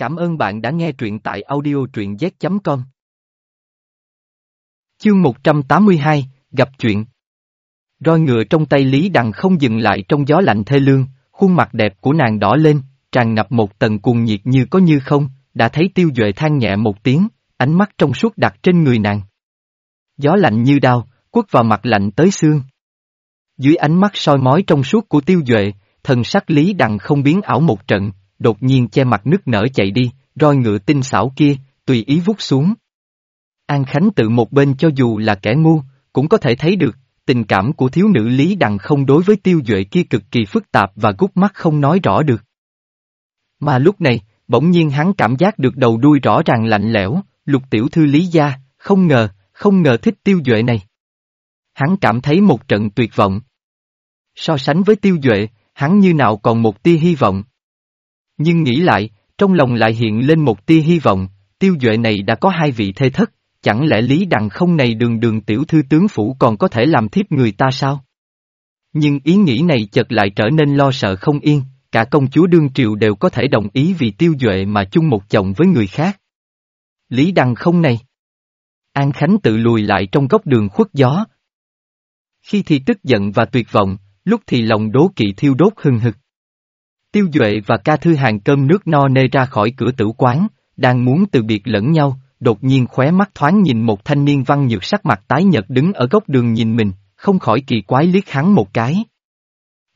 Cảm ơn bạn đã nghe truyện tại audio truyện z.com. Chương 182, gặp chuyện. Roi ngựa trong tay Lý Đằng không dừng lại trong gió lạnh thê lương, khuôn mặt đẹp của nàng đỏ lên, tràn ngập một tầng cuồng nhiệt như có như không, đã thấy tiêu duệ than nhẹ một tiếng, ánh mắt trong suốt đặt trên người nàng. Gió lạnh như đao, quất vào mặt lạnh tới xương. Dưới ánh mắt soi mói trong suốt của tiêu duệ, thần sắc Lý Đằng không biến ảo một trận, đột nhiên che mặt nước nở chạy đi, roi ngựa tinh xảo kia, tùy ý vút xuống. An Khánh tự một bên cho dù là kẻ ngu, cũng có thể thấy được, tình cảm của thiếu nữ Lý Đằng không đối với tiêu duệ kia cực kỳ phức tạp và gút mắt không nói rõ được. Mà lúc này, bỗng nhiên hắn cảm giác được đầu đuôi rõ ràng lạnh lẽo, lục tiểu thư Lý Gia, không ngờ, không ngờ thích tiêu duệ này. Hắn cảm thấy một trận tuyệt vọng. So sánh với tiêu duệ, hắn như nào còn một tia hy vọng. Nhưng nghĩ lại, trong lòng lại hiện lên một tia hy vọng, tiêu duệ này đã có hai vị thê thất, chẳng lẽ Lý Đằng không này đường đường tiểu thư tướng phủ còn có thể làm thiếp người ta sao? Nhưng ý nghĩ này chợt lại trở nên lo sợ không yên, cả công chúa đương triều đều có thể đồng ý vì tiêu duệ mà chung một chồng với người khác. Lý Đằng không này. An Khánh tự lùi lại trong góc đường khuất gió. Khi thì tức giận và tuyệt vọng, lúc thì lòng đố kỵ thiêu đốt hừng hực. Tiêu Duệ và ca thư hàng cơm nước no nê ra khỏi cửa tử quán, đang muốn từ biệt lẫn nhau, đột nhiên khóe mắt thoáng nhìn một thanh niên văn nhược sắc mặt tái nhợt đứng ở góc đường nhìn mình, không khỏi kỳ quái liếc hắn một cái.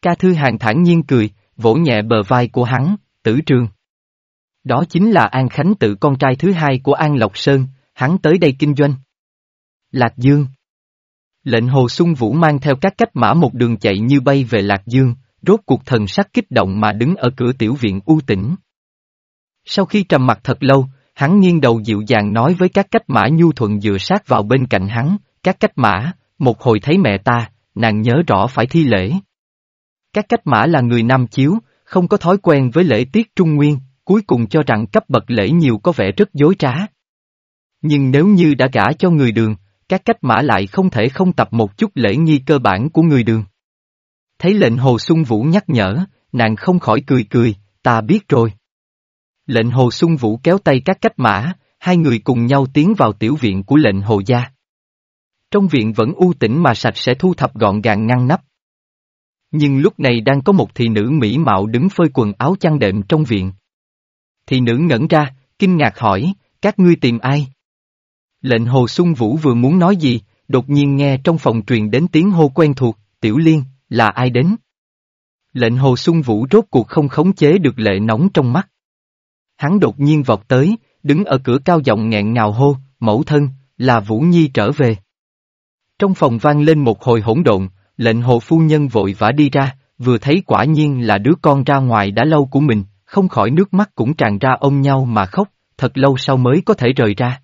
Ca thư hàng thản nhiên cười, vỗ nhẹ bờ vai của hắn, tử trường. Đó chính là An Khánh tự con trai thứ hai của An Lộc Sơn, hắn tới đây kinh doanh. Lạc Dương Lệnh Hồ Xuân Vũ mang theo các cách mã một đường chạy như bay về Lạc Dương, rốt cuộc thần sắc kích động mà đứng ở cửa tiểu viện u tĩnh. Sau khi trầm mặt thật lâu, hắn nghiêng đầu dịu dàng nói với các cách mã nhu thuận dựa sát vào bên cạnh hắn, các cách mã, một hồi thấy mẹ ta, nàng nhớ rõ phải thi lễ. Các cách mã là người nam chiếu, không có thói quen với lễ tiết trung nguyên, cuối cùng cho rằng cấp bậc lễ nhiều có vẻ rất dối trá. Nhưng nếu như đã gả cho người đường, các cách mã lại không thể không tập một chút lễ nghi cơ bản của người đường. Thấy lệnh Hồ Xuân Vũ nhắc nhở, nàng không khỏi cười cười, ta biết rồi. Lệnh Hồ Xuân Vũ kéo tay các cách mã, hai người cùng nhau tiến vào tiểu viện của lệnh Hồ Gia. Trong viện vẫn u tĩnh mà sạch sẽ thu thập gọn gàng ngăn nắp. Nhưng lúc này đang có một thị nữ mỹ mạo đứng phơi quần áo chăn đệm trong viện. Thị nữ ngẩn ra, kinh ngạc hỏi, các ngươi tìm ai? Lệnh Hồ Xuân Vũ vừa muốn nói gì, đột nhiên nghe trong phòng truyền đến tiếng hô quen thuộc, Tiểu Liên, là ai đến? Lệnh Hồ Xuân Vũ rốt cuộc không khống chế được lệ nóng trong mắt. Hắn đột nhiên vọt tới, đứng ở cửa cao giọng nghẹn ngào hô, mẫu thân, là Vũ Nhi trở về. Trong phòng vang lên một hồi hỗn độn, lệnh hồ phu nhân vội vã đi ra, vừa thấy quả nhiên là đứa con ra ngoài đã lâu của mình, không khỏi nước mắt cũng tràn ra ôm nhau mà khóc, thật lâu sau mới có thể rời ra.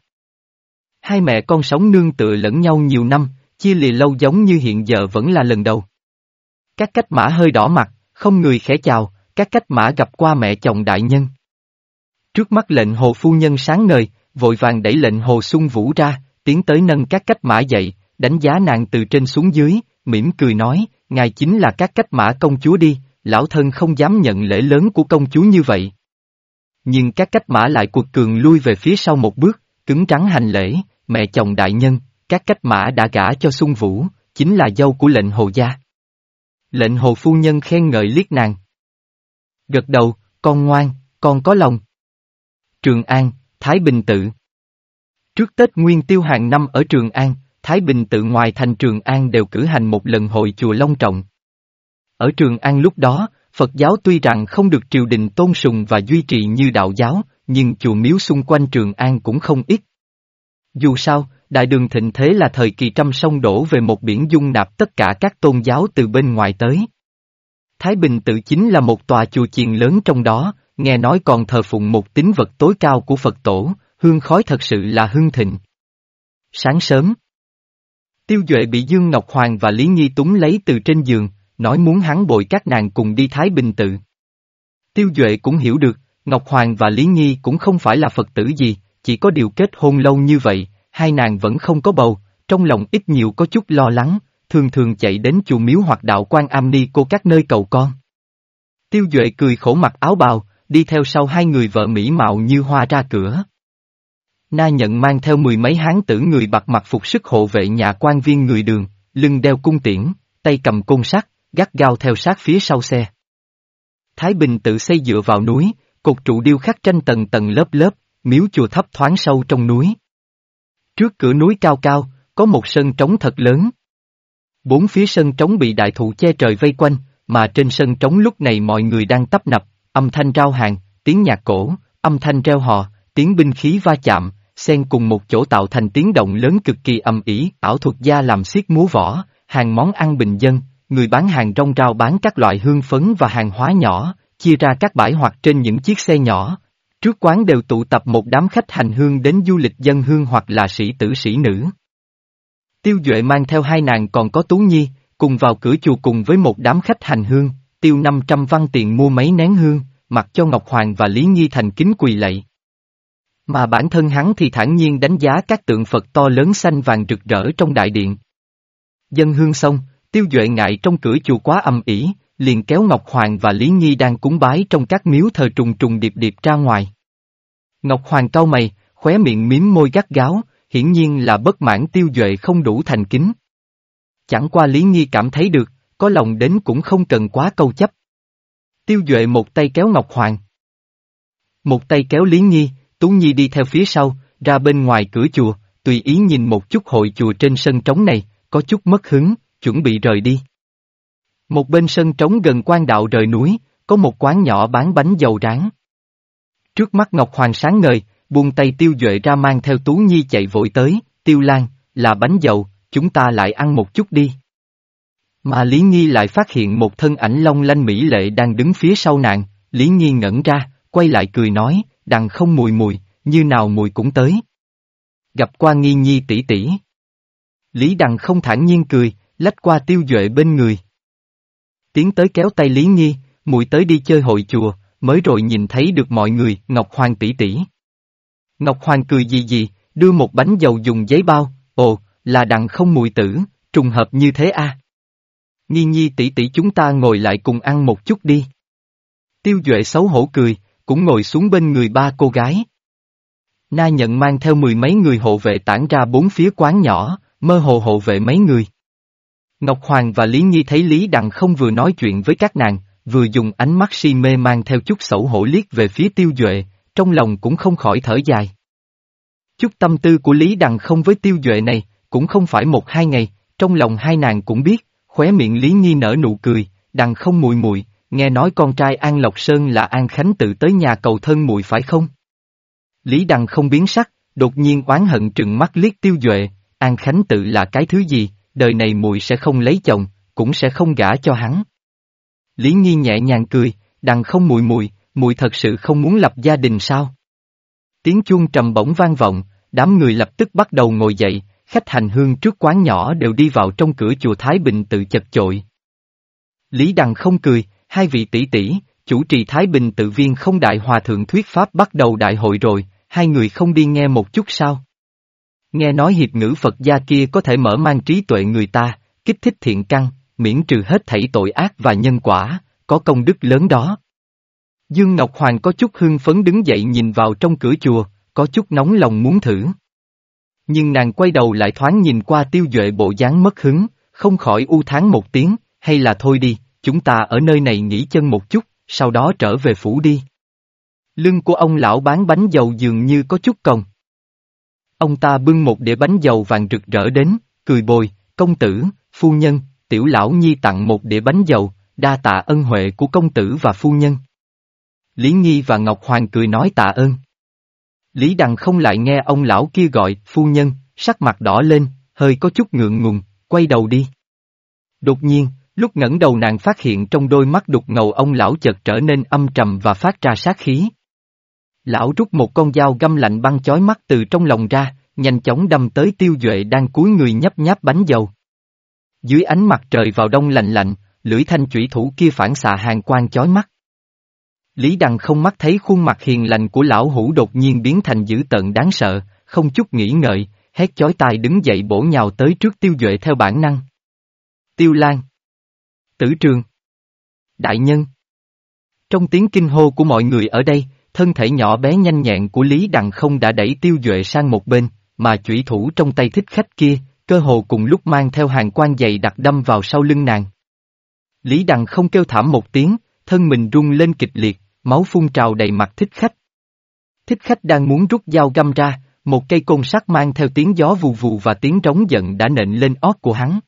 Hai mẹ con sống nương tựa lẫn nhau nhiều năm, chia lìa lâu giống như hiện giờ vẫn là lần đầu. Các cách mã hơi đỏ mặt, không người khẽ chào, các cách mã gặp qua mẹ chồng đại nhân. Trước mắt lệnh hồ phu nhân sáng ngời, vội vàng đẩy lệnh hồ sung vũ ra, tiến tới nâng các cách mã dậy, đánh giá nàng từ trên xuống dưới, mỉm cười nói, ngài chính là các cách mã công chúa đi, lão thân không dám nhận lễ lớn của công chúa như vậy. Nhưng các cách mã lại cuộc cường lui về phía sau một bước, cứng trắng hành lễ, mẹ chồng đại nhân, các cách mã đã gả cho sung vũ, chính là dâu của lệnh hồ gia. Lệnh hồ phu nhân khen ngợi liếc nàng. Gật đầu, con ngoan, con có lòng. Trường An, Thái Bình tự. Trước Tết Nguyên Tiêu hàng năm ở Trường An, Thái Bình tự ngoài thành Trường An đều cử hành một lần hội chùa Long Trọng. Ở Trường An lúc đó, Phật giáo tuy rằng không được triều đình tôn sùng và duy trì như đạo giáo, nhưng chùa miếu xung quanh Trường An cũng không ít. Dù sao, đại đường thịnh thế là thời kỳ trăm sông đổ về một biển dung nạp tất cả các tôn giáo từ bên ngoài tới. Thái Bình tự chính là một tòa chùa chiền lớn trong đó, nghe nói còn thờ phụng một tín vật tối cao của Phật tổ, hương khói thật sự là hương thịnh. Sáng sớm, Tiêu Duệ bị Dương Ngọc Hoàng và Lý Nhi túng lấy từ trên giường, nói muốn hắn bội các nàng cùng đi Thái Bình tự. Tiêu Duệ cũng hiểu được, Ngọc Hoàng và Lý Nhi cũng không phải là Phật tử gì, chỉ có điều kết hôn lâu như vậy, hai nàng vẫn không có bầu, trong lòng ít nhiều có chút lo lắng, thường thường chạy đến chùa miếu hoặc đạo quan am ni cô các nơi cầu con. Tiêu Duệ cười khổ mặc áo bào, đi theo sau hai người vợ mỹ mạo như hoa ra cửa. Na nhận mang theo mười mấy hán tử người bặt mặt phục sức hộ vệ nhà quan viên người đường, lưng đeo cung tiễn, tay cầm côn sắt, gắt gao theo sát phía sau xe. Thái Bình tự xây dựa vào núi, cột trụ điêu khắc tranh tầng tầng lớp lớp, miếu chùa thấp thoáng sâu trong núi. Trước cửa núi cao cao, có một sân trống thật lớn. Bốn phía sân trống bị đại thụ che trời vây quanh, mà trên sân trống lúc này mọi người đang tấp nập, âm thanh rao hàng, tiếng nhạc cổ, âm thanh reo hò, tiếng binh khí va chạm, xen cùng một chỗ tạo thành tiếng động lớn cực kỳ âm ỉ, ảo thuật gia làm xiết múa võ, hàng món ăn bình dân, người bán hàng rong rao bán các loại hương phấn và hàng hóa nhỏ, chia ra các bãi hoặc trên những chiếc xe nhỏ. Trước quán đều tụ tập một đám khách hành hương đến du lịch dân hương hoặc là sĩ tử sĩ nữ. Tiêu Duệ mang theo hai nàng còn có Tú Nhi, cùng vào cửa chùa cùng với một đám khách hành hương, tiêu 500 văn tiền mua mấy nén hương, mặc cho Ngọc Hoàng và Lý Nhi thành kính quỳ lạy. Mà bản thân hắn thì thản nhiên đánh giá các tượng Phật to lớn xanh vàng rực rỡ trong đại điện. Dân hương xong, tiêu duệ ngại trong cửa chùa quá âm ỉ, liền kéo Ngọc Hoàng và Lý Nhi đang cúng bái trong các miếu thờ trùng trùng điệp điệp ra ngoài. Ngọc Hoàng cau mày, khóe miệng miếm môi gắt gáo, hiển nhiên là bất mãn tiêu duệ không đủ thành kính. Chẳng qua Lý Nhi cảm thấy được, có lòng đến cũng không cần quá câu chấp. Tiêu duệ một tay kéo Ngọc Hoàng. Một tay kéo Lý Nhi, Tú Nhi đi theo phía sau, ra bên ngoài cửa chùa, tùy ý nhìn một chút hội chùa trên sân trống này, có chút mất hứng, chuẩn bị rời đi. Một bên sân trống gần quan đạo rời núi, có một quán nhỏ bán bánh dầu rán. Trước mắt Ngọc Hoàng sáng ngời, buông tay tiêu duệ ra mang theo Tú Nhi chạy vội tới, tiêu lan, là bánh dầu, chúng ta lại ăn một chút đi. Mà Lý Nhi lại phát hiện một thân ảnh long lanh mỹ lệ đang đứng phía sau nàng, Lý Nhi ngẩn ra, quay lại cười nói, đằng không mùi mùi, như nào mùi cũng tới. Gặp qua nghi nhi tỷ tỷ. Lý đằng không thản nhiên cười, lách qua tiêu duệ bên người. Tiến tới kéo tay Lý Nhi, mùi tới đi chơi hội chùa, mới rồi nhìn thấy được mọi người, Ngọc Hoàng tỷ tỷ. Ngọc Hoàng cười gì gì, đưa một bánh dầu dùng giấy bao, ồ, là đằng không mùi tử, trùng hợp như thế a. À? Nhi Nhi tỷ tỷ chúng ta ngồi lại cùng ăn một chút đi. Tiêu Duệ xấu hổ cười, cũng ngồi xuống bên người ba cô gái. Na nhận mang theo mười mấy người hộ vệ tản ra bốn phía quán nhỏ, mơ hồ hộ vệ mấy người. Ngọc Hoàng và Lý Nhi thấy Lý Đằng không vừa nói chuyện với các nàng, vừa dùng ánh mắt si mê mang theo chút xấu hổ liếc về phía tiêu duệ, trong lòng cũng không khỏi thở dài. Chút tâm tư của Lý Đằng không với tiêu duệ này, cũng không phải một hai ngày, trong lòng hai nàng cũng biết, khóe miệng Lý Nhi nở nụ cười, đằng không mùi mùi, nghe nói con trai An Lộc Sơn là An Khánh tự tới nhà cầu thân mùi phải không? Lý Đằng không biến sắc, đột nhiên oán hận trừng mắt liếc tiêu duệ, An Khánh tự là cái thứ gì, đời này mùi sẽ không lấy chồng, cũng sẽ không gả cho hắn. Lý Nhi nhẹ nhàng cười, đằng không mùi mùi, mùi thật sự không muốn lập gia đình sao? Tiếng chuông trầm bổng vang vọng, đám người lập tức bắt đầu ngồi dậy, khách hành hương trước quán nhỏ đều đi vào trong cửa chùa Thái Bình tự chật chội. Lý Đằng không cười, hai vị tỷ tỷ, chủ trì Thái Bình tự viên không đại hòa thượng thuyết pháp bắt đầu đại hội rồi, hai người không đi nghe một chút sao? Nghe nói hiệp ngữ Phật gia kia có thể mở mang trí tuệ người ta, kích thích thiện căn, miễn trừ hết thảy tội ác và nhân quả, có công đức lớn đó. Dương Ngọc Hoàng có chút hưng phấn đứng dậy nhìn vào trong cửa chùa, có chút nóng lòng muốn thử. Nhưng nàng quay đầu lại thoáng nhìn qua tiêu duệ bộ dáng mất hứng, không khỏi u thán một tiếng, hay là thôi đi, chúng ta ở nơi này nghỉ chân một chút, sau đó trở về phủ đi. Lưng của ông lão bán bánh dầu dường như có chút còng. Ông ta bưng một đĩa bánh dầu vàng rực rỡ đến, cười bồi, công tử, phu nhân, tiểu lão nhi tặng một đĩa bánh dầu, đa tạ ân huệ của công tử và phu nhân. Lý Nhi và Ngọc Hoàng cười nói tạ ơn. Lý Đằng không lại nghe ông lão kia gọi, phu nhân, sắc mặt đỏ lên, hơi có chút ngượng ngùng, quay đầu đi. Đột nhiên, lúc ngẩng đầu nàng phát hiện trong đôi mắt đục ngầu ông lão chợt trở nên âm trầm và phát ra sát khí. Lão rút một con dao găm lạnh băng chói mắt từ trong lòng ra, nhanh chóng đâm tới tiêu duệ đang cúi người nhấp nháp bánh dầu. Dưới ánh mặt trời vào đông lạnh lạnh, lưỡi thanh chủy thủ kia phản xạ hàng quang chói mắt. Lý Đằng không mắt thấy khuôn mặt hiền lành của lão hủ đột nhiên biến thành dữ tợn đáng sợ, không chút nghĩ ngợi, hét chói tai đứng dậy bổ nhào tới trước tiêu duệ theo bản năng. Tiêu Lan Tử Trường Đại Nhân Trong tiếng kinh hô của mọi người ở đây, thân thể nhỏ bé nhanh nhẹn của Lý Đằng không đã đẩy tiêu duệ sang một bên, mà chủy thủ trong tay thích khách kia, cơ hồ cùng lúc mang theo hàng quan dày đặt đâm vào sau lưng nàng. Lý Đằng không kêu thảm một tiếng, thân mình rung lên kịch liệt, máu phun trào đầy mặt thích khách. Thích khách đang muốn rút dao găm ra, một cây côn sắt mang theo tiếng gió vù vù và tiếng trống giận đã nện lên ót của hắn.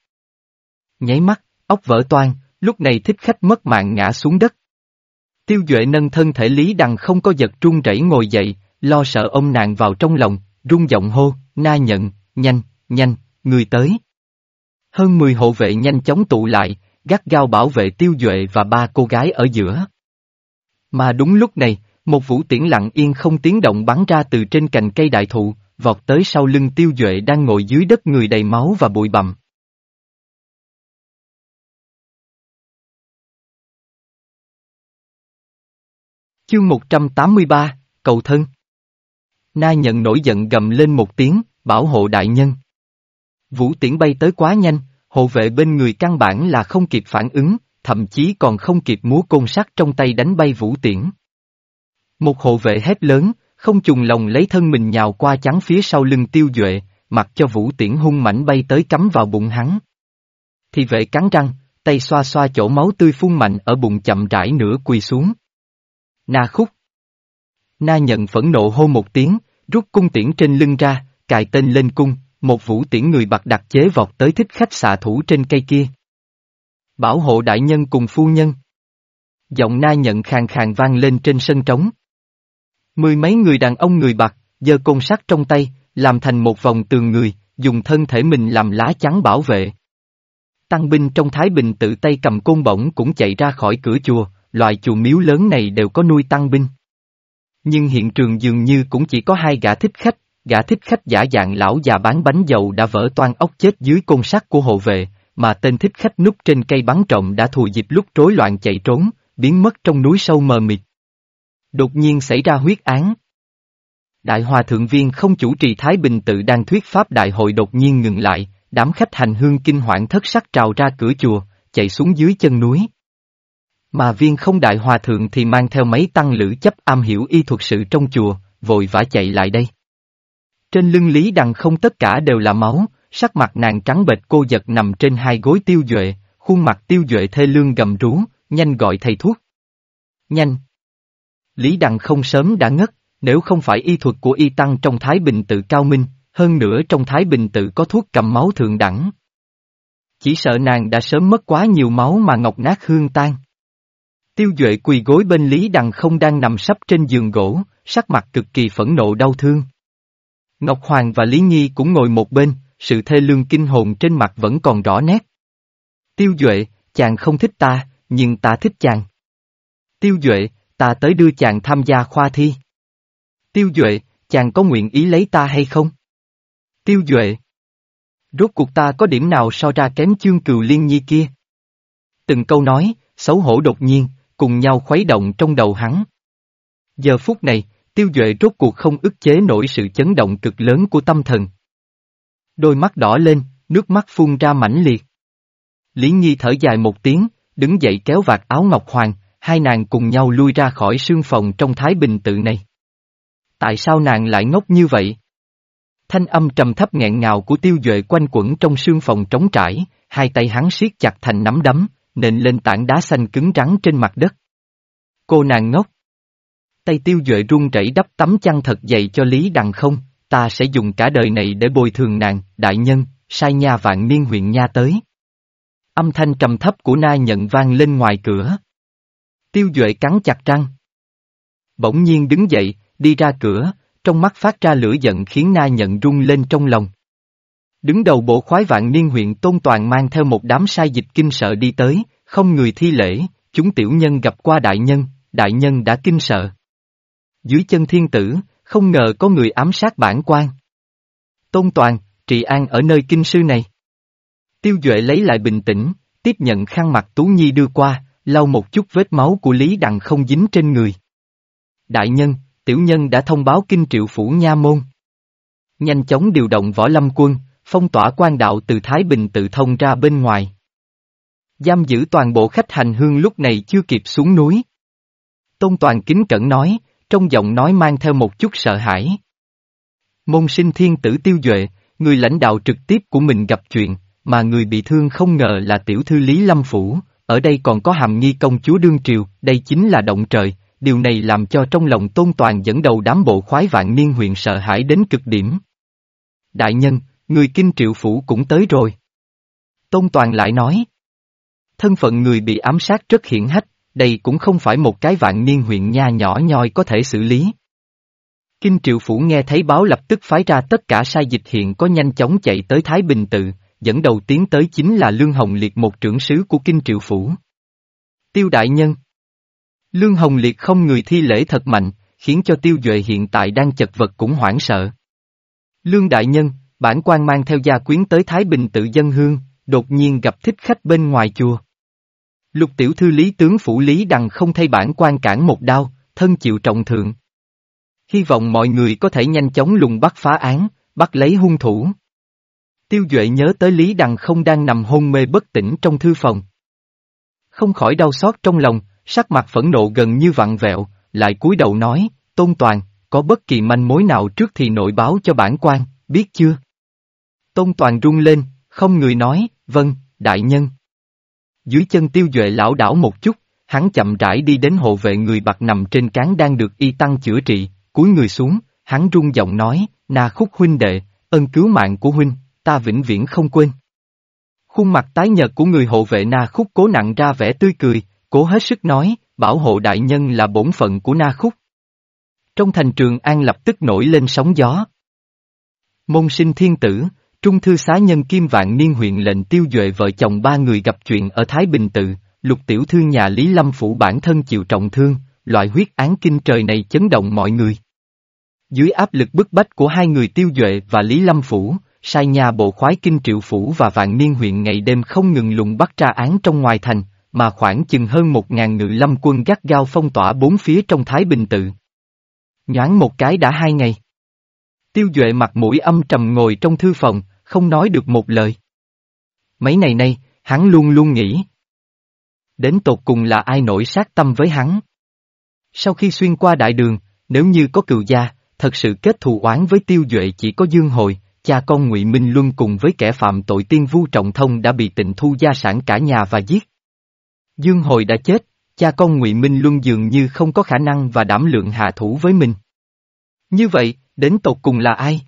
Nháy mắt, óc vỡ toan, lúc này thích khách mất mạng ngã xuống đất. Tiêu Duệ nâng thân thể Lý Đằng không có giật trung rẩy ngồi dậy, lo sợ ông nàng vào trong lòng, rung giọng hô, na nhận, nhanh, nhanh, người tới. Hơn 10 hộ vệ nhanh chóng tụ lại, gắt gao bảo vệ Tiêu Duệ và ba cô gái ở giữa. Mà đúng lúc này, một vũ tiễn lặng yên không tiếng động bắn ra từ trên cành cây đại thụ, vọt tới sau lưng Tiêu Duệ đang ngồi dưới đất người đầy máu và bụi bặm. Chương 183, Cầu Thân Na nhận nổi giận gầm lên một tiếng, bảo hộ đại nhân. Vũ tiễn bay tới quá nhanh, hộ vệ bên người căn bản là không kịp phản ứng, thậm chí còn không kịp múa côn sắt trong tay đánh bay vũ tiễn. Một hộ vệ hét lớn, không chùng lòng lấy thân mình nhào qua chắn phía sau lưng tiêu duệ, mặc cho vũ tiễn hung mảnh bay tới cắm vào bụng hắn. Thì vệ cắn răng, tay xoa xoa chỗ máu tươi phun mạnh ở bụng chậm rãi nửa quỳ xuống. Na khúc. Na nhận phẫn nộ hô một tiếng, rút cung tiễn trên lưng ra, cài tên lên cung, một vũ tiễn người bạc đặc chế vọt tới thích khách xạ thủ trên cây kia. Bảo hộ đại nhân cùng phu nhân. Giọng na nhận khàn khàn vang lên trên sân trống. Mười mấy người đàn ông người bạc, giơ côn sắt trong tay, làm thành một vòng tường người, dùng thân thể mình làm lá chắn bảo vệ. Tăng binh trong Thái Bình tự tay cầm côn bổng cũng chạy ra khỏi cửa chùa, loại chùa miếu lớn này đều có nuôi tăng binh. Nhưng hiện trường dường như cũng chỉ có hai gã thích khách, gã thích khách giả dạng lão già bán bánh dầu đã vỡ toan ốc chết dưới côn sắt của hộ vệ, mà tên thích khách núp trên cây bắn trộm đã thù dịp lúc rối loạn chạy trốn, biến mất trong núi sâu mờ mịt. Đột nhiên xảy ra huyết án. Đại hòa thượng viên không chủ trì Thái Bình tự đang thuyết pháp đại hội đột nhiên ngừng lại, đám khách hành hương kinh hoảng thất sắc trào ra cửa chùa, chạy xuống dưới chân núi. Mà viên không đại hòa thượng thì mang theo mấy tăng lữ chấp am hiểu y thuật sự trong chùa, vội vã chạy lại đây. Trên lưng Lý Đằng không tất cả đều là máu, sắc mặt nàng trắng bệch cô giật nằm trên hai gối tiêu duệ, khuôn mặt tiêu duệ thê lương gầm rú, nhanh gọi thầy thuốc. Nhanh! Lý Đằng không sớm đã ngất, nếu không phải y thuật của y tăng trong Thái Bình tự cao minh, hơn nữa trong Thái Bình tự có thuốc cầm máu thượng đẳng. Chỉ sợ nàng đã sớm mất quá nhiều máu mà ngọc nát hương tan. Tiêu Duệ quỳ gối bên Lý Đằng không đang nằm sắp trên giường gỗ, sắc mặt cực kỳ phẫn nộ đau thương. Ngọc Hoàng và Lý Nhi cũng ngồi một bên, sự thê lương kinh hồn trên mặt vẫn còn rõ nét. Tiêu Duệ, chàng không thích ta, nhưng ta thích chàng. Tiêu Duệ, ta tới đưa chàng tham gia khoa thi. Tiêu Duệ, chàng có nguyện ý lấy ta hay không? Tiêu Duệ. Rốt cuộc ta có điểm nào so ra kém chương cừu liên nhi kia? Từng câu nói, xấu hổ đột nhiên, cùng nhau khuấy động trong đầu hắn. Giờ phút này, tiêu duệ rốt cuộc không ức chế nổi sự chấn động cực lớn của tâm thần. Đôi mắt đỏ lên, nước mắt phun ra mãnh liệt. Lý Nhi thở dài một tiếng, đứng dậy kéo vạt áo Ngọc Hoàng, hai nàng cùng nhau lui ra khỏi sương phòng trong Thái Bình tự này. Tại sao nàng lại ngốc như vậy? Thanh âm trầm thấp nghẹn ngào của tiêu duệ quanh quẩn trong sương phòng trống trải, hai tay hắn siết chặt thành nắm đấm, nện lên tảng đá xanh cứng rắn trên mặt đất. Cô nàng ngốc. Tay tiêu duệ run rẩy đắp tấm chăn thật dày cho Lý Đằng không, ta sẽ dùng cả đời này để bồi thường nàng, đại nhân, sai nha vạn niên huyện nha tới. Âm thanh trầm thấp của na nhận vang lên ngoài cửa. Tiêu duệ cắn chặt răng. Bỗng nhiên đứng dậy, đi ra cửa, trong mắt phát ra lửa giận khiến na nhận rung lên trong lòng. Đứng đầu bộ khoái vạn niên huyện Tôn Toàn mang theo một đám sai dịch kinh sợ đi tới, không người thi lễ, chúng tiểu nhân gặp qua đại nhân, đại nhân đã kinh sợ. Dưới chân thiên tử, không ngờ có người ám sát bản quan. Tôn Toàn, trị an ở nơi kinh sư này. Tiêu Duệ lấy lại bình tĩnh, tiếp nhận khăn mặt Tú Nhi đưa qua, lau một chút vết máu của Lý Đằng không dính trên người. Đại nhân, tiểu nhân đã thông báo kinh triệu phủ nha môn. Nhanh chóng điều động võ lâm quân, phong tỏa quan đạo từ Thái Bình tự thông ra bên ngoài. Giam giữ toàn bộ khách hành hương lúc này chưa kịp xuống núi. Tôn Toàn kính cẩn nói, trong giọng nói mang theo một chút sợ hãi. Môn sinh thiên tử tiêu duệ, người lãnh đạo trực tiếp của mình gặp chuyện, mà người bị thương không ngờ là tiểu thư Lý Lâm Phủ, ở đây còn có hàm nghi công chúa Đương Triều, đây chính là động trời, điều này làm cho trong lòng Tôn Toàn dẫn đầu đám bộ khoái vạn niên huyện sợ hãi đến cực điểm. Đại nhân, người kinh triệu phủ cũng tới rồi. Tôn Toàn lại nói. Thân phận người bị ám sát rất hiển hách, đây cũng không phải một cái vạn niên huyện nha nhỏ nhoi có thể xử lý. Kinh triệu phủ nghe thấy báo lập tức phái ra tất cả sai dịch hiện có nhanh chóng chạy tới Thái Bình tự, dẫn đầu tiến tới chính là Lương Hồng Liệt một trưởng sứ của Kinh triệu phủ. Tiêu đại nhân Lương Hồng Liệt không người thi lễ thật mạnh, khiến cho tiêu duệ hiện tại đang chật vật cũng hoảng sợ. Lương đại nhân, bản quan mang theo gia quyến tới Thái Bình tự dân hương, đột nhiên gặp thích khách bên ngoài chùa. Lục tiểu thư lý tướng phủ lý đằng không thay bản quan cản một đao, thân chịu trọng thượng. Hy vọng mọi người có thể nhanh chóng lùng bắt phá án, bắt lấy hung thủ. Tiêu Duệ nhớ tới Lý Đằng không đang nằm hôn mê bất tỉnh trong thư phòng. Không khỏi đau xót trong lòng, sắc mặt phẫn nộ gần như vặn vẹo, lại cúi đầu nói, Tôn Toàn, có bất kỳ manh mối nào trước thì nội báo cho bản quan, biết chưa? Tôn Toàn rung lên, không người nói, vâng, đại nhân. Dưới chân tiêu duệ lão đảo một chút, hắn chậm rãi đi đến hộ vệ người bạc nằm trên cán đang được y tăng chữa trị, cúi người xuống, hắn rung giọng nói, na khúc huynh đệ, ân cứu mạng của huynh, ta vĩnh viễn không quên. Khuôn mặt tái nhợt của người hộ vệ na khúc cố nặng ra vẻ tươi cười, cố hết sức nói, bảo hộ đại nhân là bổn phận của na khúc. Trong thành trường An lập tức nổi lên sóng gió. Môn sinh thiên tử, Trung thư xá nhân Kim Vạn Niên huyện lệnh tiêu duệ vợ chồng ba người gặp chuyện ở Thái Bình Tự, lục tiểu thư nhà Lý Lâm Phủ bản thân chịu trọng thương, loại huyết án kinh trời này chấn động mọi người. Dưới áp lực bức bách của hai người tiêu duệ và Lý Lâm Phủ, sai nhà bộ khoái kinh triệu phủ và vạn niên huyện ngày đêm không ngừng lùng bắt tra án trong ngoài thành, mà khoảng chừng hơn một ngàn ngự lâm quân gắt gao phong tỏa bốn phía trong Thái Bình Tự. Nhoáng một cái đã hai ngày. Tiêu Duệ mặt mũi âm trầm ngồi trong thư phòng, không nói được một lời. Mấy ngày nay, hắn luôn luôn nghĩ. Đến tột cùng là ai nổi sát tâm với hắn. Sau khi xuyên qua đại đường, nếu như có cựu gia, thật sự kết thù oán với tiêu duệ chỉ có dương hồi, cha con ngụy Minh Luân cùng với kẻ phạm tội tiên vu trọng thông đã bị tịnh thu gia sản cả nhà và giết. Dương hồi đã chết, cha con ngụy Minh Luân dường như không có khả năng và đảm lượng hạ thủ với mình. Như vậy, đến tột cùng là ai?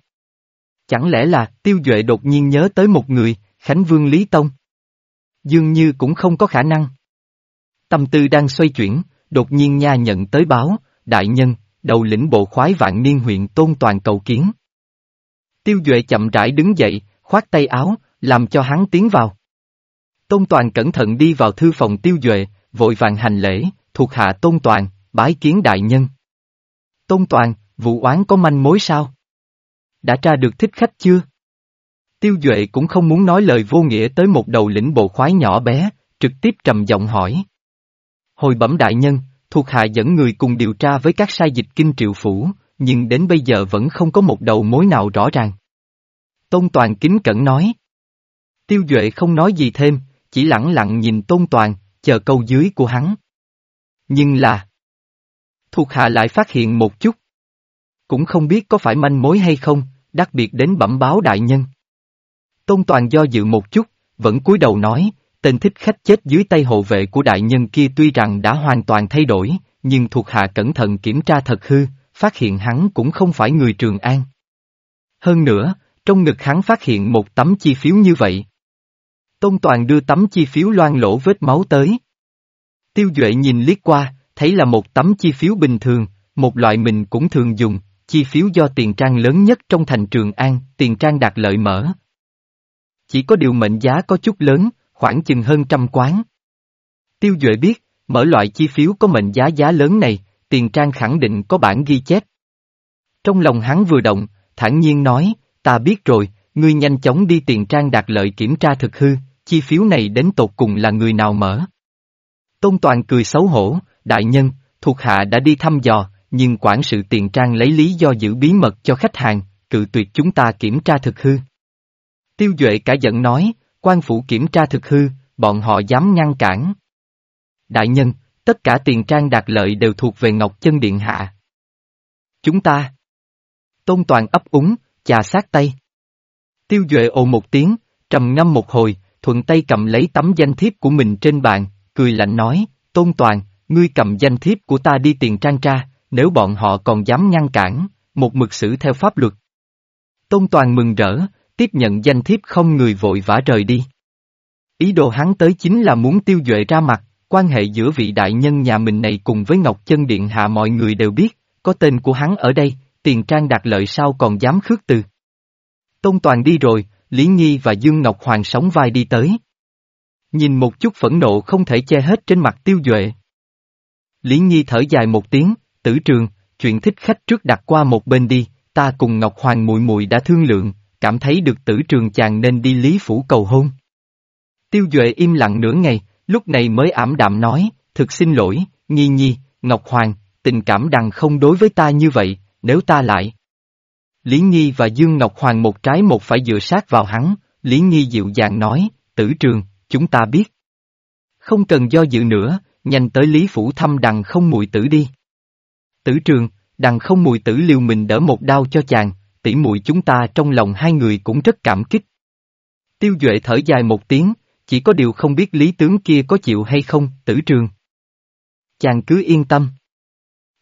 Chẳng lẽ là tiêu duệ đột nhiên nhớ tới một người, Khánh Vương Lý Tông? Dường như cũng không có khả năng. Tâm tư đang xoay chuyển, đột nhiên nha nhận tới báo, đại nhân, đầu lĩnh bộ khoái vạn niên huyện tôn toàn cầu kiến. Tiêu Duệ chậm rãi đứng dậy, khoát tay áo, làm cho hắn tiến vào. Tôn Toàn cẩn thận đi vào thư phòng Tiêu Duệ, vội vàng hành lễ, thuộc hạ Tôn Toàn, bái kiến đại nhân. Tôn Toàn, vụ oán có manh mối sao? Đã tra được thích khách chưa? Tiêu Duệ cũng không muốn nói lời vô nghĩa tới một đầu lĩnh bộ khoái nhỏ bé, trực tiếp trầm giọng hỏi. Hồi bẩm đại nhân, thuộc hạ dẫn người cùng điều tra với các sai dịch kinh triệu phủ, nhưng đến bây giờ vẫn không có một đầu mối nào rõ ràng. Tôn Toàn kính cẩn nói. Tiêu Duệ không nói gì thêm, chỉ lặng lặng nhìn Tôn Toàn, chờ câu dưới của hắn. Nhưng là... Thuộc hạ lại phát hiện một chút. Cũng không biết có phải manh mối hay không, đặc biệt đến bẩm báo đại nhân. Tôn Toàn do dự một chút, vẫn cúi đầu nói, tên thích khách chết dưới tay hộ vệ của đại nhân kia tuy rằng đã hoàn toàn thay đổi, nhưng thuộc hạ cẩn thận kiểm tra thật hư, phát hiện hắn cũng không phải người Trường An. Hơn nữa, trong ngực hắn phát hiện một tấm chi phiếu như vậy. Tôn Toàn đưa tấm chi phiếu loan lỗ vết máu tới. Tiêu Duệ nhìn liếc qua, thấy là một tấm chi phiếu bình thường, một loại mình cũng thường dùng, chi phiếu do tiền trang lớn nhất trong thành Trường An, tiền trang đạt lợi mở. Chỉ có điều mệnh giá có chút lớn, khoảng chừng hơn trăm quán. Tiêu Duệ biết, mở loại chi phiếu có mệnh giá giá lớn này, tiền trang khẳng định có bản ghi chép. Trong lòng hắn vừa động, thản nhiên nói, ta biết rồi, ngươi nhanh chóng đi tiền trang đạt lợi kiểm tra thực hư, chi phiếu này đến tột cùng là người nào mở. Tôn Toàn cười xấu hổ, đại nhân, thuộc hạ đã đi thăm dò, nhưng quản sự tiền trang lấy lý do giữ bí mật cho khách hàng, cự tuyệt chúng ta kiểm tra thực hư. Tiêu Duệ cả giận nói, quan phủ kiểm tra thực hư, bọn họ dám ngăn cản. Đại nhân, tất cả tiền trang đạt lợi đều thuộc về Ngọc Chân Điện Hạ. Chúng ta. Tôn Toàn ấp úng, chà sát tay. Tiêu Duệ ồ một tiếng, trầm ngâm một hồi, thuận tay cầm lấy tấm danh thiếp của mình trên bàn, cười lạnh nói, Tôn Toàn, ngươi cầm danh thiếp của ta đi tiền trang tra, nếu bọn họ còn dám ngăn cản, một mực xử theo pháp luật. Tôn Toàn mừng rỡ, tiếp nhận danh thiếp không người vội vã rời đi. Ý đồ hắn tới chính là muốn tiêu duệ ra mặt, quan hệ giữa vị đại nhân nhà mình này cùng với Ngọc Chân Điện Hạ mọi người đều biết, có tên của hắn ở đây, tiền trang đạt lợi sao còn dám khước từ. Tôn Toàn đi rồi, Lý nghi và Dương Ngọc Hoàng sóng vai đi tới. Nhìn một chút phẫn nộ không thể che hết trên mặt tiêu duệ. Lý Nhi thở dài một tiếng, tử trường, chuyện thích khách trước đặt qua một bên đi, ta cùng Ngọc Hoàng muội muội đã thương lượng, cảm thấy được tử trường chàng nên đi Lý Phủ cầu hôn. Tiêu Duệ im lặng nửa ngày, lúc này mới ảm đạm nói, thực xin lỗi, Nhi Nhi, Ngọc Hoàng, tình cảm đằng không đối với ta như vậy, nếu ta lại. Lý Nhi và Dương Ngọc Hoàng một trái một phải dựa sát vào hắn, Lý Nhi dịu dàng nói, tử trường, chúng ta biết. Không cần do dự nữa, nhanh tới Lý Phủ thăm đằng không mùi tử đi. Tử trường, đằng không mùi tử liều mình đỡ một đau cho chàng, tỉ muội chúng ta trong lòng hai người cũng rất cảm kích. Tiêu Duệ thở dài một tiếng, chỉ có điều không biết lý tướng kia có chịu hay không, tử trường. Chàng cứ yên tâm.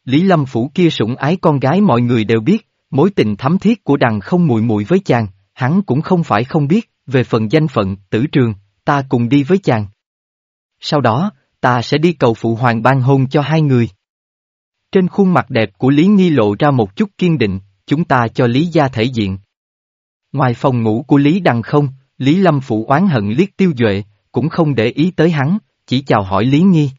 Lý Lâm Phủ kia sủng ái con gái mọi người đều biết, mối tình thắm thiết của đằng không mùi mùi với chàng, hắn cũng không phải không biết, về phần danh phận, tử trường, ta cùng đi với chàng. Sau đó, ta sẽ đi cầu phụ hoàng ban hôn cho hai người. Trên khuôn mặt đẹp của Lý Nghi lộ ra một chút kiên định, chúng ta cho Lý gia thể diện. Ngoài phòng ngủ của Lý Đằng không, Lý Lâm Phụ oán hận liếc tiêu duệ, cũng không để ý tới hắn, chỉ chào hỏi Lý Nghi.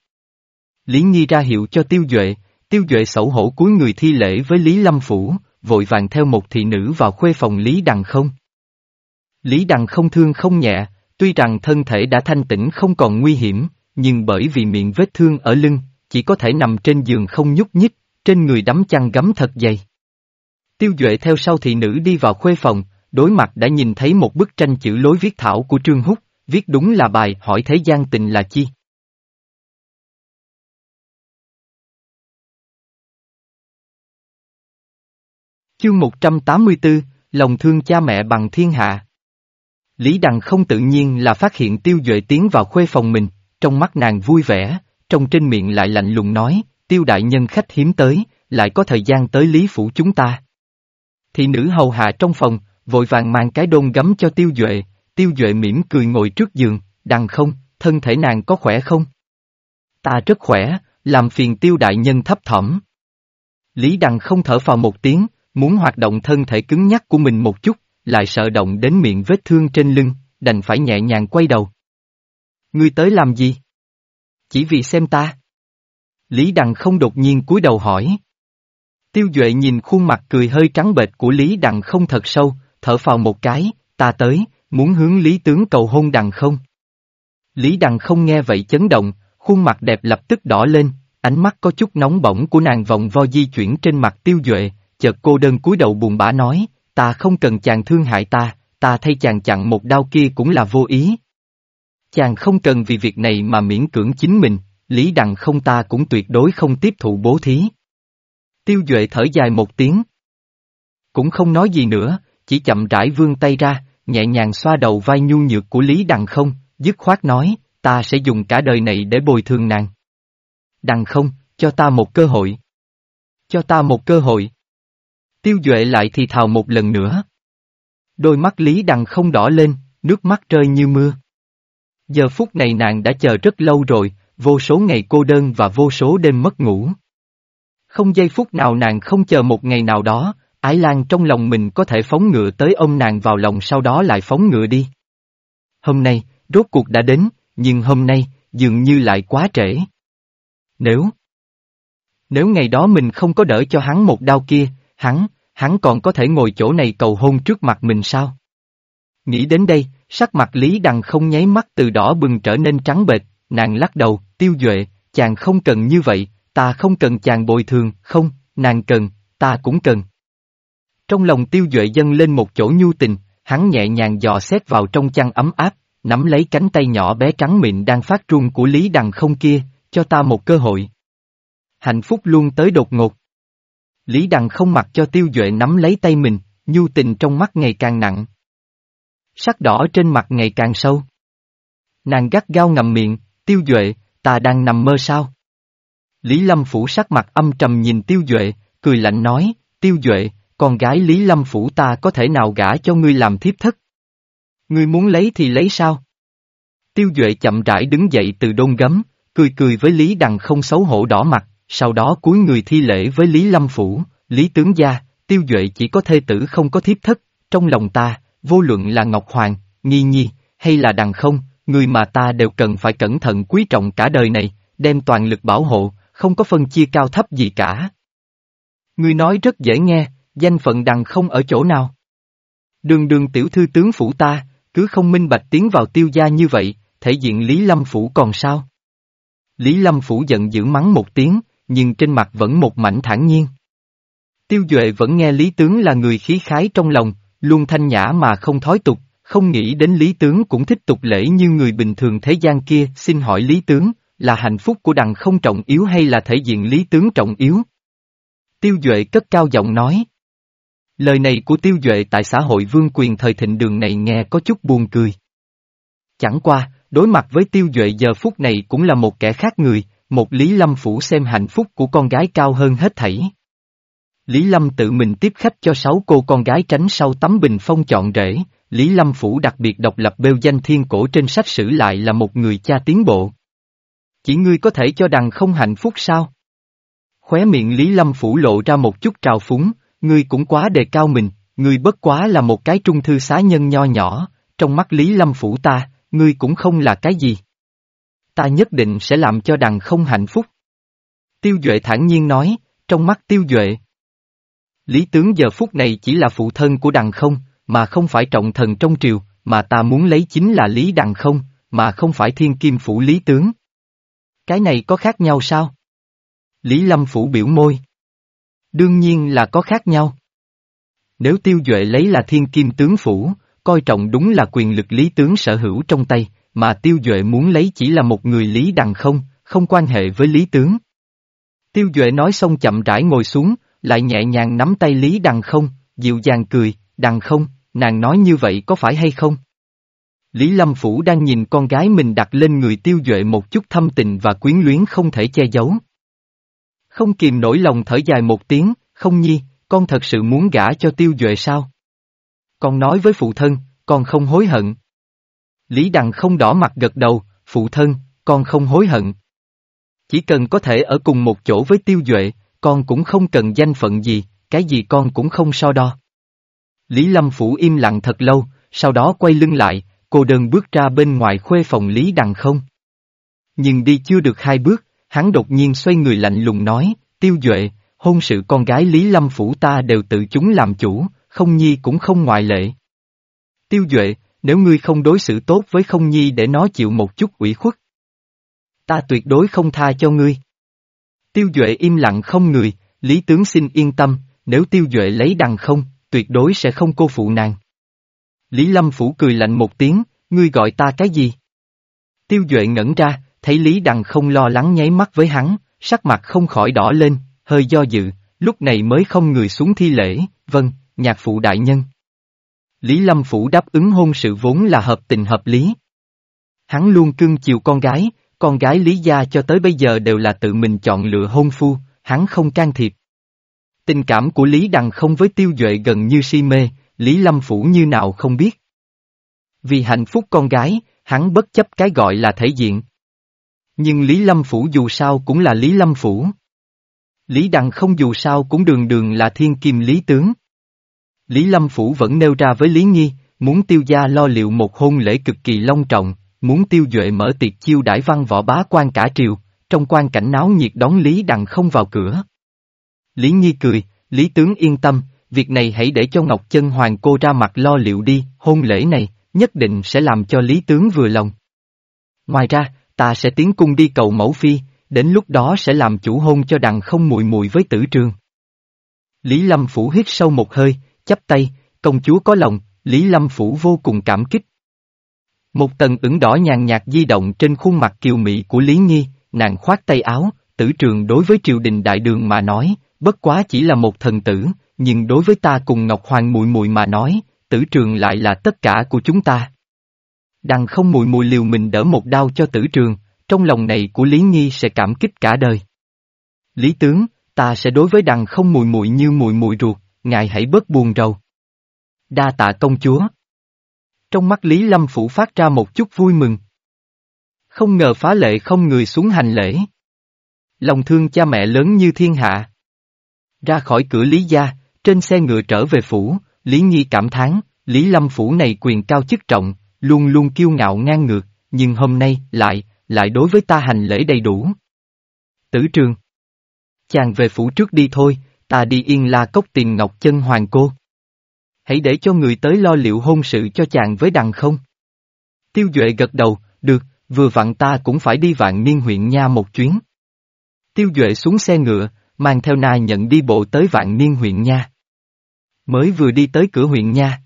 Lý Nghi ra hiệu cho tiêu duệ, tiêu duệ xấu hổ cúi người thi lễ với Lý Lâm Phủ, vội vàng theo một thị nữ vào khuê phòng Lý Đằng không. Lý Đằng không thương không nhẹ, tuy rằng thân thể đã thanh tĩnh không còn nguy hiểm, nhưng bởi vì miệng vết thương ở lưng, chỉ có thể nằm trên giường không nhúc nhích, trên người đắm chăn gấm thật dày. Tiêu Duệ theo sau thị nữ đi vào khuê phòng, đối mặt đã nhìn thấy một bức tranh chữ lối viết thảo của Trương Húc, viết đúng là bài hỏi thế gian tình là chi. Chương 184, Lòng thương cha mẹ bằng thiên hạ. Lý Đằng không tự nhiên là phát hiện Tiêu Duệ tiến vào khuê phòng mình, trong mắt nàng vui vẻ, trong trên miệng lại lạnh lùng nói, Tiêu đại nhân khách hiếm tới, lại có thời gian tới Lý Phủ chúng ta. Thị nữ hầu hạ trong phòng, vội vàng mang cái đôn gấm cho Tiêu Duệ, Tiêu Duệ mỉm cười ngồi trước giường, đằng không, thân thể nàng có khỏe không? Ta rất khỏe, làm phiền Tiêu đại nhân thấp thỏm. Lý Đằng không thở vào một tiếng, muốn hoạt động thân thể cứng nhắc của mình một chút, lại sợ động đến miệng vết thương trên lưng, đành phải nhẹ nhàng quay đầu. Ngươi tới làm gì? Chỉ vì xem ta. Lý Đằng không đột nhiên cúi đầu hỏi. Tiêu Duệ nhìn khuôn mặt cười hơi trắng bệch của Lý Đằng không thật sâu, thở phào một cái, ta tới, muốn hướng Lý tướng cầu hôn Đằng không. Lý Đằng không nghe vậy chấn động, khuôn mặt đẹp lập tức đỏ lên, ánh mắt có chút nóng bỏng của nàng vòng vo di chuyển trên mặt Tiêu Duệ, chợt cô đơn cúi đầu buồn bã nói, ta không cần chàng thương hại ta, ta thay chàng chặn một đau kia cũng là vô ý. Chàng không cần vì việc này mà miễn cưỡng chính mình, Lý Đằng không ta cũng tuyệt đối không tiếp thụ bố thí. Tiêu Duệ thở dài một tiếng. Cũng không nói gì nữa, chỉ chậm rãi vươn tay ra, nhẹ nhàng xoa đầu vai nhu nhược của Lý Đằng không, dứt khoát nói, ta sẽ dùng cả đời này để bồi thường nàng. Đằng không, cho ta một cơ hội. Cho ta một cơ hội. Tiêu Duệ lại thì thào một lần nữa. Đôi mắt Lý Đằng không đỏ lên, nước mắt rơi như mưa. Giờ phút này nàng đã chờ rất lâu rồi, vô số ngày cô đơn và vô số đêm mất ngủ. Không giây phút nào nàng không chờ một ngày nào đó, Ái Lan trong lòng mình có thể phóng ngựa tới ôm nàng vào lòng sau đó lại phóng ngựa đi. Hôm nay, rốt cuộc đã đến, nhưng hôm nay, dường như lại quá trễ. Nếu... Nếu ngày đó mình không có đỡ cho hắn một đau kia, hắn, hắn còn có thể ngồi chỗ này cầu hôn trước mặt mình sao? Nghĩ đến đây, sắc mặt Lý Đằng không nháy mắt từ đỏ bừng trở nên trắng bệch, nàng lắc đầu, tiêu duệ, chàng không cần như vậy, ta không cần chàng bồi thường, không, nàng cần, ta cũng cần. Trong lòng tiêu duệ dâng lên một chỗ nhu tình, hắn nhẹ nhàng dò xét vào trong chăn ấm áp, nắm lấy cánh tay nhỏ bé trắng mịn đang phát run của Lý Đằng không kia, cho ta một cơ hội. Hạnh phúc luôn tới đột ngột. Lý Đằng không mặc cho tiêu duệ nắm lấy tay mình, nhu tình trong mắt ngày càng nặng. Sắc đỏ trên mặt ngày càng sâu. Nàng gắt gao ngầm miệng, tiêu duệ, ta đang nằm mơ sao? Lý Lâm Phủ sắc mặt âm trầm nhìn tiêu duệ, cười lạnh nói, tiêu duệ, con gái Lý Lâm Phủ ta có thể nào gả cho ngươi làm thiếp thất? Ngươi muốn lấy thì lấy sao? Tiêu Duệ chậm rãi đứng dậy từ đôn gấm, cười cười với Lý Đằng không xấu hổ đỏ mặt, sau đó cúi người thi lễ với Lý Lâm Phủ, Lý Tướng Gia, Tiêu Duệ chỉ có thê tử không có thiếp thất, trong lòng ta, vô luận là Ngọc Hoàng, Nghi Nhi, hay là Đằng không, người mà ta đều cần phải cẩn thận quý trọng cả đời này, đem toàn lực bảo hộ, không có phân chia cao thấp gì cả. Ngươi nói rất dễ nghe, danh phận Đằng không ở chỗ nào? Đường đường tiểu thư tướng phủ ta, cứ không minh bạch tiến vào tiêu gia như vậy, thể diện Lý Lâm Phủ còn sao? Lý Lâm Phủ giận dữ mắng một tiếng, nhưng trên mặt vẫn một mảnh thản nhiên. Tiêu Duệ vẫn nghe Lý Tướng là người khí khái trong lòng, luôn thanh nhã mà không thói tục, không nghĩ đến Lý Tướng cũng thích tục lễ như người bình thường thế gian kia, xin hỏi Lý Tướng, là hạnh phúc của đằng không trọng yếu hay là thể diện Lý Tướng trọng yếu? Tiêu Duệ cất cao giọng nói. Lời này của Tiêu Duệ tại xã hội vương quyền thời thịnh đường này nghe có chút buồn cười. Chẳng qua, đối mặt với Tiêu Duệ giờ phút này cũng là một kẻ khác người, một Lý Lâm Phủ xem hạnh phúc của con gái cao hơn hết thảy. Lý Lâm tự mình tiếp khách cho sáu cô con gái tránh sau tấm bình phong chọn rễ, Lý Lâm Phủ đặc biệt độc lập bêu danh thiên cổ trên sách sử lại là một người cha tiến bộ. Chỉ ngươi có thể cho đằng không hạnh phúc sao? Khóe miệng Lý Lâm Phủ lộ ra một chút trào phúng, ngươi cũng quá đề cao mình, ngươi bất quá là một cái trung thư xá nhân nho nhỏ, trong mắt Lý Lâm Phủ ta, ngươi cũng không là cái gì. Ta nhất định sẽ làm cho đằng không hạnh phúc. Tiêu Duệ thản nhiên nói, trong mắt Tiêu Duệ. Lý tướng giờ phút này chỉ là phụ thân của đằng không, mà không phải trọng thần trong triều, mà ta muốn lấy chính là Lý đằng không, mà không phải thiên kim phủ Lý tướng. Cái này có khác nhau sao? Lý Lâm phủ biểu môi. Đương nhiên là có khác nhau. Nếu tiêu duệ lấy là thiên kim tướng phủ, coi trọng đúng là quyền lực lý tướng sở hữu trong tay, mà tiêu duệ muốn lấy chỉ là một người lý đằng không, không quan hệ với lý tướng. Tiêu duệ nói xong chậm rãi ngồi xuống, lại nhẹ nhàng nắm tay lý đằng không, dịu dàng cười, đằng không, nàng nói như vậy có phải hay không? Lý Lâm Phủ đang nhìn con gái mình đặt lên người tiêu duệ một chút thâm tình và quyến luyến không thể che giấu. Không kìm nổi lòng thở dài một tiếng, không nhi, con thật sự muốn gả cho tiêu duệ sao? Con nói với phụ thân, con không hối hận. Lý Đằng không đỏ mặt gật đầu, phụ thân, con không hối hận. Chỉ cần có thể ở cùng một chỗ với tiêu duệ, con cũng không cần danh phận gì, cái gì con cũng không so đo. Lý Lâm Phủ im lặng thật lâu, sau đó quay lưng lại, cô đơn bước ra bên ngoài khuê phòng Lý Đằng không. Nhưng đi chưa được hai bước, hắn đột nhiên xoay người lạnh lùng nói, tiêu duệ, hôn sự con gái Lý Lâm Phủ ta đều tự chúng làm chủ, không nhi cũng không ngoại lệ. Tiêu duệ, nếu ngươi không đối xử tốt với không nhi để nó chịu một chút ủy khuất. Ta tuyệt đối không tha cho ngươi. Tiêu duệ im lặng không người, Lý tướng xin yên tâm, nếu tiêu duệ lấy đằng không, tuyệt đối sẽ không cô phụ nàng. Lý Lâm Phủ cười lạnh một tiếng, ngươi gọi ta cái gì? Tiêu duệ ngẩn ra, thấy Lý Đằng không lo lắng nháy mắt với hắn, sắc mặt không khỏi đỏ lên, hơi do dự, lúc này mới không người xuống thi lễ, vâng, nhạc phụ đại nhân. Lý Lâm Phủ đáp ứng hôn sự vốn là hợp tình hợp lý. Hắn luôn cưng chiều con gái, con gái Lý Gia cho tới bây giờ đều là tự mình chọn lựa hôn phu, hắn không can thiệp. Tình cảm của Lý Đằng không với tiêu duệ gần như si mê, Lý Lâm Phủ như nào không biết. Vì hạnh phúc con gái, hắn bất chấp cái gọi là thể diện. Nhưng Lý Lâm Phủ dù sao cũng là Lý Lâm Phủ. Lý Đằng không dù sao cũng đường đường là thiên kim Lý Tướng. Lý Lâm Phủ vẫn nêu ra với Lý nghi, muốn tiêu gia lo liệu một hôn lễ cực kỳ long trọng, muốn tiêu duệ mở tiệc chiêu đãi văn võ bá quan cả triều, trong quan cảnh náo nhiệt đón Lý Đằng không vào cửa. Lý Nhi cười, Lý Tướng yên tâm, việc này hãy để cho Ngọc Chân Hoàng cô ra mặt lo liệu đi, hôn lễ này, nhất định sẽ làm cho Lý Tướng vừa lòng. Ngoài ra, ta sẽ tiến cung đi cầu mẫu phi, đến lúc đó sẽ làm chủ hôn cho đằng không mùi mùi với tử trường. Lý Lâm Phủ hít sâu một hơi, chắp tay, công chúa có lòng, Lý Lâm Phủ vô cùng cảm kích. Một tầng ửng đỏ nhàn nhạt di động trên khuôn mặt kiều mị của Lý Nhi, nàng khoát tay áo, tử trường đối với triều đình đại đường mà nói, bất quá chỉ là một thần tử, nhưng đối với ta cùng Ngọc Hoàng mùi mùi mà nói, tử trường lại là tất cả của chúng ta. Đằng không mùi mùi liều mình đỡ một đau cho tử trường, trong lòng này của Lý Nhi sẽ cảm kích cả đời. Lý tướng, ta sẽ đối với đằng không mùi mùi như mùi mùi ruột, ngài hãy bớt buồn rầu. Đa tạ công chúa. Trong mắt Lý Lâm Phủ phát ra một chút vui mừng. Không ngờ phá lệ không người xuống hành lễ. Lòng thương cha mẹ lớn như thiên hạ. Ra khỏi cửa Lý gia, trên xe ngựa trở về phủ, Lý Nhi cảm thán, Lý Lâm Phủ này quyền cao chức trọng, luôn luôn kiêu ngạo ngang ngược, nhưng hôm nay, lại, lại đối với ta hành lễ đầy đủ. Tử trường. Chàng về phủ trước đi thôi, ta đi yên la cốc tìm ngọc chân hoàng cô. Hãy để cho người tới lo liệu hôn sự cho chàng với đằng không. Tiêu Duệ gật đầu, được, vừa vặn ta cũng phải đi vạn niên huyện nha một chuyến. Tiêu Duệ xuống xe ngựa, mang theo na nhận đi bộ tới vạn niên huyện nha. Mới vừa đi tới cửa huyện nha.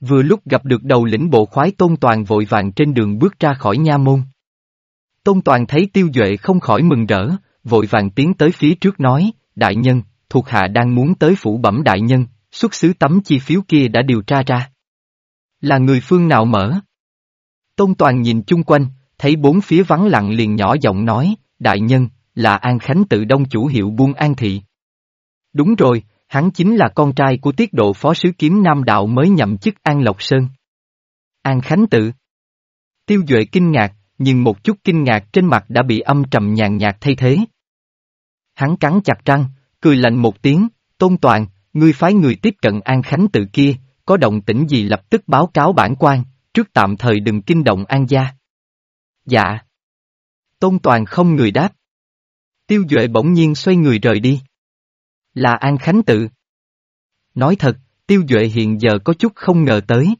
Vừa lúc gặp được đầu lĩnh bộ khoái Tôn Toàn vội vàng trên đường bước ra khỏi nha môn. Tôn Toàn thấy Tiêu Duệ không khỏi mừng rỡ, vội vàng tiến tới phía trước nói, đại nhân, thuộc hạ đang muốn tới phủ bẩm đại nhân, xuất xứ tấm chi phiếu kia đã điều tra ra. Là người phương nào mở? Tôn Toàn nhìn chung quanh, thấy bốn phía vắng lặng liền nhỏ giọng nói, đại nhân, là An Khánh tự đông chủ hiệu buôn An Thị. Đúng rồi, hắn chính là con trai của tiết độ phó sứ kiếm Nam Đạo mới nhậm chức An Lộc Sơn. An Khánh tự. Tiêu Duệ kinh ngạc, nhưng một chút kinh ngạc trên mặt đã bị âm trầm nhàn nhạt thay thế. Hắn cắn chặt răng, cười lạnh một tiếng, tôn toàn, ngươi phái người tiếp cận An Khánh tự kia, có động tĩnh gì lập tức báo cáo bản quan, trước tạm thời đừng kinh động An gia. Dạ. Tôn toàn không người đáp. Tiêu Duệ bỗng nhiên xoay người rời đi. Là An Khánh tự. Nói thật, Tiêu Duệ hiện giờ có chút không ngờ tới.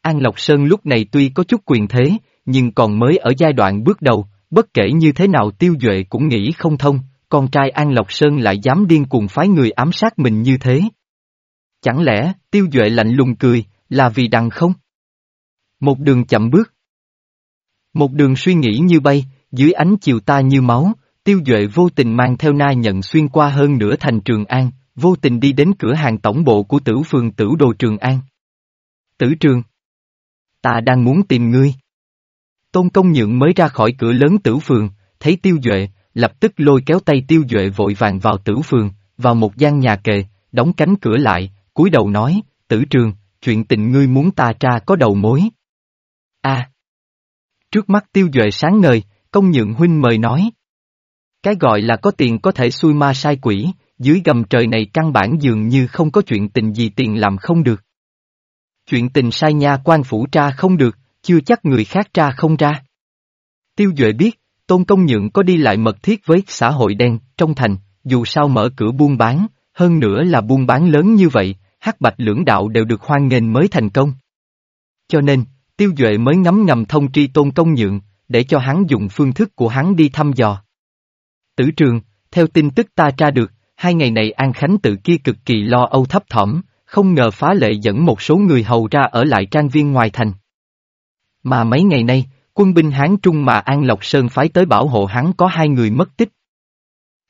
An Lộc Sơn lúc này tuy có chút quyền thế, nhưng còn mới ở giai đoạn bước đầu, bất kể như thế nào Tiêu Duệ cũng nghĩ không thông, con trai An Lộc Sơn lại dám điên cuồng phái người ám sát mình như thế. Chẳng lẽ, Tiêu Duệ lạnh lùng cười, là vì đằng không? Một đường chậm bước. Một đường suy nghĩ như bay, dưới ánh chiều ta như máu, Tiêu Duệ vô tình mang theo na nhận xuyên qua hơn nửa thành Trường An, vô tình đi đến cửa hàng tổng bộ của tử phường tử đồ Trường An. Tử trường. Ta đang muốn tìm ngươi. Tôn công nhượng mới ra khỏi cửa lớn tử phường, thấy Tiêu Duệ, lập tức lôi kéo tay Tiêu Duệ vội vàng vào tử phường, vào một gian nhà kề, đóng cánh cửa lại, cúi đầu nói, tử trường, chuyện tình ngươi muốn ta tra có đầu mối. a Trước mắt Tiêu Duệ sáng ngời, công nhượng huynh mời nói. Cái gọi là có tiền có thể xui ma sai quỷ, dưới gầm trời này căn bản dường như không có chuyện tình gì tiền làm không được. Chuyện tình sai nha quan phủ tra không được, chưa chắc người khác tra không ra. Tiêu Duệ biết, Tôn Công Nhượng có đi lại mật thiết với xã hội đen, trong thành, dù sao mở cửa buôn bán, hơn nữa là buôn bán lớn như vậy, hắc bạch lưỡng đạo đều được hoan nghênh mới thành công. Cho nên, Tiêu Duệ mới ngắm ngầm thông tri Tôn Công Nhượng, để cho hắn dùng phương thức của hắn đi thăm dò. Tử trường, theo tin tức ta tra được, hai ngày này An Khánh tự kia cực kỳ lo âu thấp thỏm, không ngờ phá lệ dẫn một số người hầu ra ở lại trang viên ngoài thành. Mà mấy ngày nay, quân binh Hán Trung mà An Lộc Sơn phái tới bảo hộ hắn có hai người mất tích.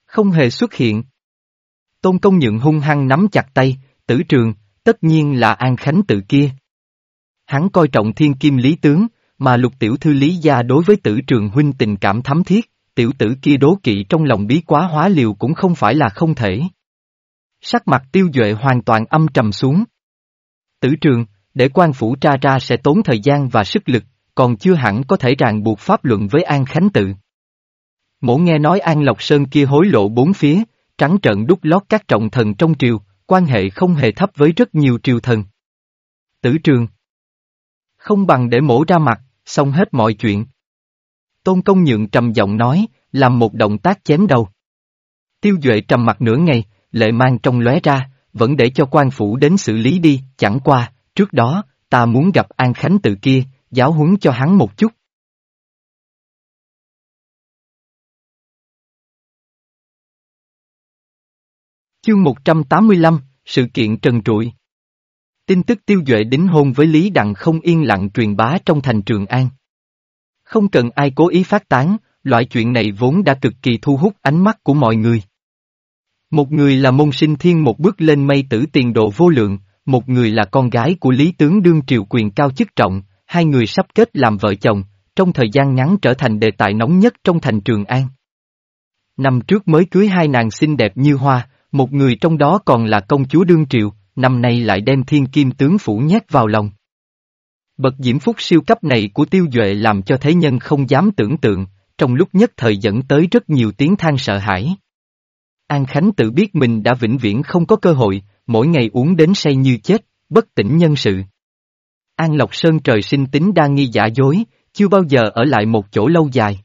Không hề xuất hiện. Tôn công nhượng hung hăng nắm chặt tay, tử trường, tất nhiên là An Khánh tự kia. Hắn coi trọng thiên kim lý tướng, mà lục tiểu thư lý gia đối với tử trường huynh tình cảm thắm thiết, tiểu tử kia đố kỵ trong lòng bí quá hóa liều cũng không phải là không thể. Sắc mặt tiêu duệ hoàn toàn âm trầm xuống. Tử trường, để quan phủ tra ra sẽ tốn thời gian và sức lực, còn chưa hẳn có thể ràng buộc pháp luận với An Khánh tự. Mổ nghe nói An Lộc Sơn kia hối lộ bốn phía, trắng trợn đúc lót các trọng thần trong triều, quan hệ không hề thấp với rất nhiều triều thần. Tử trường Không bằng để mổ ra mặt, xong hết mọi chuyện. Tôn công nhượng trầm giọng nói, làm một động tác chém đầu. Tiêu Duệ trầm mặt nửa ngày, lệ mang trong lóe ra, vẫn để cho quan phủ đến xử lý đi, chẳng qua, trước đó, ta muốn gặp An Khánh tự kia, giáo huấn cho hắn một chút. Chương 185, Sự kiện trần trụi Tin tức tiêu duệ đính hôn với Lý Đặng không yên lặng truyền bá trong thành Trường An. Không cần ai cố ý phát tán, loại chuyện này vốn đã cực kỳ thu hút ánh mắt của mọi người. Một người là môn sinh thiên một bước lên mây tử tiền độ vô lượng, một người là con gái của lý tướng đương triều quyền cao chức trọng, hai người sắp kết làm vợ chồng, trong thời gian ngắn trở thành đề tài nóng nhất trong thành Trường An. Năm trước mới cưới hai nàng xinh đẹp như hoa, một người trong đó còn là công chúa đương Triệu, năm nay lại đem thiên kim tướng phủ nhét vào lòng. Bậc diễm phúc siêu cấp này của tiêu duệ làm cho thế nhân không dám tưởng tượng, trong lúc nhất thời dẫn tới rất nhiều tiếng than sợ hãi. An Khánh tự biết mình đã vĩnh viễn không có cơ hội, mỗi ngày uống đến say như chết, bất tỉnh nhân sự. An Lộc Sơn trời sinh tính đa nghi giả dối, chưa bao giờ ở lại một chỗ lâu dài.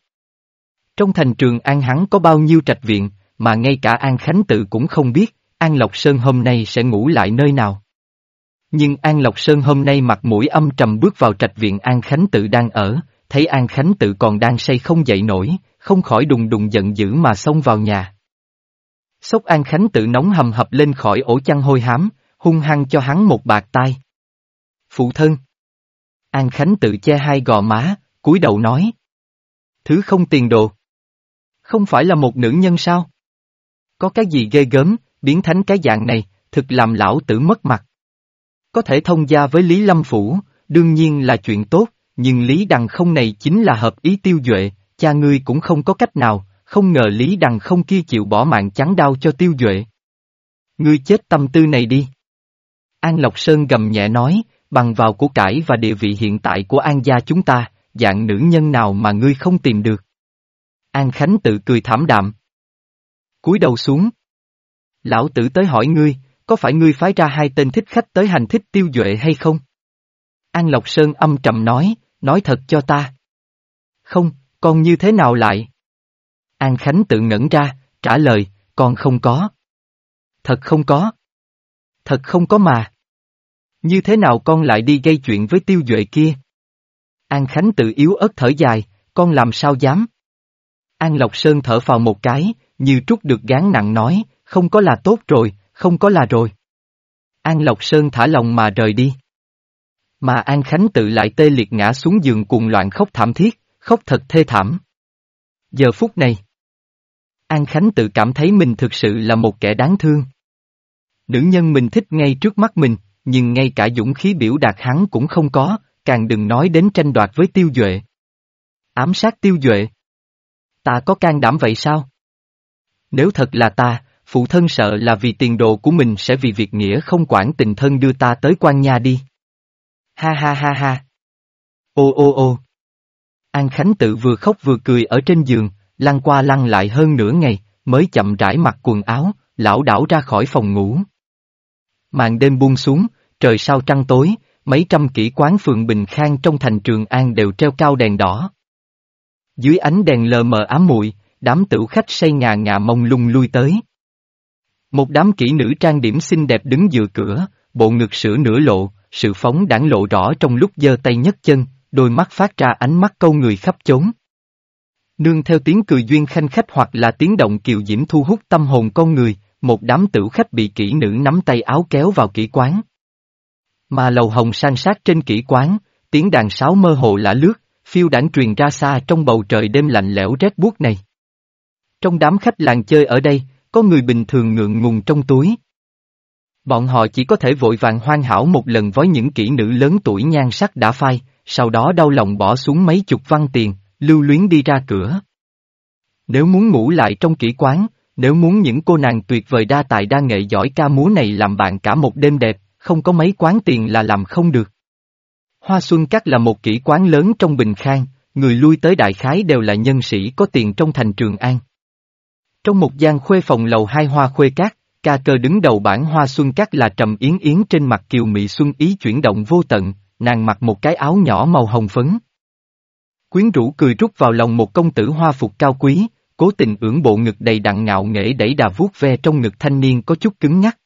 Trong thành trường An hắn có bao nhiêu trạch viện, mà ngay cả An Khánh tự cũng không biết, An Lộc Sơn hôm nay sẽ ngủ lại nơi nào. Nhưng An Lộc Sơn hôm nay mặt mũi âm trầm bước vào trạch viện An Khánh tự đang ở, thấy An Khánh tự còn đang say không dậy nổi, không khỏi đùng đùng giận dữ mà xông vào nhà. Sốc An Khánh tự nóng hầm hập lên khỏi ổ chăn hôi hám, hung hăng cho hắn một bạc tai. Phụ thân. An Khánh tự che hai gò má, cúi đầu nói. Thứ không tiền đồ. Không phải là một nữ nhân sao? Có cái gì ghê gớm, biến thánh cái dạng này, thực làm lão tử mất mặt. Có thể thông gia với Lý Lâm Phủ, đương nhiên là chuyện tốt, nhưng Lý Đằng không này chính là hợp ý tiêu duệ, cha ngươi cũng không có cách nào, không ngờ Lý Đằng không kia chịu bỏ mạng chắn đau cho tiêu duệ. Ngươi chết tâm tư này đi. An Lộc Sơn gầm nhẹ nói, bằng vào của cải và địa vị hiện tại của An gia chúng ta, dạng nữ nhân nào mà ngươi không tìm được. An Khánh tự cười thảm đạm. cúi đầu xuống. Lão tử tới hỏi ngươi, có phải ngươi phái ra hai tên thích khách tới hành thích tiêu duệ hay không? An Lộc Sơn âm trầm nói, nói thật cho ta. Không, con như thế nào lại? An Khánh tự ngẩn ra, trả lời, con không có. Thật không có. Thật không có mà. Như thế nào con lại đi gây chuyện với tiêu duệ kia? An Khánh tự yếu ớt thở dài, con làm sao dám? An Lộc Sơn thở vào một cái, như trút được gán nặng nói, không có là tốt rồi, không có là rồi. An Lộc Sơn thả lòng mà rời đi. Mà An Khánh tự lại tê liệt ngã xuống giường cuồng loạn khóc thảm thiết, khóc thật thê thảm. Giờ phút này, An Khánh tự cảm thấy mình thực sự là một kẻ đáng thương. Nữ nhân mình thích ngay trước mắt mình, nhưng ngay cả dũng khí biểu đạt hắn cũng không có, càng đừng nói đến tranh đoạt với tiêu duệ. Ám sát tiêu duệ. Ta có can đảm vậy sao? Nếu thật là ta, phụ thân sợ là vì tiền đồ của mình sẽ vì việc nghĩa không quản tình thân đưa ta tới quan nhà đi. Ha ha ha ha. Ô ô ô. An Khánh tự vừa khóc vừa cười ở trên giường, lăn qua lăn lại hơn nửa ngày, mới chậm rãi mặc quần áo, lão đảo ra khỏi phòng ngủ. Màn đêm buông xuống, trời sao trăng tối, mấy trăm kỹ quán phường Bình Khang trong thành Trường An đều treo cao đèn đỏ. Dưới ánh đèn lờ mờ ám muội, đám tửu khách say ngà ngà mông lung lui tới. Một đám kỹ nữ trang điểm xinh đẹp đứng dựa cửa, bộ ngực sữa nửa lộ, sự phóng đảng lộ rõ trong lúc giơ tay nhấc chân, đôi mắt phát ra ánh mắt câu người khắp chốn. Nương theo tiếng cười duyên khanh khách hoặc là tiếng động kiều diễm thu hút tâm hồn con người, một đám tử khách bị kỹ nữ nắm tay áo kéo vào kỹ quán. Mà lầu hồng san sát trên kỹ quán, tiếng đàn sáo mơ hồ lả lướt, phiêu đảng truyền ra xa trong bầu trời đêm lạnh lẽo rét buốt này. Trong đám khách làng chơi ở đây, có người bình thường ngượng ngùng trong túi. Bọn họ chỉ có thể vội vàng hoan hảo một lần với những kỹ nữ lớn tuổi nhan sắc đã phai, sau đó đau lòng bỏ xuống mấy chục văn tiền, lưu luyến đi ra cửa. Nếu muốn ngủ lại trong kỹ quán, nếu muốn những cô nàng tuyệt vời đa tài đa nghệ giỏi ca múa này làm bạn cả một đêm đẹp, không có mấy quán tiền là làm không được. Hoa Xuân Cát là một kỹ quán lớn trong Bình Khang, người lui tới đại khái đều là nhân sĩ có tiền trong thành Trường An. Trong một gian khuê phòng lầu hai hoa khuê cát, ca cơ đứng đầu bản hoa xuân cát là trầm yến yến trên mặt kiều mị xuân ý chuyển động vô tận, nàng mặc một cái áo nhỏ màu hồng phấn. Quyến rũ cười rút vào lòng một công tử hoa phục cao quý, cố tình ưỡng bộ ngực đầy đặn ngạo nghễ đẩy đà vuốt ve trong ngực thanh niên có chút cứng ngắc.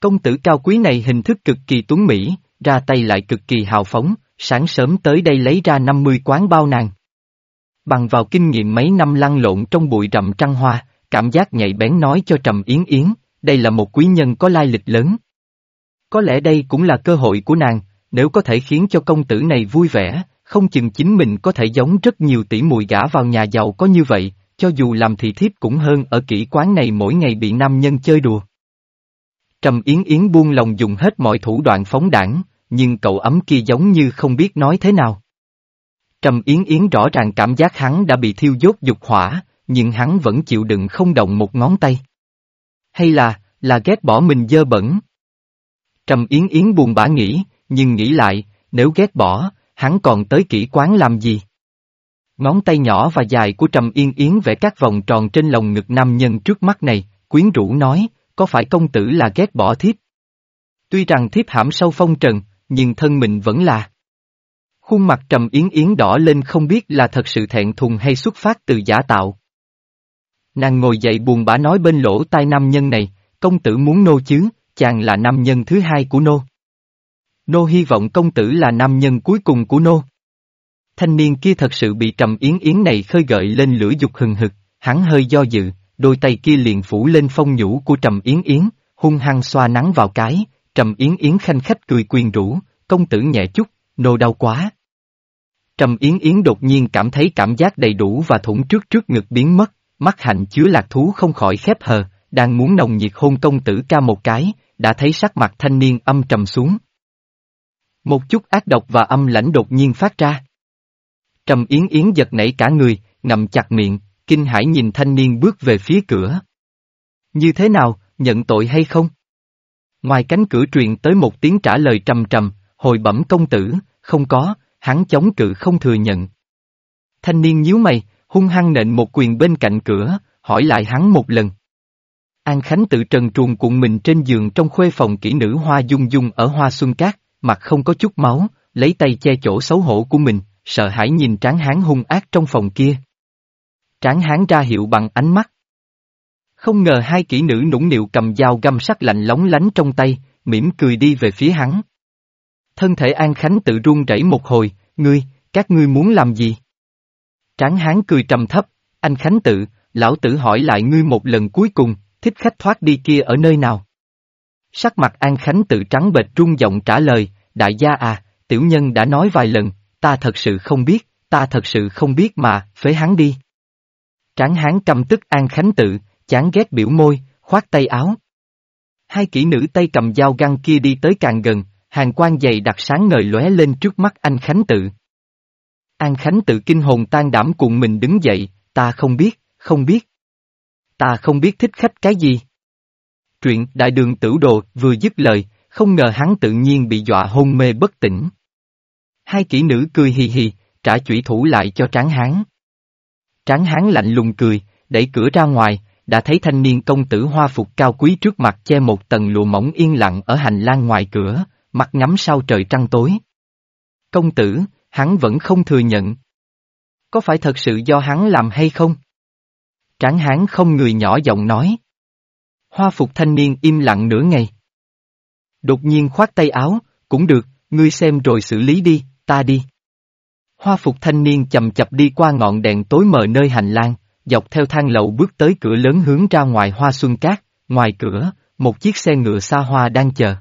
Công tử cao quý này hình thức cực kỳ tuấn mỹ, ra tay lại cực kỳ hào phóng, sáng sớm tới đây lấy ra 50 quán bao nàng. Bằng vào kinh nghiệm mấy năm lăn lộn trong bụi rậm trăng hoa, cảm giác nhạy bén nói cho Trầm Yến Yến, đây là một quý nhân có lai lịch lớn. Có lẽ đây cũng là cơ hội của nàng, nếu có thể khiến cho công tử này vui vẻ, không chừng chính mình có thể giống rất nhiều tỷ mùi gả vào nhà giàu có như vậy, cho dù làm thị thiếp cũng hơn ở kỹ quán này mỗi ngày bị nam nhân chơi đùa. Trầm Yến Yến buông lòng dùng hết mọi thủ đoạn phóng đảng, nhưng cậu ấm kia giống như không biết nói thế nào. Trầm Yến Yến rõ ràng cảm giác hắn đã bị thiêu dốt dục hỏa, nhưng hắn vẫn chịu đựng không động một ngón tay. Hay là, là ghét bỏ mình dơ bẩn? Trầm Yến Yến buồn bã nghĩ, nhưng nghĩ lại, nếu ghét bỏ, hắn còn tới kỹ quán làm gì? Ngón tay nhỏ và dài của Trầm Yên Yến vẽ các vòng tròn trên lồng ngực nam nhân trước mắt này, quyến rũ nói, có phải công tử là ghét bỏ thiếp? Tuy rằng thiếp hãm sâu phong trần, nhưng thân mình vẫn là. Khuôn mặt Trầm Yến Yến đỏ lên không biết là thật sự thẹn thùng hay xuất phát từ giả tạo. Nàng ngồi dậy buồn bã nói bên lỗ tai nam nhân này, công tử muốn nô chứ, chàng là nam nhân thứ hai của nô. Nô hy vọng công tử là nam nhân cuối cùng của nô. Thanh niên kia thật sự bị trầm yến yến này khơi gợi lên lửa dục hừng hực, hắn hơi do dự, đôi tay kia liền phủ lên phong nhũ của trầm yến yến, hung hăng xoa nắng vào cái, trầm yến yến khanh khách cười quyền rũ, công tử nhẹ chút, nô đau quá. Trầm yến yến đột nhiên cảm thấy cảm giác đầy đủ và thủng trước trước ngực biến mất, mắt hạnh chứa lạc thú không khỏi khép hờ, đang muốn nồng nhiệt hôn công tử ca một cái, đã thấy sắc mặt thanh niên âm trầm xuống. Một chút ác độc và âm lãnh đột nhiên phát ra. Trầm Yến Yến giật nảy cả người, ngậm chặt miệng, kinh hãi nhìn thanh niên bước về phía cửa. Như thế nào, nhận tội hay không? Ngoài cánh cửa truyền tới một tiếng trả lời trầm trầm, hồi bẩm công tử, không có, hắn chống cự không thừa nhận. Thanh niên nhíu mày, hung hăng nện một quyền bên cạnh cửa, hỏi lại hắn một lần. An Khánh tự trần truồng cuộn mình trên giường trong khuê phòng kỹ nữ hoa dung dung ở hoa xuân cát, mặt không có chút máu, lấy tay che chỗ xấu hổ của mình, sợ hãi nhìn tráng hán hung ác trong phòng kia. Tráng hán ra hiệu bằng ánh mắt. Không ngờ hai kỹ nữ nũng nịu cầm dao găm sắc lạnh lóng lánh trong tay, mỉm cười đi về phía hắn. Thân thể An Khánh tự run rẩy một hồi, ngươi, các ngươi muốn làm gì? Tráng hán cười trầm thấp, anh Khánh tự, lão tử hỏi lại ngươi một lần cuối cùng, thích khách thoát đi kia ở nơi nào? Sắc mặt An Khánh tự trắng bệch rung giọng trả lời, đại gia à, tiểu nhân đã nói vài lần, ta thật sự không biết, ta thật sự không biết mà, phế hắn đi. Tráng hán cầm tức An Khánh tự, chán ghét biểu môi, khoát tay áo. Hai kỹ nữ tay cầm dao găng kia đi tới càng gần, hàng quan dày đặc sáng ngời lóe lên trước mắt anh Khánh tự. An Khánh tự kinh hồn tan đảm cùng mình đứng dậy, ta không biết, không biết. Ta không biết thích khách cái gì. Truyện Đại đường tử đồ vừa dứt lời, không ngờ hắn tự nhiên bị dọa hôn mê bất tỉnh. Hai kỹ nữ cười hì hì, trả chủy thủ lại cho tráng hán. Tráng hán lạnh lùng cười, đẩy cửa ra ngoài, đã thấy thanh niên công tử hoa phục cao quý trước mặt che một tầng lụa mỏng yên lặng ở hành lang ngoài cửa, mặt ngắm sau trời trăng tối. Công tử, hắn vẫn không thừa nhận. Có phải thật sự do hắn làm hay không? Tráng hán không người nhỏ giọng nói. Hoa phục thanh niên im lặng nửa ngày. Đột nhiên khoát tay áo, cũng được, ngươi xem rồi xử lý đi, ta đi. Hoa phục thanh niên chầm chập đi qua ngọn đèn tối mờ nơi hành lang, dọc theo thang lầu bước tới cửa lớn hướng ra ngoài hoa xuân cát, ngoài cửa, một chiếc xe ngựa xa hoa đang chờ.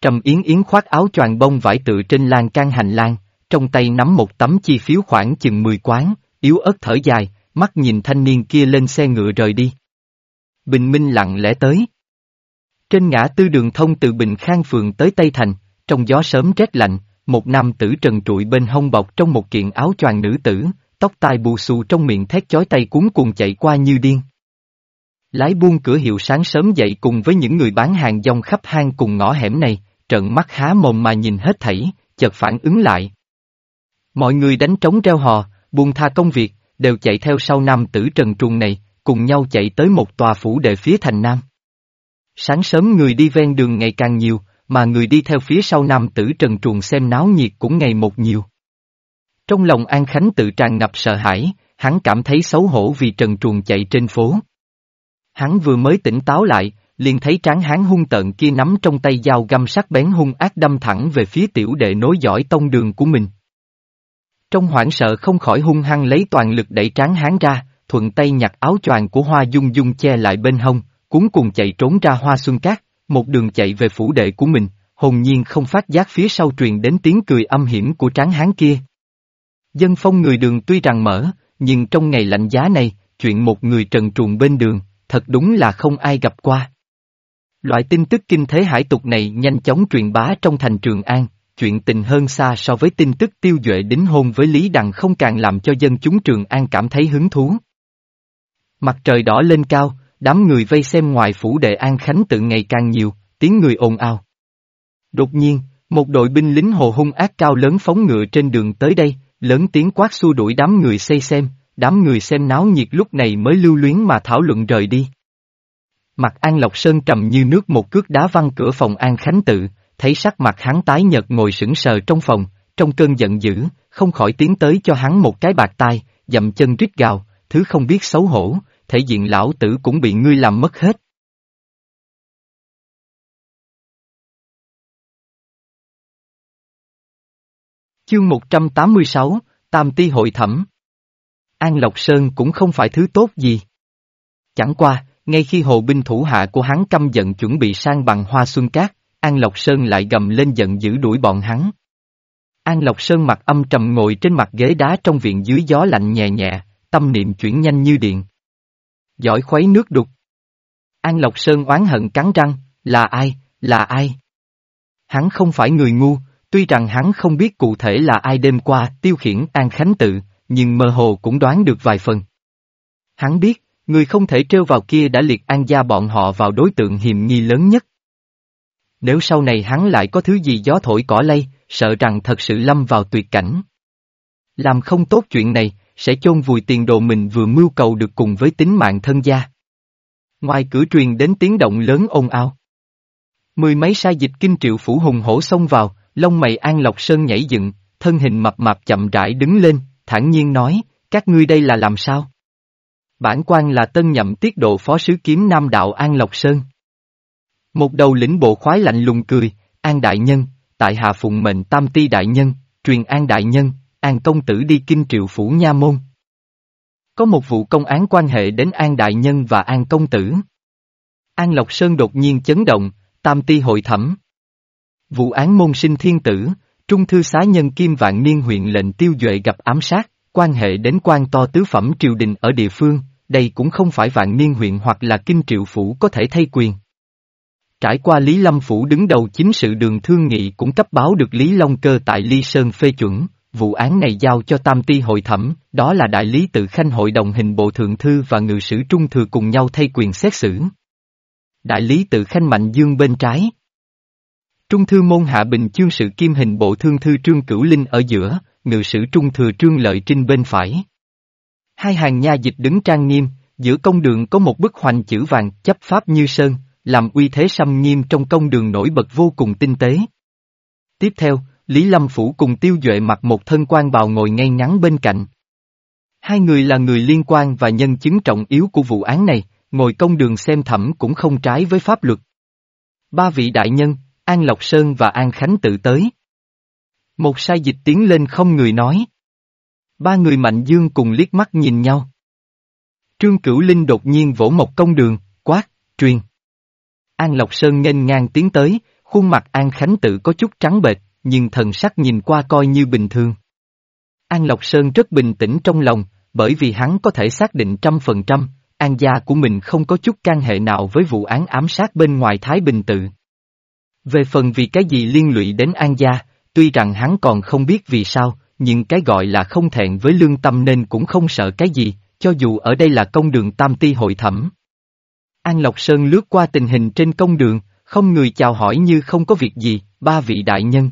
Trầm Yến Yến khoác áo choàng bông vải tự trên lan can hành lang, trong tay nắm một tấm chi phiếu khoảng chừng 10 quán, yếu ớt thở dài, mắt nhìn thanh niên kia lên xe ngựa rời đi. Bình Minh lặng lẽ tới. Trên ngã tư đường thông từ Bình Khang Phường tới Tây Thành, trong gió sớm rét lạnh, một nam tử trần trụi bên hông bọc trong một kiện áo choàng nữ tử, tóc tai bù xù trong miệng thét chói tay cuốn cuồng chạy qua như điên. Lái buôn cửa hiệu sáng sớm dậy cùng với những người bán hàng dòng khắp hang cùng ngõ hẻm này, trận mắt há mồm mà nhìn hết thảy, chợt phản ứng lại. Mọi người đánh trống reo hò, buông tha công việc, đều chạy theo sau nam tử trần truồng này, cùng nhau chạy tới một tòa phủ đệ phía thành nam. Sáng sớm người đi ven đường ngày càng nhiều, mà người đi theo phía sau nam tử trần truồng xem náo nhiệt cũng ngày một nhiều. Trong lòng An Khánh tự tràn ngập sợ hãi, hắn cảm thấy xấu hổ vì trần truồng chạy trên phố. Hắn vừa mới tỉnh táo lại, liền thấy tráng hán hung tợn kia nắm trong tay dao găm sắc bén hung ác đâm thẳng về phía tiểu đệ nối dõi tông đường của mình. Trong hoảng sợ không khỏi hung hăng lấy toàn lực đẩy tráng hán ra, thuận tay nhặt áo choàng của hoa dung dung che lại bên hông, cuốn cùng chạy trốn ra hoa xuân cát, một đường chạy về phủ đệ của mình, hồn nhiên không phát giác phía sau truyền đến tiếng cười âm hiểm của tráng hán kia, Dân phong người đường tuy rằng mở, nhưng trong ngày lạnh giá này, chuyện một người trần truồng bên đường, thật đúng là không ai gặp qua. Loại tin tức kinh thế hải tục này nhanh chóng truyền bá trong thành Trường An, chuyện tình hơn xa so với tin tức tiêu duệ đính hôn với Lý Đằng không càng làm cho dân chúng Trường An cảm thấy hứng thú. Mặt trời đỏ lên cao, đám người vây xem ngoài phủ đệ An Khánh tự ngày càng nhiều, tiếng người ồn ào. Đột nhiên, một đội binh lính hồ hung ác cao lớn phóng ngựa trên đường tới đây, lớn tiếng quát xua đuổi đám người xây xem, đám người xem náo nhiệt lúc này mới lưu luyến mà thảo luận rời đi. Mặt An Lộc Sơn trầm như nước một cước đá văng cửa phòng An Khánh tự, thấy sắc mặt hắn tái nhợt ngồi sững sờ trong phòng, trong cơn giận dữ, không khỏi tiến tới cho hắn một cái bạc tai, dậm chân rít gào, thứ không biết xấu hổ, thể diện lão tử cũng bị ngươi làm mất hết. Chương 186, Tam Ti Hội Thẩm An Lộc Sơn cũng không phải thứ tốt gì. Chẳng qua, ngay khi hồ binh thủ hạ của hắn căm giận chuẩn bị sang bằng hoa xuân cát, An Lộc Sơn lại gầm lên giận dữ đuổi bọn hắn. An Lộc Sơn mặt âm trầm ngồi trên mặt ghế đá trong viện dưới gió lạnh nhẹ nhẹ, tâm niệm chuyển nhanh như điện. Giỏi khuấy nước đục. An Lộc Sơn oán hận cắn răng, là ai, là ai? Hắn không phải người ngu, tuy rằng hắn không biết cụ thể là ai đêm qua tiêu khiển An Khánh tự, nhưng mơ hồ cũng đoán được vài phần. Hắn biết, người không thể trêu vào kia đã liệt An gia bọn họ vào đối tượng hiểm nghi lớn nhất. Nếu sau này hắn lại có thứ gì gió thổi cỏ lay, sợ rằng thật sự lâm vào tuyệt cảnh. Làm không tốt chuyện này, sẽ chôn vùi tiền đồ mình vừa mưu cầu được cùng với tính mạng thân gia. Ngoài cửa truyền đến tiếng động lớn ồn ào. Mười mấy sai dịch kinh triệu phủ hùng hổ xông vào, lông mày an lộc sơn nhảy dựng, thân hình mập mạp chậm rãi đứng lên, thản nhiên nói, các ngươi đây là làm sao? Bản quan là tân nhậm tiết độ phó sứ kiếm nam đạo An Lộc Sơn. Một đầu lĩnh bộ khoái lạnh lùng cười, An Đại Nhân, tại hạ phụng mệnh tam ti đại nhân, truyền An Đại Nhân, An Công Tử đi kinh triệu phủ nha môn. Có một vụ công án quan hệ đến An Đại Nhân và An Công Tử. An Lộc Sơn đột nhiên chấn động, tam ti hội thẩm. Vụ án môn sinh thiên tử, trung thư xá nhân kim vạn niên huyện lệnh tiêu duệ gặp ám sát, quan hệ đến quan to tứ phẩm triều đình ở địa phương, đây cũng không phải vạn niên huyện hoặc là kinh triệu phủ có thể thay quyền. Trải qua Lý Lâm Phủ đứng đầu chính sự đường thương nghị cũng cấp báo được Lý Long Cơ tại Ly Sơn phê chuẩn, vụ án này giao cho Tam Ti hội thẩm, đó là đại lý tự khanh hội đồng hình bộ thượng thư và ngự sử trung thừa cùng nhau thay quyền xét xử. Đại lý tự khanh Mạnh Dương bên trái. Trung thư môn hạ bình chương sự kim hình bộ thương thư trương cửu linh ở giữa, ngự sử trung thừa trương lợi trinh bên phải. Hai hàng nha dịch đứng trang nghiêm, giữa công đường có một bức hoành chữ vàng chấp pháp như sơn, làm uy thế xâm nghiêm trong công đường nổi bật vô cùng tinh tế. Tiếp theo, Lý Lâm Phủ cùng Tiêu Duệ mặc một thân quan bào ngồi ngay ngắn bên cạnh. Hai người là người liên quan và nhân chứng trọng yếu của vụ án này, ngồi công đường xem thẩm cũng không trái với pháp luật. Ba vị đại nhân, An Lộc Sơn và An Khánh tự tới. Một sai dịch tiến lên không người nói. Ba người mạnh dương cùng liếc mắt nhìn nhau. Trương Cửu Linh đột nhiên vỗ một công đường, quát, truyền. An Lộc Sơn nghênh ngang tiến tới, khuôn mặt An Khánh tự có chút trắng bệch, nhưng thần sắc nhìn qua coi như bình thường. An Lộc Sơn rất bình tĩnh trong lòng, bởi vì hắn có thể xác định trăm phần trăm, An gia của mình không có chút can hệ nào với vụ án ám sát bên ngoài Thái Bình tự. Về phần vì cái gì liên lụy đến An gia, tuy rằng hắn còn không biết vì sao, nhưng cái gọi là không thẹn với lương tâm nên cũng không sợ cái gì, cho dù ở đây là công đường tam ti hội thẩm. An Lộc Sơn lướt qua tình hình trên công đường, không người chào hỏi như không có việc gì, ba vị đại nhân.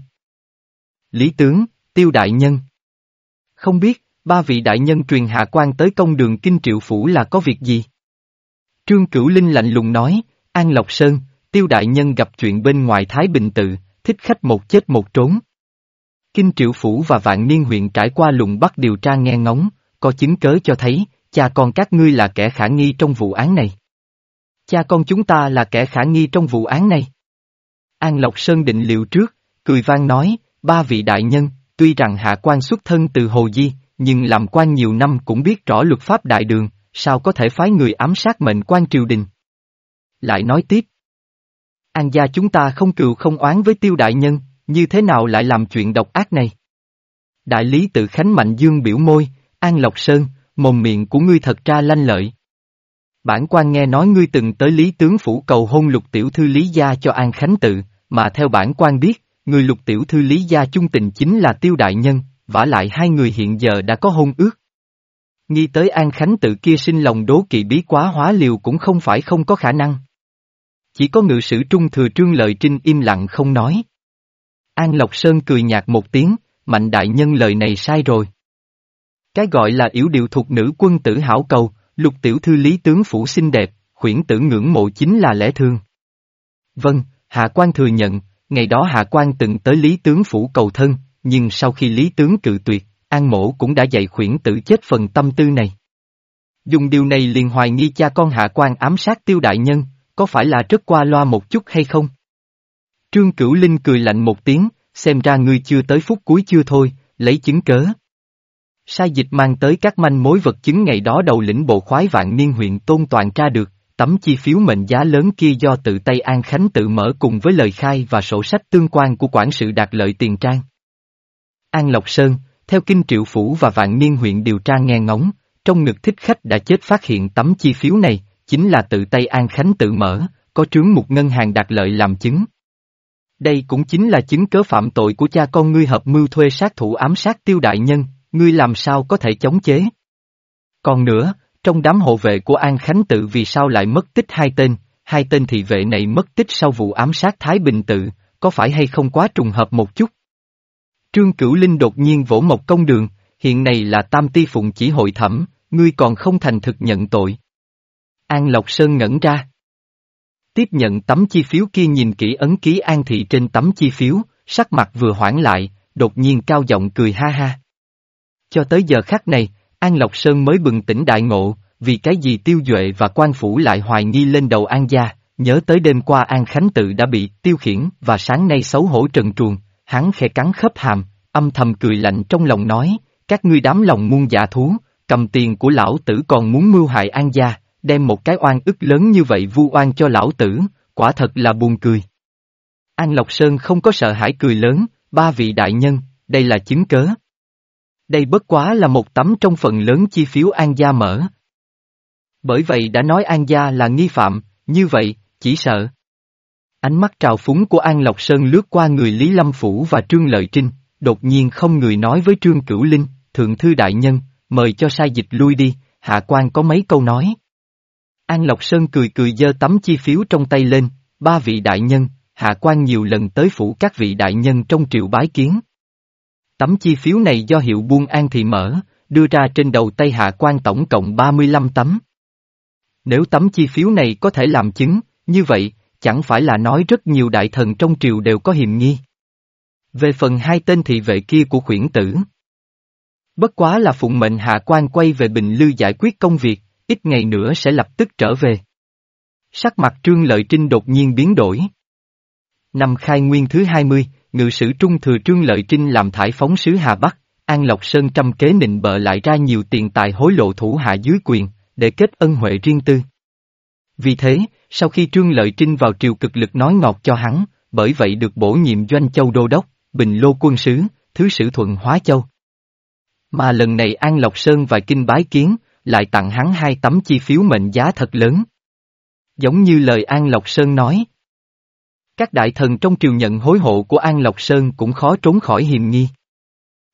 Lý tướng, tiêu đại nhân. Không biết, ba vị đại nhân truyền hạ quan tới công đường kinh triệu phủ là có việc gì? Trương Cửu Linh lạnh lùng nói, An Lộc Sơn, tiêu đại nhân gặp chuyện bên ngoài Thái Bình tự, thích khách một chết một trốn. Kinh triệu phủ và vạn niên huyện trải qua lùng bắt điều tra nghe ngóng, có chứng cớ cho thấy, cha con các ngươi là kẻ khả nghi trong vụ án này. Cha con chúng ta là kẻ khả nghi trong vụ án này. An Lộc Sơn định liệu trước, cười vang nói, ba vị đại nhân, tuy rằng hạ quan xuất thân từ Hồ Di, nhưng làm quan nhiều năm cũng biết rõ luật pháp đại đường, sao có thể phái người ám sát mệnh quan triều đình. Lại nói tiếp. An gia chúng ta không cừu không oán với tiêu đại nhân, như thế nào lại làm chuyện độc ác này? Đại lý tự Khánh Mạnh Dương biểu môi, An Lộc Sơn, mồm miệng của ngươi thật ra lanh lợi. Bản quan nghe nói ngươi từng tới lý tướng phủ cầu hôn lục tiểu thư lý gia cho An Khánh tự, mà theo bản quan biết, người lục tiểu thư lý gia chung tình chính là tiêu đại nhân, vả lại hai người hiện giờ đã có hôn ước. Nghi tới An Khánh tự kia sinh lòng đố kỵ bí quá hóa liều cũng không phải không có khả năng. Chỉ có ngự sử trung thừa trương lợi trinh im lặng không nói. An Lộc Sơn cười nhạt một tiếng, mạnh đại nhân lời này sai rồi. Cái gọi là yếu điệu thuộc nữ quân tử hảo cầu, lục tiểu thư lý tướng phủ xinh đẹp, khuyển tử ngưỡng mộ chính là lẽ thương. Vâng, Hạ quan thừa nhận, ngày đó Hạ quan từng tới lý tướng phủ cầu thân, nhưng sau khi lý tướng cự tuyệt, An mổ cũng đã dạy khuyển tử chết phần tâm tư này. Dùng điều này liền hoài nghi cha con Hạ quan ám sát tiêu đại nhân, có phải là rất qua loa một chút hay không? Trương Cửu Linh cười lạnh một tiếng, xem ra ngươi chưa tới phút cuối chưa thôi, lấy chứng cớ. Sai dịch mang tới các manh mối vật chứng ngày đó đầu lĩnh bộ khoái vạn niên huyện tôn toàn tra được, tấm chi phiếu mệnh giá lớn kia do tự tay An Khánh tự mở cùng với lời khai và sổ sách tương quan của quản sự đạt lợi tiền trang. An Lộc Sơn, theo kinh triệu phủ và vạn niên huyện điều tra nghe ngóng, trong ngực thích khách đã chết phát hiện tấm chi phiếu này, chính là tự tay An Khánh tự mở, có trướng một ngân hàng đạt lợi làm chứng. Đây cũng chính là chứng cớ phạm tội của cha con ngươi hợp mưu thuê sát thủ ám sát tiêu đại nhân, ngươi làm sao có thể chống chế. Còn nữa, trong đám hộ vệ của An Khánh tự vì sao lại mất tích hai tên, hai tên thị vệ này mất tích sau vụ ám sát Thái Bình tự, có phải hay không quá trùng hợp một chút? Trương Cửu Linh đột nhiên vỗ một công đường, hiện này là tam ti phụng chỉ hội thẩm, ngươi còn không thành thực nhận tội. An Lộc Sơn ngẩn ra. Tiếp nhận tấm chi phiếu kia nhìn kỹ ấn ký An Thị trên tấm chi phiếu, sắc mặt vừa hoảng lại, đột nhiên cao giọng cười ha ha. Cho tới giờ khắc này, An Lộc Sơn mới bừng tỉnh đại ngộ, vì cái gì tiêu duệ và quan phủ lại hoài nghi lên đầu An gia, nhớ tới đêm qua An Khánh tự đã bị tiêu khiển và sáng nay xấu hổ trần truồng, hắn khẽ cắn khớp hàm, âm thầm cười lạnh trong lòng nói, các ngươi đám lòng muôn dạ thú, cầm tiền của lão tử còn muốn mưu hại An gia, đem một cái oan ức lớn như vậy vu oan cho lão tử, quả thật là buồn cười. An Lộc Sơn không có sợ hãi cười lớn, ba vị đại nhân, đây là chứng cớ. Đây bất quá là một tấm trong phần lớn chi phiếu An Gia mở. Bởi vậy đã nói An Gia là nghi phạm, như vậy, chỉ sợ. Ánh mắt trào phúng của An Lộc Sơn lướt qua người Lý Lâm Phủ và Trương Lợi Trinh, đột nhiên không người nói với Trương Cửu Linh, Thượng Thư Đại Nhân, mời cho sai dịch lui đi, hạ quan có mấy câu nói. An Lộc Sơn cười cười giơ tấm chi phiếu trong tay lên, ba vị đại nhân, hạ quan nhiều lần tới phủ các vị đại nhân trong triệu bái kiến. Tấm chi phiếu này do hiệu buôn an thị mở, đưa ra trên đầu tay hạ quan tổng cộng 35 tấm. Nếu tấm chi phiếu này có thể làm chứng, như vậy, chẳng phải là nói rất nhiều đại thần trong triều đều có hiềm nghi. Về phần hai tên thị vệ kia của khuyển tử. Bất quá là phụng mệnh hạ quan quay về Bình Lư giải quyết công việc, ít ngày nữa sẽ lập tức trở về. Sắc mặt Trương Lợi Trinh đột nhiên biến đổi. Năm khai nguyên thứ 20, ngự sử trung thừa Trương Lợi Trinh làm thải phóng sứ Hà Bắc, An Lộc Sơn trăm kế nịnh bợ lại ra nhiều tiền tài hối lộ thủ hạ dưới quyền, để kết ân huệ riêng tư. Vì thế, sau khi Trương Lợi Trinh vào triều cực lực nói ngọt cho hắn, bởi vậy được bổ nhiệm doanh châu đô đốc, bình lô quân sứ, thứ sử thuận hóa châu. Mà lần này An Lộc Sơn và Kinh bái kiến, lại tặng hắn hai tấm chi phiếu mệnh giá thật lớn. Giống như lời An Lộc Sơn nói. Các đại thần trong triều nhận hối hộ của An Lộc Sơn cũng khó trốn khỏi hiềm nghi.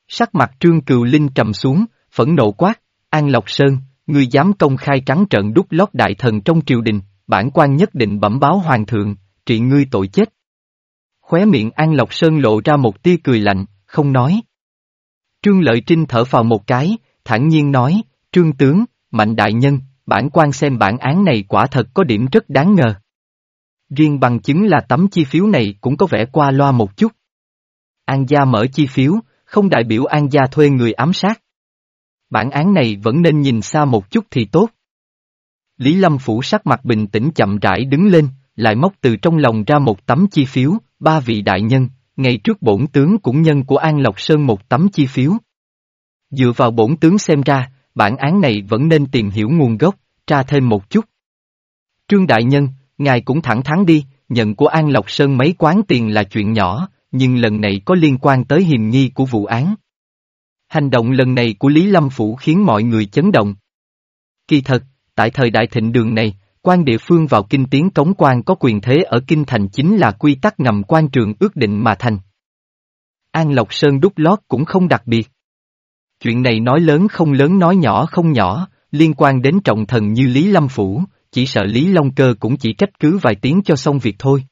Sắc mặt Trương Cừu Linh trầm xuống, phẫn nộ quát, An Lộc Sơn, ngươi dám công khai trắng trợn đúc lót đại thần trong triều đình, bản quan nhất định bẩm báo hoàng thượng, trị ngươi tội chết. Khóe miệng An Lộc Sơn lộ ra một tia cười lạnh, không nói. Trương Lợi Trinh thở vào một cái, thản nhiên nói, Trương tướng, mạnh đại nhân, bản quan xem bản án này quả thật có điểm rất đáng ngờ. Riêng bằng chứng là tấm chi phiếu này cũng có vẻ qua loa một chút. An gia mở chi phiếu, không đại biểu An gia thuê người ám sát. Bản án này vẫn nên nhìn xa một chút thì tốt. Lý Lâm Phủ sắc mặt bình tĩnh chậm rãi đứng lên, lại móc từ trong lòng ra một tấm chi phiếu, ba vị đại nhân, ngày trước bổn tướng cũng nhân của An Lộc Sơn một tấm chi phiếu. Dựa vào bổn tướng xem ra, bản án này vẫn nên tìm hiểu nguồn gốc, tra thêm một chút. Trương Đại Nhân, ngài cũng thẳng thắn đi, nhận của An Lộc Sơn mấy quán tiền là chuyện nhỏ, nhưng lần này có liên quan tới hiềm nghi của vụ án. Hành động lần này của Lý Lâm Phủ khiến mọi người chấn động. Kỳ thật, tại thời đại thịnh đường này, quan địa phương vào kinh tiến cống quan có quyền thế ở kinh thành chính là quy tắc ngầm quan trường ước định mà thành. An Lộc Sơn đúc lót cũng không đặc biệt. Chuyện này nói lớn không lớn nói nhỏ không nhỏ, liên quan đến trọng thần như Lý Lâm Phủ, chỉ sợ Lý Long Cơ cũng chỉ trách cứ vài tiếng cho xong việc thôi.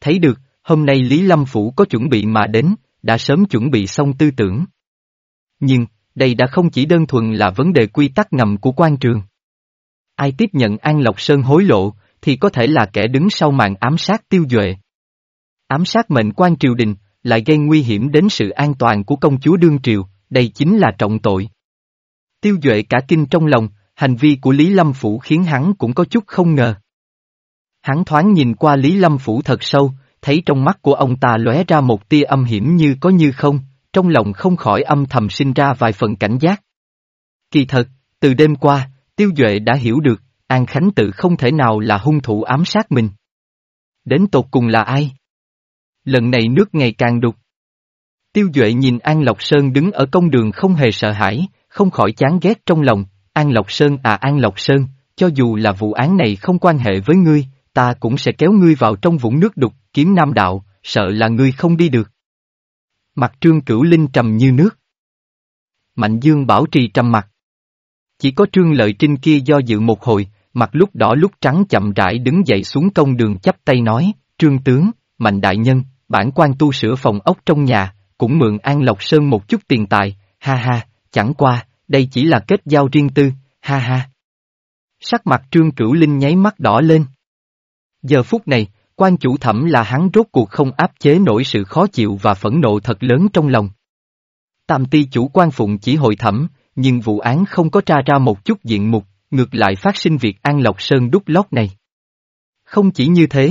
Thấy được, hôm nay Lý Lâm Phủ có chuẩn bị mà đến, đã sớm chuẩn bị xong tư tưởng. Nhưng, đây đã không chỉ đơn thuần là vấn đề quy tắc ngầm của quan trường. Ai tiếp nhận An Lộc Sơn hối lộ, thì có thể là kẻ đứng sau màn ám sát tiêu duệ. Ám sát mệnh quan triều đình, lại gây nguy hiểm đến sự an toàn của công chúa đương triều, đây chính là trọng tội. Tiêu duệ cả kinh trong lòng, hành vi của Lý Lâm Phủ khiến hắn cũng có chút không ngờ. Hắn thoáng nhìn qua Lý Lâm Phủ thật sâu, thấy trong mắt của ông ta lóe ra một tia âm hiểm như có như không, trong lòng không khỏi âm thầm sinh ra vài phần cảnh giác. Kỳ thật, từ đêm qua, Tiêu Duệ đã hiểu được, An Khánh tự không thể nào là hung thủ ám sát mình. Đến tột cùng là ai? Lần này nước ngày càng đục. Tiêu Duệ nhìn An Lộc Sơn đứng ở công đường không hề sợ hãi, không khỏi chán ghét trong lòng, An Lộc Sơn à An Lộc Sơn, cho dù là vụ án này không quan hệ với ngươi, ta cũng sẽ kéo ngươi vào trong vũng nước đục, kiếm nam đạo, sợ là ngươi không đi được. Mặt trương cửu linh trầm như nước. Mạnh dương bảo trì trầm mặt. Chỉ có trương lợi trinh kia do dự một hồi, mặt lúc đỏ lúc trắng chậm rãi đứng dậy xuống công đường chắp tay nói, trương tướng, mạnh đại nhân, bản quan tu sửa phòng ốc trong nhà, cũng mượn An Lộc Sơn một chút tiền tài, ha ha, chẳng qua, đây chỉ là kết giao riêng tư, ha ha. Sắc mặt trương cửu linh nháy mắt đỏ lên. Giờ phút này, quan chủ thẩm là hắn rốt cuộc không áp chế nổi sự khó chịu và phẫn nộ thật lớn trong lòng. Tam ti chủ quan phụng chỉ hội thẩm, nhưng vụ án không có tra ra một chút diện mục, ngược lại phát sinh việc An Lộc Sơn đúc lót này. Không chỉ như thế.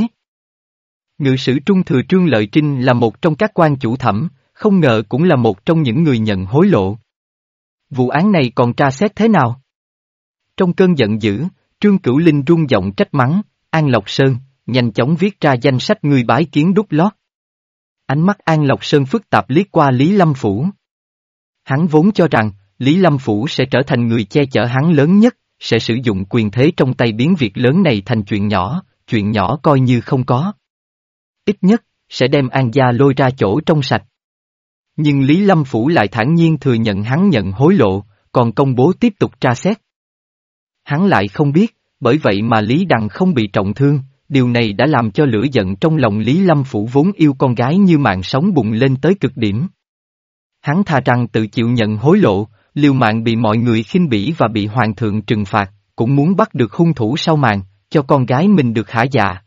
Ngự sử Trung Thừa Trương Lợi Trinh là một trong các quan chủ thẩm, không ngờ cũng là một trong những người nhận hối lộ. Vụ án này còn tra xét thế nào? Trong cơn giận dữ, Trương Cửu Linh rung giọng trách mắng, An Lộc Sơn, nhanh chóng viết ra danh sách người bái kiến đúc lót. Ánh mắt An Lộc Sơn phức tạp liếc qua Lý Lâm Phủ. Hắn vốn cho rằng, Lý Lâm Phủ sẽ trở thành người che chở hắn lớn nhất, sẽ sử dụng quyền thế trong tay biến việc lớn này thành chuyện nhỏ, chuyện nhỏ coi như không có. Ít nhất, sẽ đem An gia lôi ra chỗ trong sạch. Nhưng Lý Lâm Phủ lại thản nhiên thừa nhận hắn nhận hối lộ, còn công bố tiếp tục tra xét. Hắn lại không biết, bởi vậy mà Lý Đằng không bị trọng thương, điều này đã làm cho lửa giận trong lòng Lý Lâm Phủ vốn yêu con gái như mạng sống bùng lên tới cực điểm. Hắn tha rằng tự chịu nhận hối lộ, liều mạng bị mọi người khinh bỉ và bị hoàng thượng trừng phạt, cũng muốn bắt được hung thủ sau màn, cho con gái mình được hả dạ.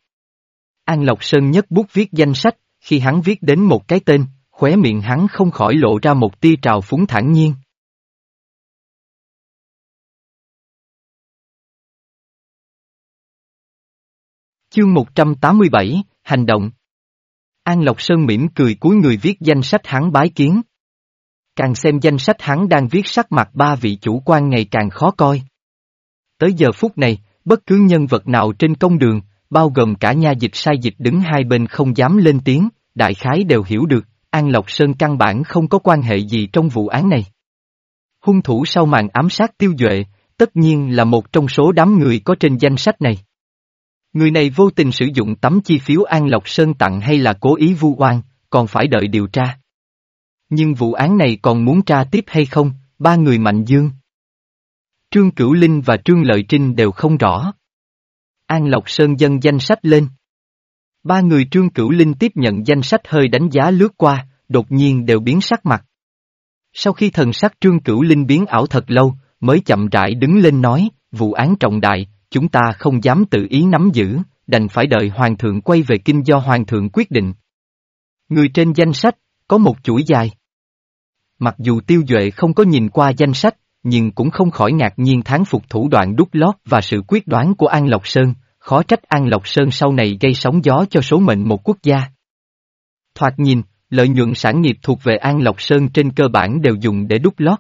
An Lộc Sơn nhất bút viết danh sách, khi hắn viết đến một cái tên, khóe miệng hắn không khỏi lộ ra một tia trào phúng thản nhiên. Chương 187, Hành động An Lộc Sơn mỉm cười cuối người viết danh sách hắn bái kiến. Càng xem danh sách hắn đang viết sắc mặt ba vị chủ quan ngày càng khó coi. Tới giờ phút này, bất cứ nhân vật nào trên công đường, bao gồm cả nha dịch sai dịch đứng hai bên không dám lên tiếng, đại khái đều hiểu được, An Lộc Sơn căn bản không có quan hệ gì trong vụ án này. Hung thủ sau màn ám sát tiêu duệ, tất nhiên là một trong số đám người có trên danh sách này. Người này vô tình sử dụng tấm chi phiếu An Lộc Sơn tặng hay là cố ý vu oan, còn phải đợi điều tra. Nhưng vụ án này còn muốn tra tiếp hay không, ba người Mạnh Dương. Trương Cửu Linh và Trương Lợi Trinh đều không rõ. An Lộc Sơn dân danh sách lên. Ba người Trương Cửu Linh tiếp nhận danh sách hơi đánh giá lướt qua, đột nhiên đều biến sắc mặt. Sau khi thần sắc Trương Cửu Linh biến ảo thật lâu, mới chậm rãi đứng lên nói, vụ án trọng đại, chúng ta không dám tự ý nắm giữ, đành phải đợi Hoàng thượng quay về kinh do Hoàng thượng quyết định. Người trên danh sách, có một chuỗi dài. Mặc dù tiêu duệ không có nhìn qua danh sách, nhưng cũng không khỏi ngạc nhiên thán phục thủ đoạn đúc lót và sự quyết đoán của An Lộc Sơn, khó trách An Lộc Sơn sau này gây sóng gió cho số mệnh một quốc gia. Thoạt nhìn, lợi nhuận sản nghiệp thuộc về An Lộc Sơn trên cơ bản đều dùng để đúc lót.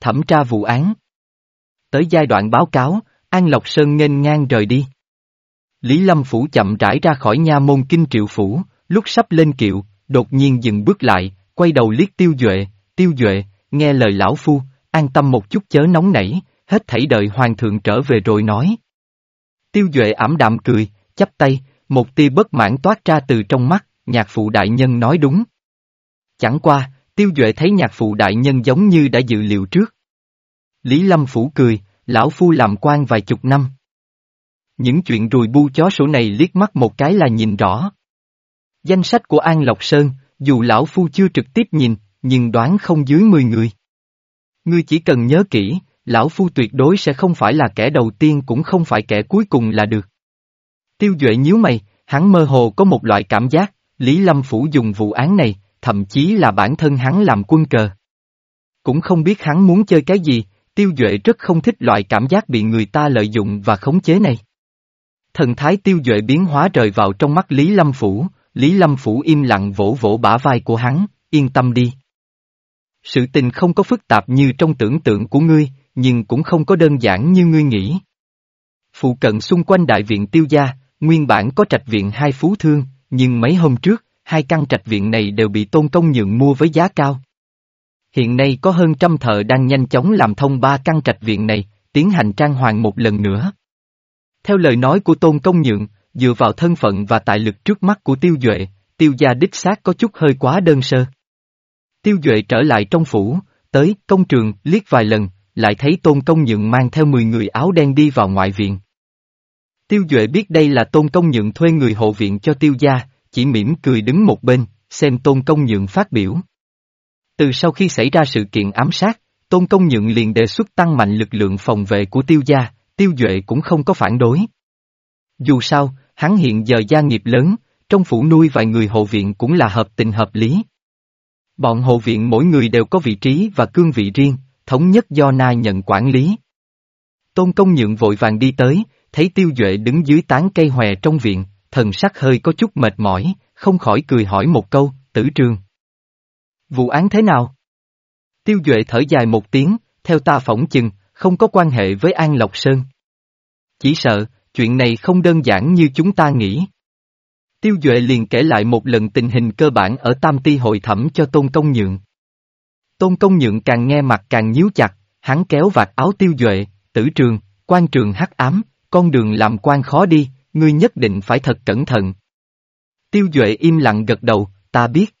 Thẩm tra vụ án. Tới giai đoạn báo cáo, An Lộc Sơn nghênh ngang rời đi. Lý Lâm Phủ chậm rãi ra khỏi nha môn kinh triệu phủ, lúc sắp lên kiệu, đột nhiên dừng bước lại, quay đầu liếc tiêu duệ, tiêu duệ, nghe lời lão phu, an tâm một chút chớ nóng nảy, hết thảy đợi hoàng thượng trở về rồi nói. Tiêu Duệ ảm đạm cười, chắp tay, một tia bất mãn toát ra từ trong mắt, nhạc phụ đại nhân nói đúng. Chẳng qua, Tiêu Duệ thấy nhạc phụ đại nhân giống như đã dự liệu trước. Lý Lâm Phủ cười, lão phu làm quan vài chục năm. Những chuyện rùi bu chó sổ này liếc mắt một cái là nhìn rõ. Danh sách của An Lộc Sơn, dù lão phu chưa trực tiếp nhìn, nhưng đoán không dưới 10 người. Ngươi chỉ cần nhớ kỹ, lão phu tuyệt đối sẽ không phải là kẻ đầu tiên cũng không phải kẻ cuối cùng là được. Tiêu Duệ nhíu mày, hắn mơ hồ có một loại cảm giác, Lý Lâm Phủ dùng vụ án này, thậm chí là bản thân hắn làm quân cờ. Cũng không biết hắn muốn chơi cái gì, Tiêu Duệ rất không thích loại cảm giác bị người ta lợi dụng và khống chế này. Thần thái Tiêu Duệ biến hóa rời vào trong mắt Lý Lâm Phủ, Lý Lâm Phủ im lặng vỗ vỗ bả vai của hắn, yên tâm đi. Sự tình không có phức tạp như trong tưởng tượng của ngươi, nhưng cũng không có đơn giản như ngươi nghĩ. Phụ cận xung quanh đại viện tiêu gia, nguyên bản có trạch viện hai phú thương, nhưng mấy hôm trước, hai căn trạch viện này đều bị tôn công nhượng mua với giá cao. Hiện nay có hơn trăm thợ đang nhanh chóng làm thông ba căn trạch viện này, tiến hành trang hoàng một lần nữa. Theo lời nói của tôn công nhượng, dựa vào thân phận và tài lực trước mắt của tiêu duệ, tiêu gia đích xác có chút hơi quá đơn sơ. Tiêu duệ trở lại trong phủ, tới công trường liếc vài lần, lại thấy tôn công nhượng mang theo 10 người áo đen đi vào ngoại viện. Tiêu duệ biết đây là tôn công nhượng thuê người hộ viện cho tiêu gia, chỉ mỉm cười đứng một bên, xem tôn công nhượng phát biểu. Từ sau khi xảy ra sự kiện ám sát, tôn công nhượng liền đề xuất tăng mạnh lực lượng phòng vệ của tiêu gia, tiêu duệ cũng không có phản đối. Dù sao, hắn hiện giờ gia nghiệp lớn, trong phủ nuôi vài người hộ viện cũng là hợp tình hợp lý. Bọn hộ viện mỗi người đều có vị trí và cương vị riêng, thống nhất do Na nhận quản lý. Tôn công nhượng vội vàng đi tới, thấy tiêu duệ đứng dưới tán cây hòe trong viện, thần sắc hơi có chút mệt mỏi, không khỏi cười hỏi một câu, tử trường. Vụ án thế nào? Tiêu duệ thở dài một tiếng, theo ta phỏng chừng, không có quan hệ với An Lộc Sơn. Chỉ sợ, chuyện này không đơn giản như chúng ta nghĩ. Tiêu Duệ liền kể lại một lần tình hình cơ bản ở Tam Ti hội thẩm cho Tôn Công Nhượng. Tôn Công Nhượng càng nghe mặt càng nhíu chặt, hắn kéo vạt áo Tiêu Duệ, tử trường, quan trường hắc ám, con đường làm quan khó đi, ngươi nhất định phải thật cẩn thận. Tiêu Duệ im lặng gật đầu, ta biết.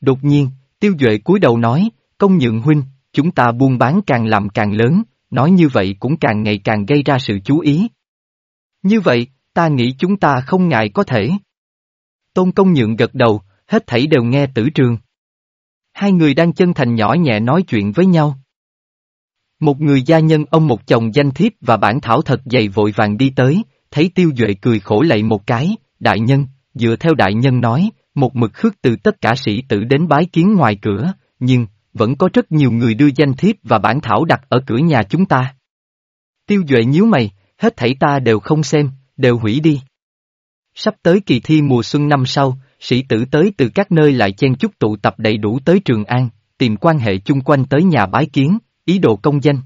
Đột nhiên, Tiêu Duệ cúi đầu nói, công nhượng huynh, chúng ta buôn bán càng làm càng lớn, nói như vậy cũng càng ngày càng gây ra sự chú ý. Như vậy, ta nghĩ chúng ta không ngại có thể. Tôn công nhượng gật đầu, hết thảy đều nghe tử trường. Hai người đang chân thành nhỏ nhẹ nói chuyện với nhau. Một người gia nhân ông một chồng danh thiếp và bản thảo thật dày vội vàng đi tới, thấy tiêu duệ cười khổ lạy một cái, đại nhân, dựa theo đại nhân nói, một mực khước từ tất cả sĩ tử đến bái kiến ngoài cửa, nhưng, vẫn có rất nhiều người đưa danh thiếp và bản thảo đặt ở cửa nhà chúng ta. Tiêu duệ nhíu mày, hết thảy ta đều không xem, đều hủy đi. Sắp tới kỳ thi mùa xuân năm sau, sĩ tử tới từ các nơi lại chen chúc tụ tập đầy đủ tới Trường An, tìm quan hệ chung quanh tới nhà bái kiến, ý đồ công danh.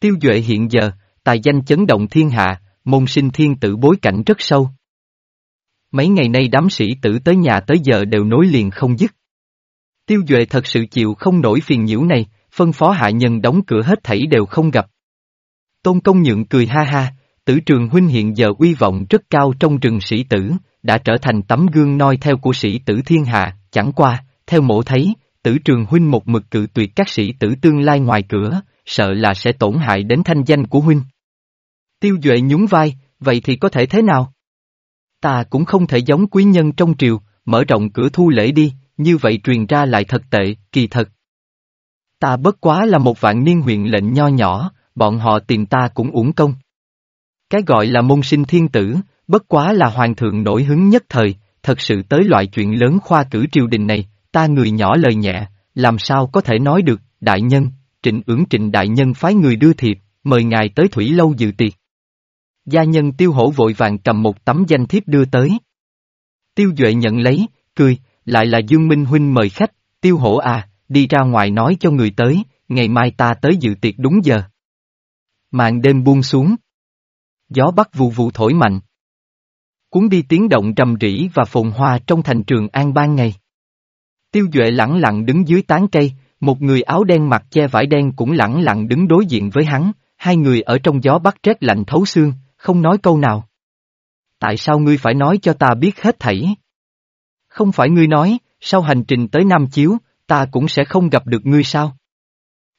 Tiêu Duệ hiện giờ, tài danh chấn động thiên hạ, môn sinh thiên tử bối cảnh rất sâu. Mấy ngày nay đám sĩ tử tới nhà tới giờ đều nối liền không dứt. Tiêu Duệ thật sự chịu không nổi phiền nhiễu này, phân phó hạ nhân đóng cửa hết thảy đều không gặp. Tôn công nhượng cười ha ha, tử trường huynh hiện giờ uy vọng rất cao trong rừng sĩ tử, đã trở thành tấm gương noi theo của sĩ tử thiên hạ, chẳng qua, theo mổ thấy, tử trường huynh một mực cự tuyệt các sĩ tử tương lai ngoài cửa, sợ là sẽ tổn hại đến thanh danh của huynh. Tiêu Duệ nhún vai, vậy thì có thể thế nào? Ta cũng không thể giống quý nhân trong triều, mở rộng cửa thu lễ đi, như vậy truyền ra lại thật tệ, kỳ thật. Ta bất quá là một vạn niên huyện lệnh nho nhỏ, bọn họ tìm ta cũng uổng công. Cái gọi là môn sinh thiên tử, bất quá là hoàng thượng nổi hứng nhất thời, thật sự tới loại chuyện lớn khoa cử triều đình này, ta người nhỏ lời nhẹ, làm sao có thể nói được, đại nhân, trịnh ứng trịnh đại nhân phái người đưa thiệp, mời ngài tới thủy lâu dự tiệc. Gia nhân tiêu hổ vội vàng cầm một tấm danh thiếp đưa tới. Tiêu Duệ nhận lấy, cười, lại là Dương Minh Huynh mời khách, tiêu hổ à, đi ra ngoài nói cho người tới, ngày mai ta tới dự tiệc đúng giờ. Mạng đêm buông xuống. Gió bắc vù vù thổi mạnh. Cuốn đi tiếng động rầm rỉ và phồn hoa trong thành trường an ban ngày. Tiêu Duệ lẳng lặng đứng dưới tán cây, Một người áo đen mặc che vải đen cũng lẳng lặng đứng đối diện với hắn, hai người ở trong gió bắc rét lạnh thấu xương, không nói câu nào. Tại sao ngươi phải nói cho ta biết hết thảy? Không phải ngươi nói, sau hành trình tới Nam Chiếu, ta cũng sẽ không gặp được ngươi sao?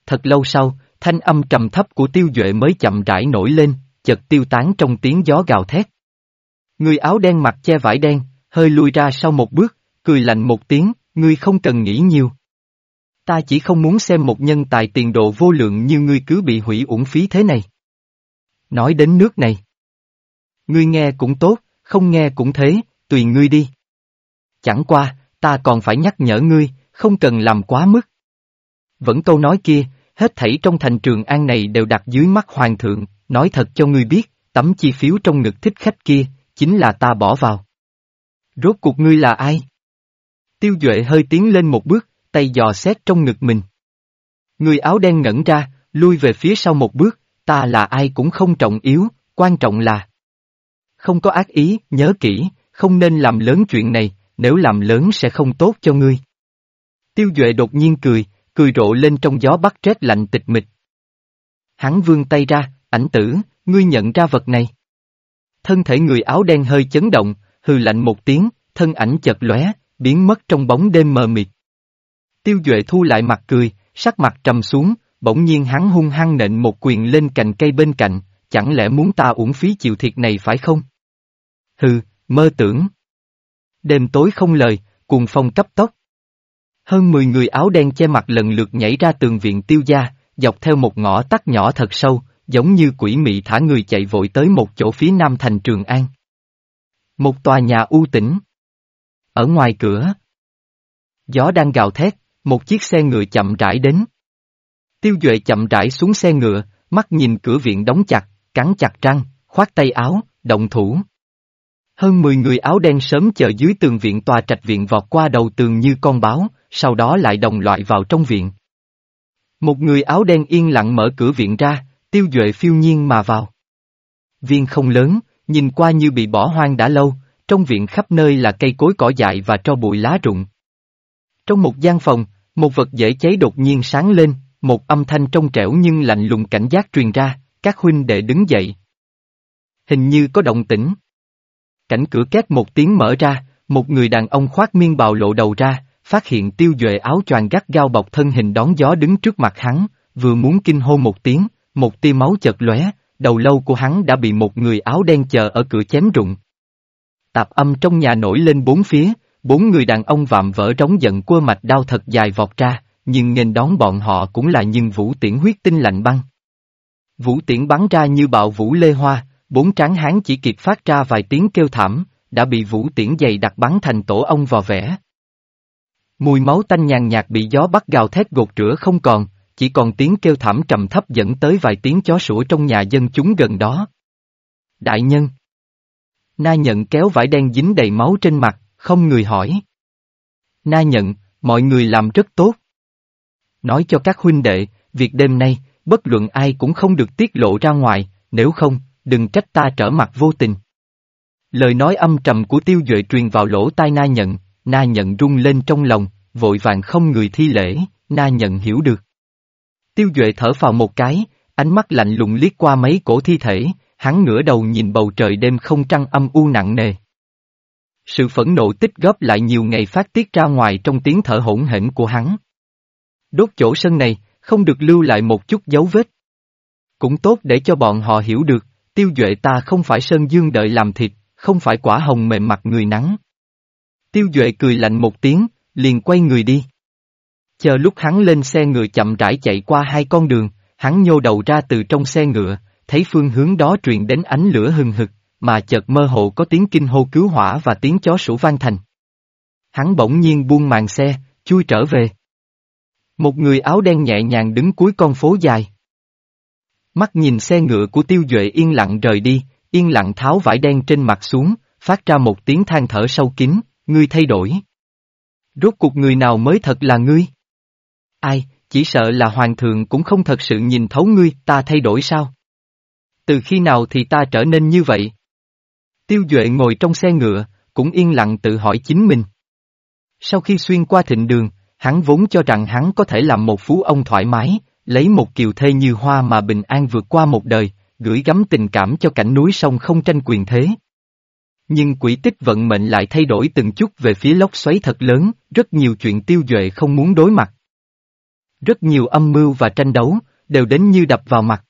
Thật lâu sau, thanh âm trầm thấp của tiêu duệ mới chậm rãi nổi lên, chợt tiêu tán trong tiếng gió gào thét. Người áo đen mặc che vải đen, hơi lùi ra sau một bước, cười lạnh một tiếng, ngươi không cần nghĩ nhiều. Ta chỉ không muốn xem một nhân tài tiền độ vô lượng như ngươi cứ bị hủy uổng phí thế này. Nói đến nước này. Ngươi nghe cũng tốt, không nghe cũng thế, tùy ngươi đi. Chẳng qua, ta còn phải nhắc nhở ngươi, không cần làm quá mức. Vẫn câu nói kia, hết thảy trong thành trường an này đều đặt dưới mắt hoàng thượng, nói thật cho ngươi biết, tấm chi phiếu trong ngực thích khách kia, chính là ta bỏ vào. Rốt cuộc ngươi là ai? Tiêu Duệ hơi tiến lên một bước, tay dò xét trong ngực mình. Người áo đen ngẩn ra, lui về phía sau một bước, ta là ai cũng không trọng yếu, quan trọng là không có ác ý, nhớ kỹ, không nên làm lớn chuyện này, nếu làm lớn sẽ không tốt cho ngươi. Tiêu Duệ đột nhiên cười, cười rộ lên trong gió bắt rét lạnh tịch mịch. Hắn vươn tay ra, ảnh tử, ngươi nhận ra vật này. Thân thể người áo đen hơi chấn động, hừ lạnh một tiếng, thân ảnh chợt lóe, biến mất trong bóng đêm mờ mịt. Tiêu Duệ thu lại mặt cười, sắc mặt trầm xuống, bỗng nhiên hắn hung hăng nện một quyền lên cành cây bên cạnh, chẳng lẽ muốn ta uổng phí chịu thiệt này phải không? Hừ, mơ tưởng. Đêm tối không lời, cuồng phong cấp tốc. Hơn 10 người áo đen che mặt lần lượt nhảy ra tường viện tiêu gia, dọc theo một ngõ tắt nhỏ thật sâu, giống như quỷ mị thả người chạy vội tới một chỗ phía nam thành Trường An. Một tòa nhà u tĩnh. Ở ngoài cửa. Gió đang gào thét, một chiếc xe ngựa chậm rãi đến. Tiêu Duệ chậm rãi xuống xe ngựa, mắt nhìn cửa viện đóng chặt, cắn chặt răng, khoát tay áo, động thủ. Hơn 10 người áo đen sớm chờ dưới tường viện tòa trạch viện vọt qua đầu tường như con báo, sau đó lại đồng loại vào trong viện. Một người áo đen yên lặng mở cửa viện ra, tiêu duệ phiêu nhiên mà vào. Viên không lớn, nhìn qua như bị bỏ hoang đã lâu, trong viện khắp nơi là cây cối cỏ dại và tro bụi lá rụng. Trong một gian phòng, một vật dễ cháy đột nhiên sáng lên, một âm thanh trong trẻo nhưng lạnh lùng cảnh giác truyền ra, các huynh đệ đứng dậy. Hình như có động tĩnh. Cảnh cửa két một tiếng mở ra, một người đàn ông khoác miên bào lộ đầu ra, phát hiện tiêu duệ áo choàng gắt gao bọc thân hình đón gió đứng trước mặt hắn, vừa muốn kinh hô một tiếng, một tia máu chợt lóe, đầu lâu của hắn đã bị một người áo đen chờ ở cửa chém rụng. Tạp âm trong nhà nổi lên bốn phía, bốn người đàn ông vạm vỡ trống giận quơ mạch đao thật dài vọt ra, nhưng nghênh đón bọn họ cũng là nhưng vũ tiễn huyết tinh lạnh băng. Vũ tiễn bắn ra như bạo vũ lê hoa, bốn tráng hán chỉ kịp phát ra vài tiếng kêu thảm, đã bị vũ tiễn dày đặt bắn thành tổ ong vò vẽ. Mùi máu tanh nhàn nhạt bị gió bắt gào thét gột rửa không còn, chỉ còn tiếng kêu thảm trầm thấp dẫn tới vài tiếng chó sủa trong nhà dân chúng gần đó. Đại nhân Na nhận kéo vải đen dính đầy máu trên mặt, không người hỏi. Na nhận, mọi người làm rất tốt. Nói cho các huynh đệ, việc đêm nay, bất luận ai cũng không được tiết lộ ra ngoài, nếu không, đừng trách ta trở mặt vô tình. Lời nói âm trầm của tiêu duệ truyền vào lỗ tai na nhận, na nhận rung lên trong lòng, vội vàng không người thi lễ, na nhận hiểu được. Tiêu duệ thở vào một cái, ánh mắt lạnh lùng liếc qua mấy cổ thi thể, hắn ngửa đầu nhìn bầu trời đêm không trăng âm u nặng nề. Sự phẫn nộ tích góp lại nhiều ngày phát tiết ra ngoài trong tiếng thở hỗn hển của hắn. Đốt chỗ sân này, không được lưu lại một chút dấu vết. Cũng tốt để cho bọn họ hiểu được, tiêu duệ ta không phải sơn dương đợi làm thịt, không phải quả hồng mềm mặt người nắng. Tiêu duệ cười lạnh một tiếng, liền quay người đi. Chờ lúc hắn lên xe ngựa chậm rãi chạy qua hai con đường, hắn nhô đầu ra từ trong xe ngựa, thấy phương hướng đó truyền đến ánh lửa hừng hực, mà chợt mơ hồ có tiếng kinh hô cứu hỏa và tiếng chó sủa vang thành. Hắn bỗng nhiên buông màn xe, chui trở về. Một người áo đen nhẹ nhàng đứng cuối con phố dài. Mắt nhìn xe ngựa của tiêu duệ yên lặng rời đi, yên lặng tháo vải đen trên mặt xuống, phát ra một tiếng than thở sâu kín, ngươi thay đổi. Rốt cuộc người nào mới thật là ngươi? Ai, chỉ sợ là hoàng thượng cũng không thật sự nhìn thấu ngươi, ta thay đổi sao? Từ khi nào thì ta trở nên như vậy? Tiêu Duệ ngồi trong xe ngựa, cũng yên lặng tự hỏi chính mình. Sau khi xuyên qua thịnh đường, hắn vốn cho rằng hắn có thể làm một phú ông thoải mái, lấy một kiều thê như hoa mà bình an vượt qua một đời, gửi gắm tình cảm cho cảnh núi sông không tranh quyền thế. Nhưng quỷ tích vận mệnh lại thay đổi từng chút về phía lốc xoáy thật lớn, rất nhiều chuyện tiêu duệ không muốn đối mặt. Rất nhiều âm mưu và tranh đấu, đều đến như đập vào mặt.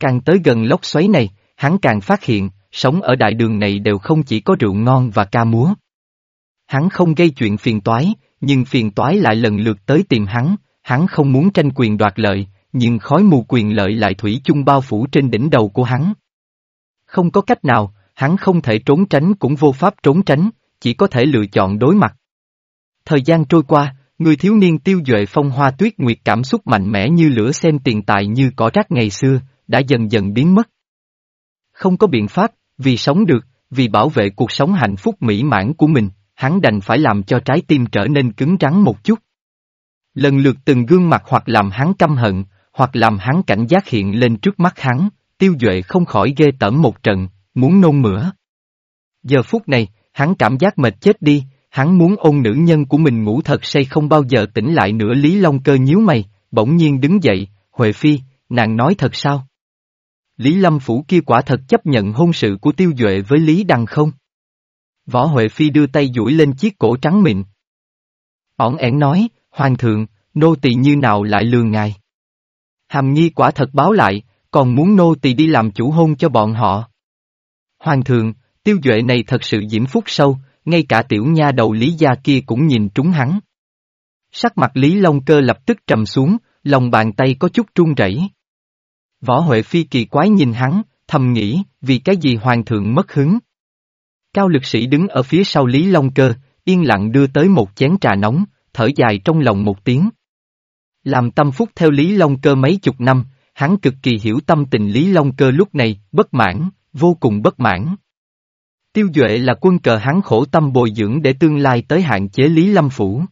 Càng tới gần lốc xoáy này, hắn càng phát hiện, sống ở đại đường này đều không chỉ có rượu ngon và ca múa. Hắn không gây chuyện phiền toái, nhưng phiền toái lại lần lượt tới tìm hắn, hắn không muốn tranh quyền đoạt lợi, nhưng khói mù quyền lợi lại thủy chung bao phủ trên đỉnh đầu của hắn. Không có cách nào, hắn không thể trốn tránh cũng vô pháp trốn tránh, chỉ có thể lựa chọn đối mặt. Thời gian trôi qua, người thiếu niên tiêu duệ phong hoa tuyết nguyệt cảm xúc mạnh mẽ như lửa xem tiền tài như cỏ rác ngày xưa, đã dần dần biến mất. Không có biện pháp, vì sống được, vì bảo vệ cuộc sống hạnh phúc mỹ mãn của mình, hắn đành phải làm cho trái tim trở nên cứng rắn một chút. Lần lượt từng gương mặt hoặc làm hắn căm hận, hoặc làm hắn cảnh giác hiện lên trước mắt hắn, tiêu duệ không khỏi ghê tởm một trận, muốn nôn mửa. Giờ phút này, hắn cảm giác mệt chết đi, hắn muốn ôn nữ nhân của mình ngủ thật say không bao giờ tỉnh lại nữa Lý Long cơ nhíu mày, bỗng nhiên đứng dậy, Huệ Phi, nàng nói thật sao? Lý Lâm Phủ kia quả thật chấp nhận hôn sự của Tiêu Duệ với Lý Đăng không? Võ Huệ Phi đưa tay duỗi lên chiếc cổ trắng mịn. Ổn ẻn nói, Hoàng thượng, nô tỳ như nào lại lường ngài? Hàm nghi quả thật báo lại, còn muốn nô tỳ đi làm chủ hôn cho bọn họ. Hoàng thượng, tiêu duệ này thật sự diễm phúc sâu, ngay cả tiểu nha đầu lý gia kia cũng nhìn trúng hắn. Sắc mặt Lý Long Cơ lập tức trầm xuống, lòng bàn tay có chút run rẩy. Võ Huệ Phi kỳ quái nhìn hắn, thầm nghĩ, vì cái gì hoàng thượng mất hứng. Cao lực sĩ đứng ở phía sau Lý Long Cơ, yên lặng đưa tới một chén trà nóng, thở dài trong lòng một tiếng. Làm tâm phúc theo Lý Long Cơ mấy chục năm, hắn cực kỳ hiểu tâm tình Lý Long Cơ lúc này, bất mãn, vô cùng bất mãn. Tiêu Duệ là quân cờ hắn khổ tâm bồi dưỡng để tương lai tới hạn chế Lý Lâm Phủ.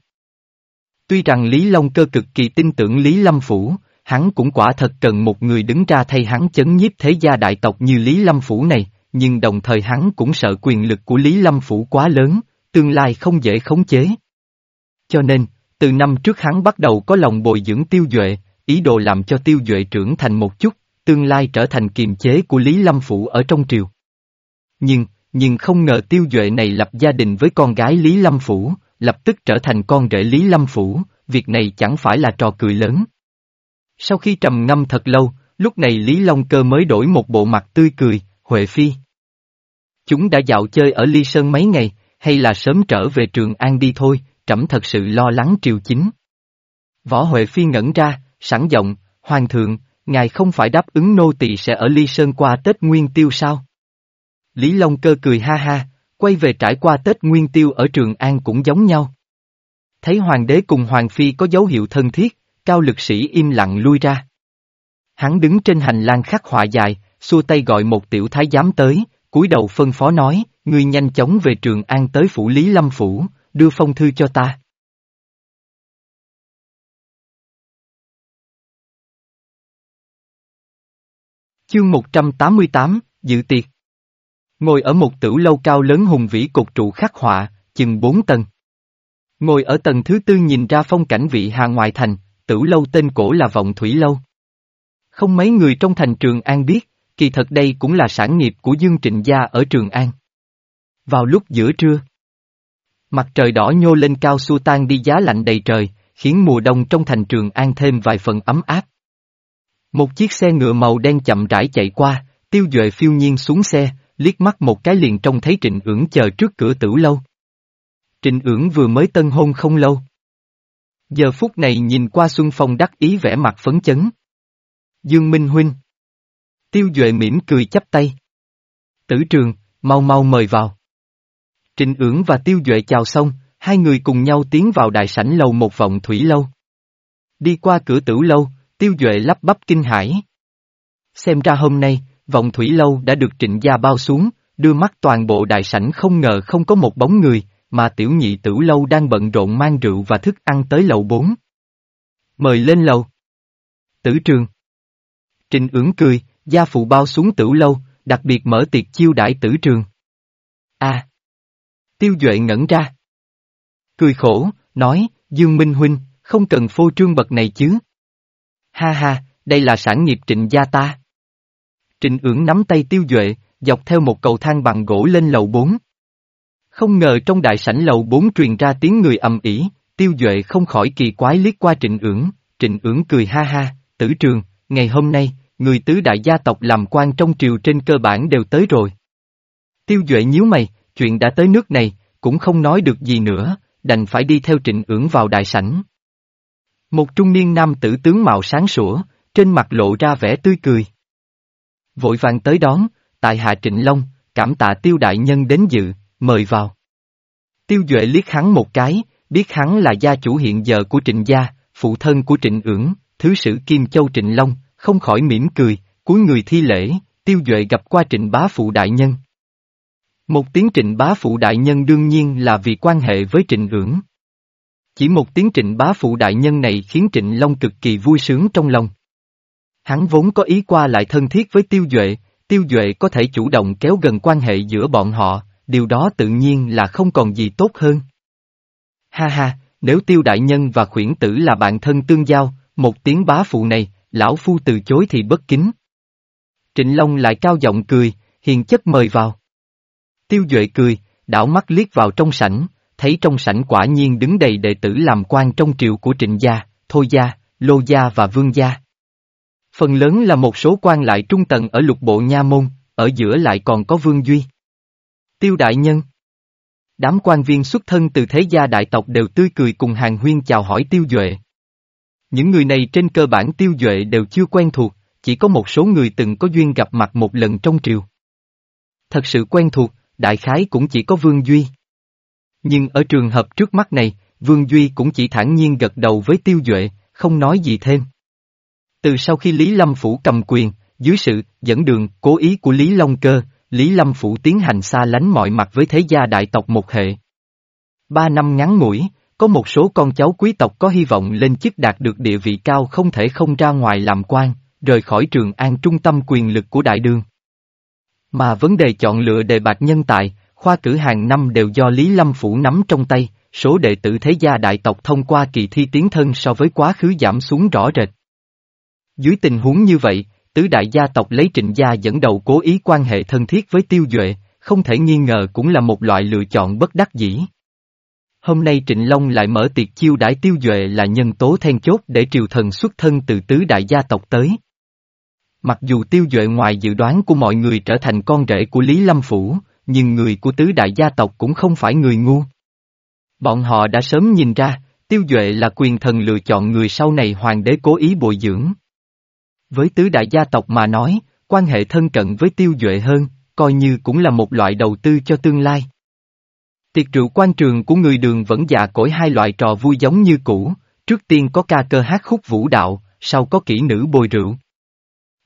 Tuy rằng Lý Long Cơ cực kỳ tin tưởng Lý Lâm Phủ, hắn cũng quả thật cần một người đứng ra thay hắn chấn nhiếp thế gia đại tộc như Lý Lâm Phủ này, nhưng đồng thời hắn cũng sợ quyền lực của Lý Lâm Phủ quá lớn, tương lai không dễ khống chế. Cho nên, từ năm trước hắn bắt đầu có lòng bồi dưỡng tiêu duệ, ý đồ làm cho tiêu duệ trưởng thành một chút, tương lai trở thành kiềm chế của Lý Lâm Phủ ở trong triều. Nhưng, nhưng không ngờ tiêu duệ này lập gia đình với con gái Lý Lâm Phủ, lập tức trở thành con rể Lý Lâm Phủ, việc này chẳng phải là trò cười lớn. Sau khi trầm ngâm thật lâu, lúc này Lý Long Cơ mới đổi một bộ mặt tươi cười, Huệ Phi. Chúng đã dạo chơi ở Ly Sơn mấy ngày, hay là sớm trở về Trường An đi thôi, trẫm thật sự lo lắng triều chính. Võ Huệ Phi ngẩn ra, sẵn giọng, Hoàng thượng, ngài không phải đáp ứng nô tỳ sẽ ở Ly Sơn qua Tết Nguyên Tiêu sao? Lý Long Cơ cười ha ha, quay về trải qua Tết Nguyên Tiêu ở Trường An cũng giống nhau. Thấy Hoàng đế cùng Hoàng Phi có dấu hiệu thân thiết, cao lực sĩ im lặng lui ra. Hắn đứng trên hành lang khắc họa dài, xua tay gọi một tiểu thái giám tới, cúi đầu phân phó nói, ngươi nhanh chóng về Trường An tới phủ Lý Lâm Phủ, đưa phong thư cho ta. Chương 188, Dự tiệc Ngồi ở một tử lâu cao lớn hùng vĩ cột trụ khắc họa, chừng bốn tầng. Ngồi ở tầng thứ tư nhìn ra phong cảnh vị hà ngoại thành, tử lâu tên cổ là Vọng Thủy Lâu. Không mấy người trong thành Trường An biết, kỳ thật đây cũng là sản nghiệp của Dương Trịnh Gia ở Trường An. Vào lúc giữa trưa, Mặt trời đỏ nhô lên cao xua tan đi giá lạnh đầy trời, khiến mùa đông trong thành trường an thêm vài phần ấm áp. Một chiếc xe ngựa màu đen chậm rãi chạy qua, tiêu duệ phiêu nhiên xuống xe, liếc mắt một cái liền trông thấy trịnh ưỡng chờ trước cửa tử lâu. Trịnh ưỡng vừa mới tân hôn không lâu. Giờ phút này nhìn qua Xuân Phong đắc ý vẻ mặt phấn chấn. Dương Minh Huynh. Tiêu Duệ mỉm cười chắp tay. Tử trường, mau mau mời vào. Trịnh ưỡng và tiêu duệ chào xong, hai người cùng nhau tiến vào đại sảnh lầu một vòng thủy lâu. Đi qua cửa tử lâu, tiêu duệ lắp bắp kinh hãi. Xem ra hôm nay, Vòng thủy lâu đã được trịnh gia bao xuống, đưa mắt toàn bộ đại sảnh không ngờ không có một bóng người, mà tiểu nhị tử lâu đang bận rộn mang rượu và thức ăn tới lầu bốn. Mời lên lầu. Tử trường. Trịnh ưỡng cười, gia phụ bao xuống tử lâu, đặc biệt mở tiệc chiêu đãi tử trường. a Tiêu Duệ ngẩn ra. Cười khổ, nói, Dương Minh Huynh, không cần phô trương bậc này chứ. Ha ha, đây là sản nghiệp trịnh gia ta. Trịnh ưỡng nắm tay tiêu duệ, dọc theo một cầu thang bằng gỗ lên lầu 4. Không ngờ trong đại sảnh lầu 4 truyền ra tiếng người ầm ĩ, tiêu duệ không khỏi kỳ quái liếc qua trịnh ưỡng, trịnh ưỡng cười ha ha, tử trường, ngày hôm nay, người tứ đại gia tộc làm quan trong triều trên cơ bản đều tới rồi. Tiêu duệ nhíu mày, chuyện đã tới nước này, cũng không nói được gì nữa, đành phải đi theo trịnh ưỡng vào đại sảnh. Một trung niên nam tử tướng mạo sáng sủa, trên mặt lộ ra vẻ tươi cười. Vội vàng tới đón, tại hạ trịnh Long, cảm tạ tiêu đại nhân đến dự, mời vào. Tiêu Duệ liếc hắn một cái, biết hắn là gia chủ hiện giờ của trịnh gia, phụ thân của trịnh ưỡng, thứ sử Kim Châu Trịnh Long, không khỏi mỉm cười, cuối người thi lễ, Tiêu Duệ gặp qua trịnh bá phụ đại nhân. Một tiếng trịnh bá phụ đại nhân đương nhiên là vì quan hệ với trịnh ưỡng. Chỉ một tiếng trịnh bá phụ đại nhân này khiến trịnh Long cực kỳ vui sướng trong lòng. Hắn vốn có ý qua lại thân thiết với Tiêu Duệ, Tiêu Duệ có thể chủ động kéo gần quan hệ giữa bọn họ, điều đó tự nhiên là không còn gì tốt hơn. Ha ha, nếu Tiêu Đại Nhân và khuyển tử là bạn thân tương giao, một tiếng bá phụ này, lão phu từ chối thì bất kính. Trịnh Long lại cao giọng cười, hiền chất mời vào. Tiêu Duệ cười, đảo mắt liếc vào trong sảnh, thấy trong sảnh quả nhiên đứng đầy đệ tử làm quan trong triều của trịnh gia, thôi gia, lô gia và vương gia. Phần lớn là một số quan lại trung tầng ở lục bộ nha môn, ở giữa lại còn có Vương Duy. Tiêu Đại Nhân Đám quan viên xuất thân từ thế gia đại tộc đều tươi cười cùng hàng huyên chào hỏi Tiêu Duệ. Những người này trên cơ bản Tiêu Duệ đều chưa quen thuộc, chỉ có một số người từng có duyên gặp mặt một lần trong triều. Thật sự quen thuộc, đại khái cũng chỉ có Vương Duy. Nhưng ở trường hợp trước mắt này, Vương Duy cũng chỉ thản nhiên gật đầu với Tiêu Duệ, không nói gì thêm. Từ sau khi Lý Lâm Phủ cầm quyền, dưới sự dẫn đường cố ý của Lý Long Cơ, Lý Lâm Phủ tiến hành xa lánh mọi mặt với thế gia đại tộc một hệ. Ba năm ngắn ngủi, có một số con cháu quý tộc có hy vọng lên chức đạt được địa vị cao không thể không ra ngoài làm quan, rời khỏi trường an trung tâm quyền lực của đại đường. Mà vấn đề chọn lựa đề bạc nhân tài, khoa cử hàng năm đều do Lý Lâm Phủ nắm trong tay, số đệ tử thế gia đại tộc thông qua kỳ thi tiến thân so với quá khứ giảm xuống rõ rệt. Dưới tình huống như vậy, tứ đại gia tộc lấy trịnh gia dẫn đầu cố ý quan hệ thân thiết với tiêu duệ, không thể nghi ngờ cũng là một loại lựa chọn bất đắc dĩ. Hôm nay Trịnh Long lại mở tiệc chiêu đãi tiêu duệ là nhân tố then chốt để triều thần xuất thân từ tứ đại gia tộc tới. Mặc dù tiêu duệ ngoài dự đoán của mọi người trở thành con rể của Lý Lâm Phủ, nhưng người của tứ đại gia tộc cũng không phải người ngu. Bọn họ đã sớm nhìn ra, tiêu duệ là quyền thần lựa chọn người sau này hoàng đế cố ý bồi dưỡng. Với tứ đại gia tộc mà nói, quan hệ thân cận với tiêu duệ hơn, coi như cũng là một loại đầu tư cho tương lai. Tiệc rượu quan trường của người đường vẫn già cỗi hai loại trò vui giống như cũ, trước tiên có ca cơ hát khúc vũ đạo, sau có kỹ nữ bồi rượu.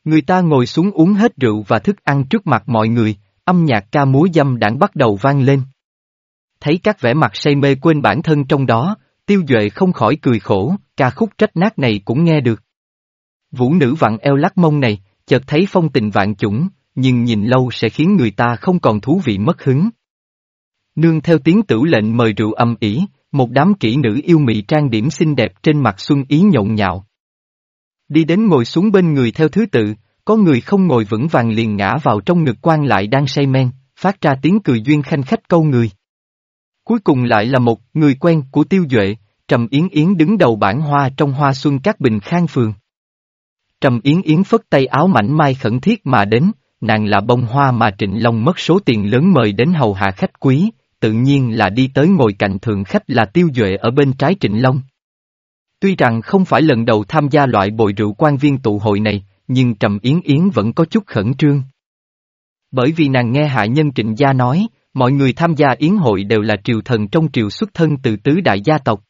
Người ta ngồi xuống uống hết rượu và thức ăn trước mặt mọi người, âm nhạc ca múa dâm đảng bắt đầu vang lên. Thấy các vẻ mặt say mê quên bản thân trong đó, tiêu duệ không khỏi cười khổ, ca khúc trách nát này cũng nghe được. Vũ nữ vặn eo lắc mông này, chợt thấy phong tình vạn chủng, nhưng nhìn lâu sẽ khiến người ta không còn thú vị mất hứng. Nương theo tiếng tử lệnh mời rượu âm ỉ, một đám kỹ nữ yêu mị trang điểm xinh đẹp trên mặt xuân ý nhộn nhạo. Đi đến ngồi xuống bên người theo thứ tự, có người không ngồi vững vàng liền ngã vào trong ngực quan lại đang say men, phát ra tiếng cười duyên khanh khách câu người. Cuối cùng lại là một người quen của tiêu duệ, Trầm Yến Yến đứng đầu bản hoa trong hoa xuân các bình khang phường. Trầm Yến Yến phất tay áo mảnh mai khẩn thiết mà đến, nàng là bông hoa mà Trịnh Long mất số tiền lớn mời đến hầu hạ khách quý, tự nhiên là đi tới ngồi cạnh thượng khách là tiêu duệ ở bên trái Trịnh Long. Tuy rằng không phải lần đầu tham gia loại bồi rượu quan viên tụ hội này, nhưng Trầm Yến Yến vẫn có chút khẩn trương. Bởi vì nàng nghe hạ nhân trịnh gia nói, mọi người tham gia yến hội đều là triều thần trong triều xuất thân từ tứ đại gia tộc.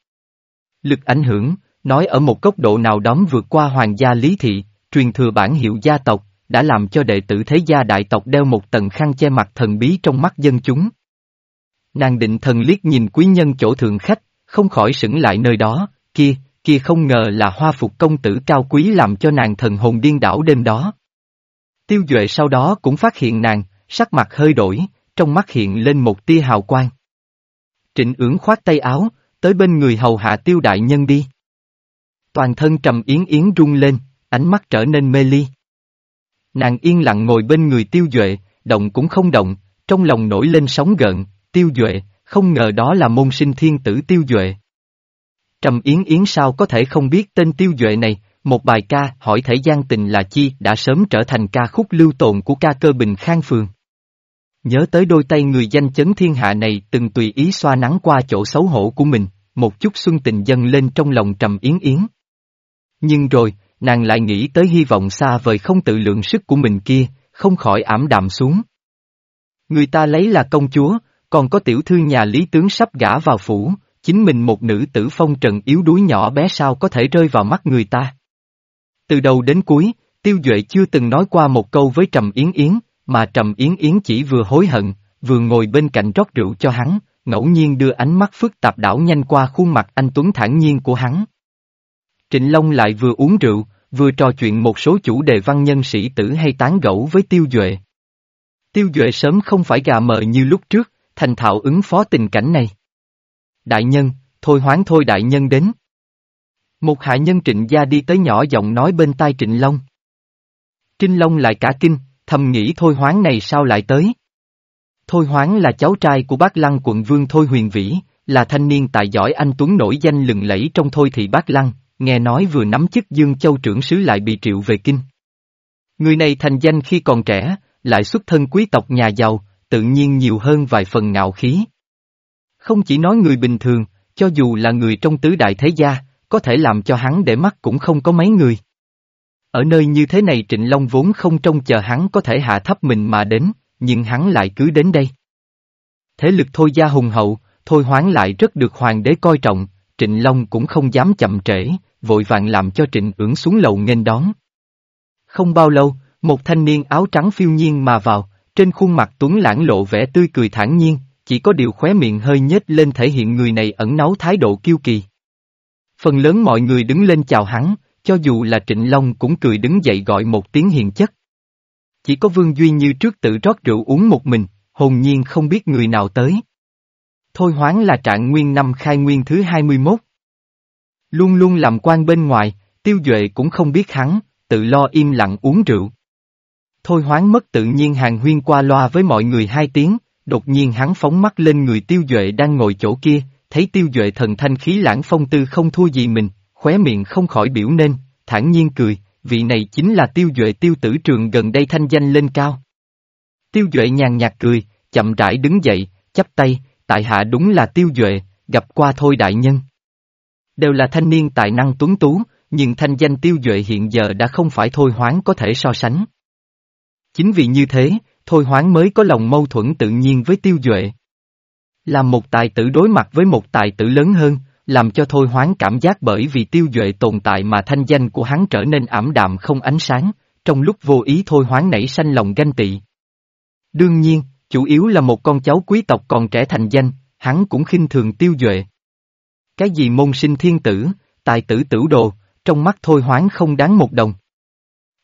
Lực ảnh hưởng, nói ở một góc độ nào đó vượt qua hoàng gia lý thị, truyền thừa bản hiệu gia tộc, đã làm cho đệ tử thế gia đại tộc đeo một tầng khăn che mặt thần bí trong mắt dân chúng. Nàng định thần liếc nhìn quý nhân chỗ thượng khách, không khỏi sững lại nơi đó, kia, kia không ngờ là hoa phục công tử cao quý làm cho nàng thần hồn điên đảo đêm đó. Tiêu Duệ sau đó cũng phát hiện nàng, sắc mặt hơi đổi, trong mắt hiện lên một tia hào quang. Trịnh ưỡng khoát tay áo, tới bên người hầu hạ tiêu đại nhân đi. Toàn thân trầm yến yến rung lên, ánh mắt trở nên mê ly. Nàng yên lặng ngồi bên người tiêu duệ, động cũng không động, trong lòng nổi lên sóng gợn, tiêu duệ, không ngờ đó là môn sinh thiên tử tiêu duệ. Trầm Yến Yến sao có thể không biết tên tiêu duệ này, một bài ca hỏi thể gian tình là chi đã sớm trở thành ca khúc lưu tồn của ca cơ bình khang phường. Nhớ tới đôi tay người danh chấn thiên hạ này từng tùy ý xoa nắng qua chỗ xấu hổ của mình, một chút xuân tình dâng lên trong lòng Trầm Yến Yến. Nhưng rồi, nàng lại nghĩ tới hy vọng xa vời không tự lượng sức của mình kia, không khỏi ảm đạm xuống. Người ta lấy là công chúa, còn có tiểu thư nhà lý tướng sắp gả vào phủ, chính mình một nữ tử phong trần yếu đuối nhỏ bé sao có thể rơi vào mắt người ta. Từ đầu đến cuối, Tiêu Duệ chưa từng nói qua một câu với Trầm Yến Yến, mà Trầm Yến Yến chỉ vừa hối hận, vừa ngồi bên cạnh rót rượu cho hắn, ngẫu nhiên đưa ánh mắt phức tạp đảo nhanh qua khuôn mặt anh Tuấn thản nhiên của hắn. Trịnh Long lại vừa uống rượu, vừa trò chuyện một số chủ đề văn nhân sĩ tử hay tán gẫu với Tiêu Duệ. Tiêu Duệ sớm không phải gà mờ như lúc trước, thành thạo ứng phó tình cảnh này. Đại nhân, thôi hoán thôi đại nhân đến. Một hạ nhân trịnh gia đi tới nhỏ giọng nói bên tai trịnh Long. Trịnh Long lại cả kinh, thầm nghĩ thôi hoán này sao lại tới. Thôi hoán là cháu trai của bác lăng quận vương Thôi Huyền Vĩ, là thanh niên tài giỏi anh Tuấn nổi danh lừng lẫy trong Thôi thị bác lăng, nghe nói vừa nắm chức Dương Châu trưởng sứ lại bị triệu về kinh. Người này thành danh khi còn trẻ, lại xuất thân quý tộc nhà giàu, tự nhiên nhiều hơn vài phần ngạo khí. Không chỉ nói người bình thường, cho dù là người trong tứ đại thế gia, có thể làm cho hắn để mắt cũng không có mấy người. Ở nơi như thế này Trịnh Long vốn không trông chờ hắn có thể hạ thấp mình mà đến, nhưng hắn lại cứ đến đây. Thế lực thôi gia hùng hậu, thôi hoán lại rất được hoàng đế coi trọng, Trịnh Long cũng không dám chậm trễ, vội vàng làm cho Trịnh ưỡng xuống lầu nghênh đón. Không bao lâu, một thanh niên áo trắng phiêu nhiên mà vào, trên khuôn mặt Tuấn lãng lộ vẻ tươi cười thản nhiên, chỉ có điều khóe miệng hơi nhếch lên thể hiện người này ẩn náu thái độ kiêu kỳ. Phần lớn mọi người đứng lên chào hắn, cho dù là Trịnh Long cũng cười đứng dậy gọi một tiếng hiền chất. Chỉ có Vương Duy như trước tự rót rượu uống một mình, hồn nhiên không biết người nào tới. Thôi hoáng là trạng nguyên năm khai nguyên thứ 21. Luôn luôn làm quan bên ngoài, tiêu duệ cũng không biết hắn, tự lo im lặng uống rượu. Thôi hoáng mất tự nhiên hàng huyên qua loa với mọi người hai tiếng, đột nhiên hắn phóng mắt lên người tiêu duệ đang ngồi chỗ kia, thấy tiêu duệ thần thanh khí lãng phong tư không thua gì mình, khóe miệng không khỏi biểu nên, thản nhiên cười, vị này chính là tiêu duệ tiêu tử trường gần đây thanh danh lên cao. Tiêu duệ nhàn nhạt cười, chậm rãi đứng dậy, chắp tay, tại hạ đúng là tiêu duệ, gặp qua thôi đại nhân. Đều là thanh niên tài năng tuấn tú, nhưng thanh danh tiêu duệ hiện giờ đã không phải thôi hoáng có thể so sánh. Chính vì như thế, thôi hoáng mới có lòng mâu thuẫn tự nhiên với tiêu duệ. Làm một tài tử đối mặt với một tài tử lớn hơn, làm cho thôi hoáng cảm giác bởi vì tiêu duệ tồn tại mà thanh danh của hắn trở nên ảm đạm không ánh sáng, trong lúc vô ý thôi hoáng nảy sanh lòng ganh tị. Đương nhiên, chủ yếu là một con cháu quý tộc còn trẻ thành danh, hắn cũng khinh thường tiêu duệ. Cái gì môn sinh thiên tử, tài tử tử đồ, trong mắt thôi hoáng không đáng một đồng.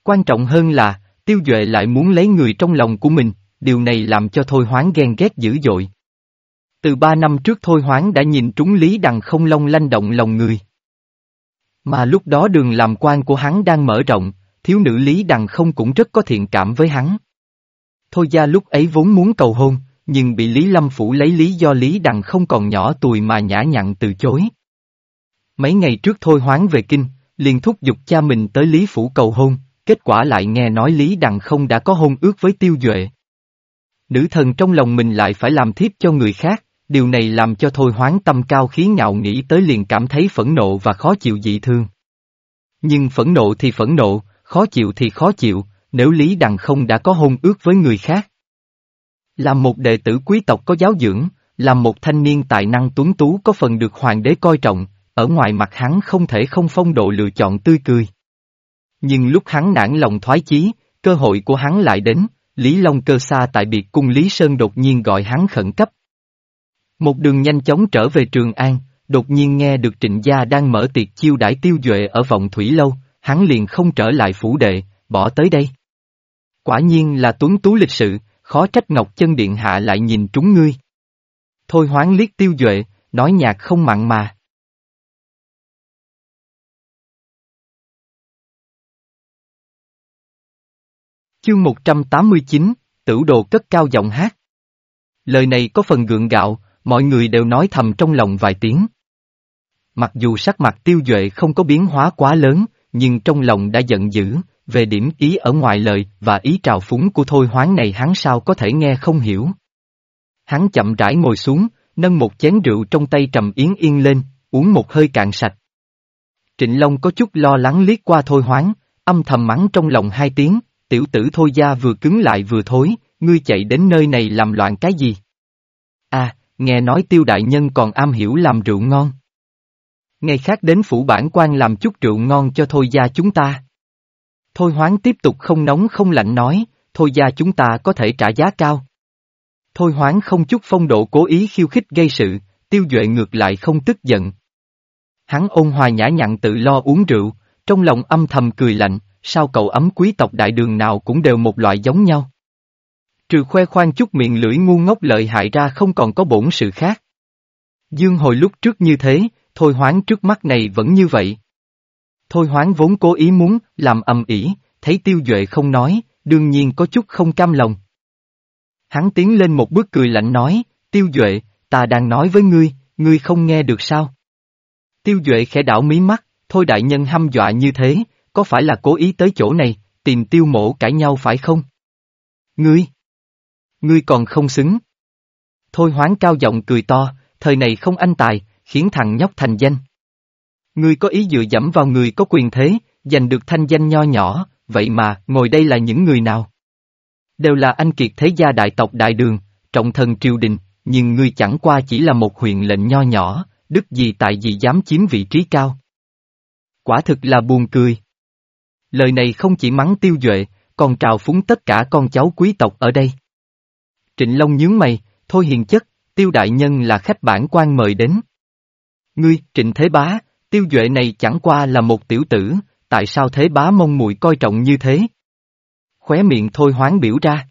Quan trọng hơn là, tiêu duệ lại muốn lấy người trong lòng của mình, điều này làm cho thôi hoáng ghen ghét dữ dội. Từ ba năm trước thôi hoáng đã nhìn trúng Lý Đằng không long lanh động lòng người. Mà lúc đó đường làm quan của hắn đang mở rộng, thiếu nữ Lý Đằng không cũng rất có thiện cảm với hắn. Thôi gia lúc ấy vốn muốn cầu hôn, nhưng bị Lý Lâm Phủ lấy lý do Lý Đằng không còn nhỏ tuổi mà nhã nhặn từ chối. Mấy ngày trước thôi hoáng về kinh, liền thúc giục cha mình tới Lý Phủ cầu hôn, kết quả lại nghe nói Lý Đằng không đã có hôn ước với Tiêu Duệ. Nữ thần trong lòng mình lại phải làm thiếp cho người khác, điều này làm cho thôi hoáng tâm cao khí ngạo nghĩ tới liền cảm thấy phẫn nộ và khó chịu dị thương. Nhưng phẫn nộ thì phẫn nộ, khó chịu thì khó chịu, nếu Lý Đằng không đã có hôn ước với người khác. Làm một đệ tử quý tộc có giáo dưỡng, làm một thanh niên tài năng tuấn tú có phần được hoàng đế coi trọng, ở ngoài mặt hắn không thể không phong độ lựa chọn tươi cười. Nhưng lúc hắn nản lòng thoái chí, cơ hội của hắn lại đến, Lý Long cơ xa tại biệt cung Lý Sơn đột nhiên gọi hắn khẩn cấp. Một đường nhanh chóng trở về Trường An, đột nhiên nghe được trịnh gia đang mở tiệc chiêu đãi tiêu duệ ở vọng thủy lâu, hắn liền không trở lại phủ đệ, bỏ tới đây. Quả nhiên là tuấn tú lịch sự, khó trách Ngọc Chân Điện Hạ lại nhìn trúng ngươi. Thôi hoáng liếc tiêu duệ, nói nhạc không mặn mà. Chương 189, Tử đồ cất cao giọng hát. Lời này có phần gượng gạo, mọi người đều nói thầm trong lòng vài tiếng. Mặc dù sắc mặt tiêu duệ không có biến hóa quá lớn, nhưng trong lòng đã giận dữ, về điểm ý ở ngoài lời và ý trào phúng của thôi hoáng này hắn sao có thể nghe không hiểu. Hắn chậm rãi ngồi xuống, nâng một chén rượu trong tay trầm yến yên lên, uống một hơi cạn sạch. Trịnh Long có chút lo lắng liếc qua thôi hoáng, âm thầm mắng trong lòng hai tiếng, tiểu tử thôi gia vừa cứng lại vừa thối, ngươi chạy đến nơi này làm loạn cái gì? À, nghe nói tiêu đại nhân còn am hiểu làm rượu ngon. Ngày khác đến phủ bản quan làm chút rượu ngon cho thôi gia chúng ta. Thôi hoáng tiếp tục không nóng không lạnh nói, thôi gia chúng ta có thể trả giá cao. Thôi hoáng không chút phong độ cố ý khiêu khích gây sự, tiêu duệ ngược lại không tức giận. Hắn ôn hòa nhã nhặn tự lo uống rượu, trong lòng âm thầm cười lạnh, sao cậu ấm quý tộc đại đường nào cũng đều một loại giống nhau. Trừ khoe khoang chút miệng lưỡi ngu ngốc lợi hại ra không còn có bổn sự khác. Dương hồi lúc trước như thế, thôi hoáng trước mắt này vẫn như vậy. Thôi hoáng vốn cố ý muốn, làm ầm ĩ, thấy tiêu duệ không nói, đương nhiên có chút không cam lòng. Hắn tiến lên một bước cười lạnh nói, tiêu duệ, ta đang nói với ngươi, ngươi không nghe được sao? Tiêu duệ khẽ đảo mí mắt, thôi đại nhân hăm dọa như thế, có phải là cố ý tới chỗ này, tìm tiêu mổ cãi nhau phải không? Ngươi! Ngươi còn không xứng. Thôi hoáng cao giọng cười to, thời này không anh tài, khiến thằng nhóc thành danh. Ngươi có ý dựa dẫm vào người có quyền thế, giành được thanh danh nho nhỏ, vậy mà, ngồi đây là những người nào? Đều là anh kiệt thế gia đại tộc đại đường, trọng thần triều đình, nhưng ngươi chẳng qua chỉ là một huyện lệnh nho nhỏ, đức gì tại gì dám chiếm vị trí cao. Quả thực là buồn cười. Lời này không chỉ mắng tiêu duệ, còn trào phúng tất cả con cháu quý tộc ở đây. Trịnh Long nhướng mày, thôi hiền chất, tiêu đại nhân là khách bản quan mời đến. Ngươi, trịnh thế bá, tiêu duệ này chẳng qua là một tiểu tử, tại sao thế bá mông muội coi trọng như thế? Khóe miệng thôi hoáng biểu ra.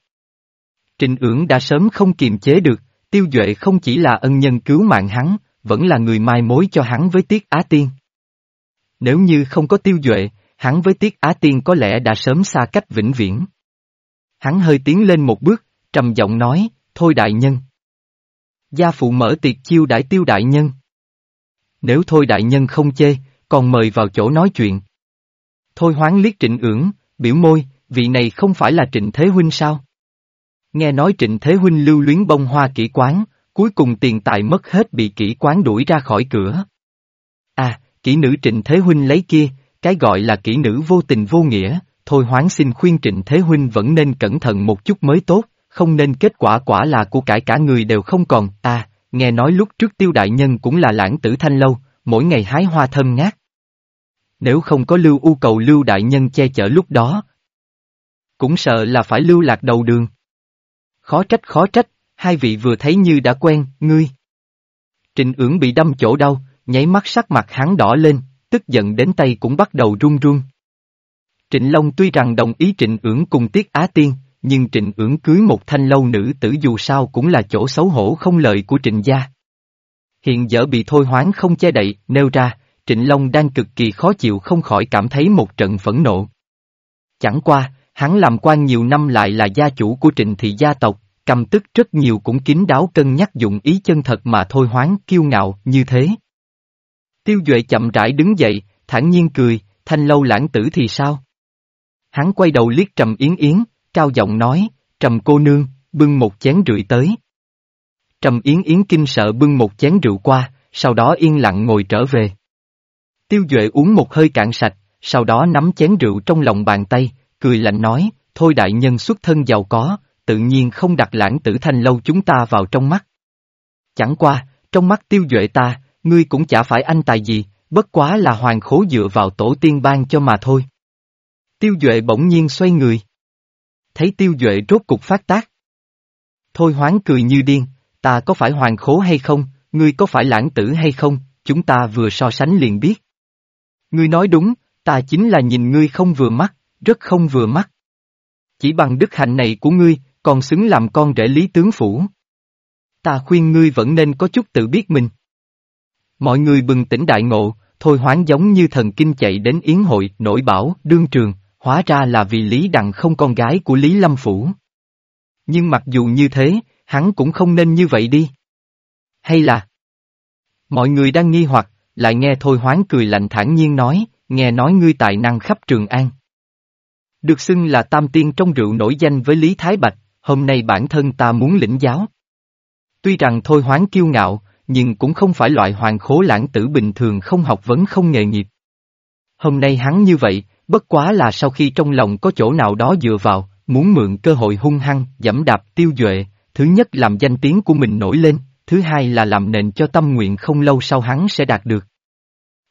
Trình ưỡng đã sớm không kiềm chế được, tiêu duệ không chỉ là ân nhân cứu mạng hắn, vẫn là người mai mối cho hắn với Tiết Á Tiên. Nếu như không có tiêu duệ, hắn với Tiết Á Tiên có lẽ đã sớm xa cách vĩnh viễn. Hắn hơi tiến lên một bước, trầm giọng nói, thôi đại nhân. Gia phụ mở tiệc chiêu đãi tiêu đại nhân. Nếu thôi đại nhân không chê, còn mời vào chỗ nói chuyện. Thôi hoáng liếc trịnh ưỡng, biểu môi, vị này không phải là trịnh Thế Huynh sao? Nghe nói trịnh Thế Huynh lưu luyến bông hoa kỹ quán, cuối cùng tiền tài mất hết bị kỹ quán đuổi ra khỏi cửa. À, kỹ nữ trịnh Thế Huynh lấy kia, cái gọi là kỹ nữ vô tình vô nghĩa, thôi hoáng xin khuyên trịnh Thế Huynh vẫn nên cẩn thận một chút mới tốt, không nên kết quả quả là của cải cả người đều không còn, à, nghe nói lúc trước tiêu đại nhân cũng là lãng tử thanh lâu, mỗi ngày hái hoa thơm ngát. Nếu không có lưu u cầu lưu đại nhân che chở lúc đó, cũng sợ là phải lưu lạc đầu đường. Khó trách khó trách, hai vị vừa thấy như đã quen, ngươi. Trịnh ưỡng bị đâm chỗ đau, nháy mắt sắc mặt hắn đỏ lên, tức giận đến tay cũng bắt đầu run run. Trịnh Long tuy rằng đồng ý trịnh ưỡng cùng Tiết Á Tiên, nhưng trịnh ưỡng cưới một thanh lâu nữ tử dù sao cũng là chỗ xấu hổ không lợi của trịnh gia. Hiện giờ bị thôi hoáng không che đậy, nêu ra, trịnh Long đang cực kỳ khó chịu không khỏi cảm thấy một trận phẫn nộ. Chẳng qua, hắn làm quan nhiều năm lại là gia chủ của trịnh thị gia tộc, cầm tức rất nhiều cũng kín đáo cân nhắc dụng ý chân thật mà thôi hoáng kiêu ngạo như thế. Tiêu Duệ chậm rãi đứng dậy, thản nhiên cười, thanh lâu lãng tử thì sao? Hắn quay đầu liếc Trầm Yến Yến, cao giọng nói, Trầm cô nương, bưng một chén rượu tới. Trầm Yến Yến kinh sợ bưng một chén rượu qua, sau đó yên lặng ngồi trở về. Tiêu Duệ uống một hơi cạn sạch, sau đó nắm chén rượu trong lòng bàn tay, cười lạnh nói, thôi đại nhân xuất thân giàu có, tự nhiên không đặt lãng tử thanh lâu chúng ta vào trong mắt. Chẳng qua, trong mắt tiêu duệ ta, ngươi cũng chả phải anh tài gì, bất quá là hoàng khố dựa vào tổ tiên ban cho mà thôi. Tiêu duệ bỗng nhiên xoay người. Thấy tiêu duệ rốt cục phát tác. Thôi hoáng cười như điên, ta có phải hoàng khố hay không, ngươi có phải lãng tử hay không, chúng ta vừa so sánh liền biết. Ngươi nói đúng, ta chính là nhìn ngươi không vừa mắt, rất không vừa mắt. Chỉ bằng đức hạnh này của ngươi, còn xứng làm con rể lý tướng phủ. Ta khuyên ngươi vẫn nên có chút tự biết mình. Mọi người bừng tỉnh đại ngộ, thôi hoáng giống như thần kinh chạy đến yến hội, nổi bảo, đương trường, hóa ra là vì Lý Đằng không con gái của Lý Lâm Phủ. Nhưng mặc dù như thế, hắn cũng không nên như vậy đi. Hay là... Mọi người đang nghi hoặc, lại nghe Thôi Hoáng cười lạnh thản nhiên nói, nghe nói ngươi tài năng khắp Trường An. Được xưng là tam tiên trong rượu nổi danh với Lý Thái Bạch, hôm nay bản thân ta muốn lĩnh giáo. Tuy rằng Thôi Hoáng kiêu ngạo, nhưng cũng không phải loại hoàng khố lãng tử bình thường không học vấn không nghề nghiệp. Hôm nay hắn như vậy, bất quá là sau khi trong lòng có chỗ nào đó dựa vào, muốn mượn cơ hội hung hăng, dẫm đạp tiêu duệ, thứ nhất làm danh tiếng của mình nổi lên, thứ hai là làm nền cho tâm nguyện không lâu sau hắn sẽ đạt được.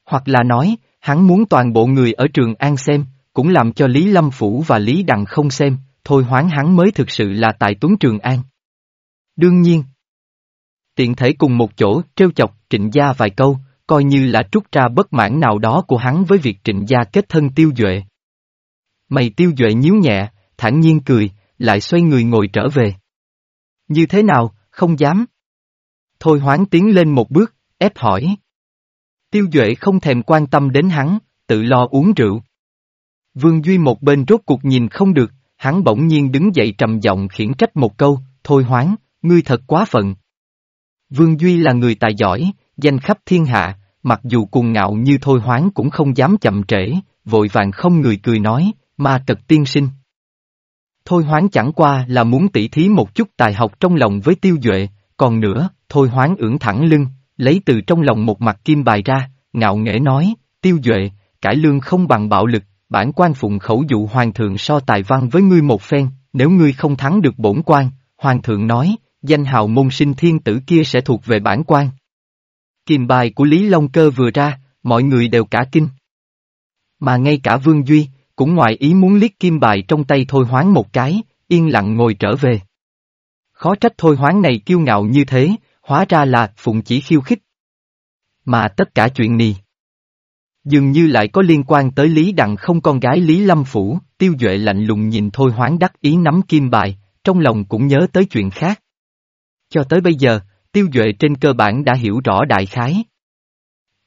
Hoặc là nói, hắn muốn toàn bộ người ở Trường An xem, cũng làm cho Lý Lâm Phủ và Lý Đằng không xem, thôi hoán hắn mới thực sự là tại Tuấn Trường An. Đương nhiên, tiện thể cùng một chỗ trêu chọc trịnh gia vài câu, coi như là trút ra bất mãn nào đó của hắn với việc trịnh gia kết thân tiêu duệ. Mày tiêu duệ nhíu nhẹ, thản nhiên cười, lại xoay người ngồi trở về. Như thế nào, không dám. Thôi hoáng tiến lên một bước, ép hỏi. Tiêu Duệ không thèm quan tâm đến hắn, tự lo uống rượu. Vương Duy một bên rốt cuộc nhìn không được, hắn bỗng nhiên đứng dậy trầm giọng khiển trách một câu, thôi hoáng, ngươi thật quá phận. Vương Duy là người tài giỏi, danh khắp thiên hạ, mặc dù cuồng ngạo như thôi hoáng cũng không dám chậm trễ, vội vàng không người cười nói, ma tật tiên sinh. Thôi hoáng chẳng qua là muốn tỉ thí một chút tài học trong lòng với tiêu duệ, còn nữa, thôi hoáng ưỡn thẳng lưng, lấy từ trong lòng một mặt kim bài ra, ngạo nghễ nói, tiêu duệ, cải lương không bằng bạo lực, bản quan phụng khẩu dụ hoàng thượng so tài văn với ngươi một phen, nếu ngươi không thắng được bổn quan, hoàng thượng nói, danh hào môn sinh thiên tử kia sẽ thuộc về bản quan. Kim bài của Lý Long Cơ vừa ra, mọi người đều cả kinh. Mà ngay cả Vương Duy, cũng ngoài ý muốn liếc kim bài trong tay thôi hoáng một cái, yên lặng ngồi trở về. Khó trách thôi hoáng này kiêu ngạo như thế, hóa ra là phụng chỉ khiêu khích. Mà tất cả chuyện này dường như lại có liên quan tới Lý Đặng không con gái Lý Lâm Phủ, tiêu duệ lạnh lùng nhìn thôi hoáng đắc ý nắm kim bài, trong lòng cũng nhớ tới chuyện khác. Cho tới bây giờ, tiêu duệ trên cơ bản đã hiểu rõ đại khái.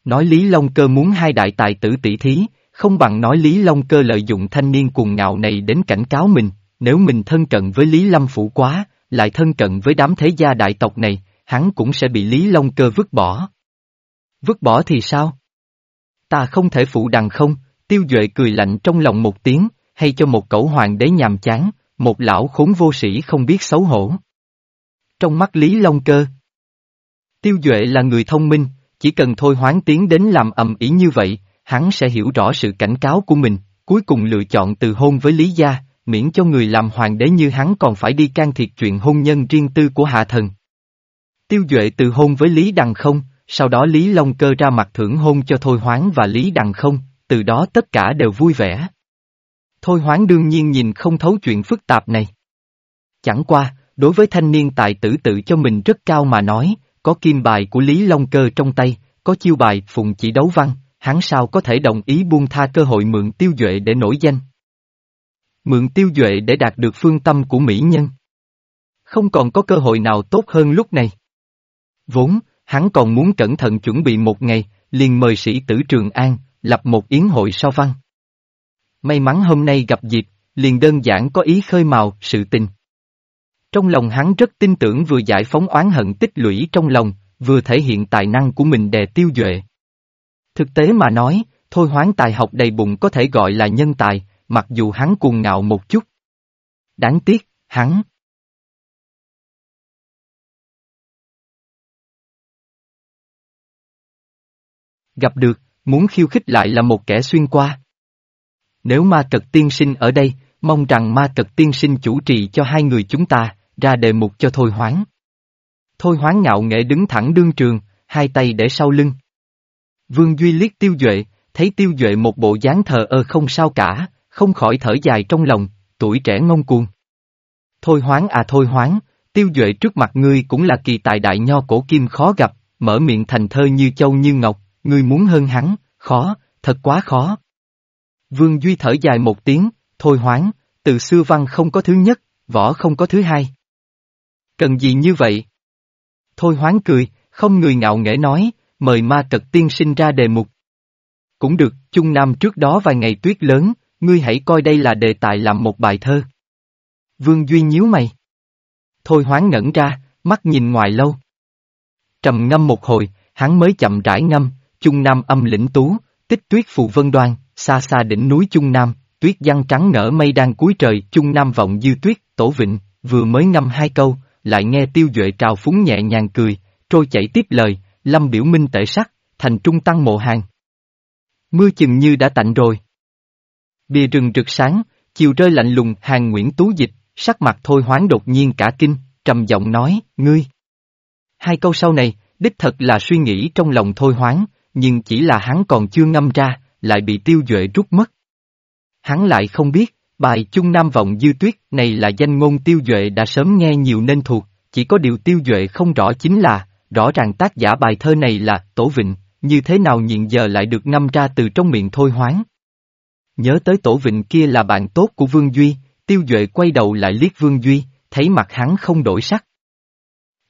Nói Lý Long Cơ muốn hai đại tài tử tỷ thí, không bằng nói Lý Long Cơ lợi dụng thanh niên cuồng ngạo này đến cảnh cáo mình, nếu mình thân cận với Lý Lâm Phủ quá, lại thân cận với đám thế gia đại tộc này, hắn cũng sẽ bị Lý Long Cơ vứt bỏ. Vứt bỏ thì sao? Ta không thể phụ đằng không, tiêu duệ cười lạnh trong lòng một tiếng, hay cho một cẩu hoàng đế nhàm chán, một lão khốn vô sĩ không biết xấu hổ. Trong mắt Lý Long Cơ, tiêu duệ là người thông minh, chỉ cần thôi hoán tiến đến làm ầm ĩ như vậy, hắn sẽ hiểu rõ sự cảnh cáo của mình, cuối cùng lựa chọn từ hôn với Lý Gia, miễn cho người làm hoàng đế như hắn còn phải đi can thiệp chuyện hôn nhân riêng tư của hạ thần. Tiêu Duệ từ hôn với Lý Đằng không, sau đó Lý Long Cơ ra mặt thưởng hôn cho Thôi Hoáng và Lý Đằng không, từ đó tất cả đều vui vẻ. Thôi Hoáng đương nhiên nhìn không thấu chuyện phức tạp này. Chẳng qua, đối với thanh niên tài tử tự cho mình rất cao mà nói, có kim bài của Lý Long Cơ trong tay, có chiêu bài phụng chỉ đấu văn, hắn sao có thể đồng ý buông tha cơ hội mượn tiêu duệ để nổi danh. Mượn tiêu duệ để đạt được phương tâm của mỹ nhân. Không còn có cơ hội nào tốt hơn lúc này. Vốn, hắn còn muốn cẩn thận chuẩn bị một ngày, liền mời sĩ tử Trường An, lập một yến hội so văn. May mắn hôm nay gặp dịp, liền đơn giản có ý khơi mào, sự tình. Trong lòng hắn rất tin tưởng vừa giải phóng oán hận tích lũy trong lòng, vừa thể hiện tài năng của mình đè tiêu duệ. Thực tế mà nói, thôi hoán tài học đầy bụng có thể gọi là nhân tài, mặc dù hắn cuồng ngạo một chút. Đáng tiếc, hắn. Gặp được, muốn khiêu khích lại là một kẻ xuyên qua. Nếu ma cật tiên sinh ở đây, mong rằng ma cật tiên sinh chủ trì cho hai người chúng ta, ra đề mục cho Thôi Hoáng. Thôi Hoáng ngạo nghệ đứng thẳng đương trường, hai tay để sau lưng. Vương Duy liếc tiêu duệ, thấy tiêu duệ một bộ dáng thờ ơ không sao cả, không khỏi thở dài trong lòng, tuổi trẻ ngông cuồng. Thôi hoáng à thôi hoáng, tiêu duệ trước mặt ngươi cũng là kỳ tài đại nho cổ kim khó gặp, mở miệng thành thơ như châu như ngọc, ngươi muốn hơn hắn, khó, thật quá khó. Vương Duy thở dài một tiếng, thôi hoáng, từ xưa văn không có thứ nhất, võ không có thứ hai. Cần gì như vậy? Thôi hoáng cười, không người ngạo nghễ nói, mời ma cật tiên sinh ra đề mục. Cũng được, Trung Nam trước đó vài ngày tuyết lớn, ngươi hãy coi đây là đề tài làm một bài thơ. Vương Duy nhíu mày. Thôi hoáng ngẩn ra, mắt nhìn ngoài lâu. Trầm ngâm một hồi, hắn mới chậm rãi ngâm, Trung Nam âm lĩnh tú, tích tuyết phù vân đoan, xa xa đỉnh núi Trung Nam, tuyết giăng trắng nở mây đang cuối trời, Trung Nam vọng dư tuyết, tổ vịnh, vừa mới ngâm hai câu, lại nghe tiêu duệ trào phúng nhẹ nhàng cười, trôi chảy tiếp lời, lâm biểu minh tể sắc, thành trung tăng mộ hàng. Mưa chừng như đã tạnh rồi. Bìa rừng rực sáng, chiều rơi lạnh lùng, hàng Nguyễn Tú Dịch, sắc mặt thôi hoáng đột nhiên cả kinh, trầm giọng nói, ngươi. Hai câu sau này, đích thật là suy nghĩ trong lòng thôi hoáng, nhưng chỉ là hắn còn chưa ngâm ra, lại bị tiêu duệ rút mất. Hắn lại không biết, bài Trung Nam Vọng Dư Tuyết này là danh ngôn tiêu duệ đã sớm nghe nhiều nên thuộc, chỉ có điều tiêu duệ không rõ chính là, rõ ràng tác giả bài thơ này là Tổ Vịnh, như thế nào hiện giờ lại được ngâm ra từ trong miệng thôi hoáng. Nhớ tới Tổ Vịnh kia là bạn tốt của Vương Duy, tiêu duệ quay đầu lại liếc Vương Duy, thấy mặt hắn không đổi sắc.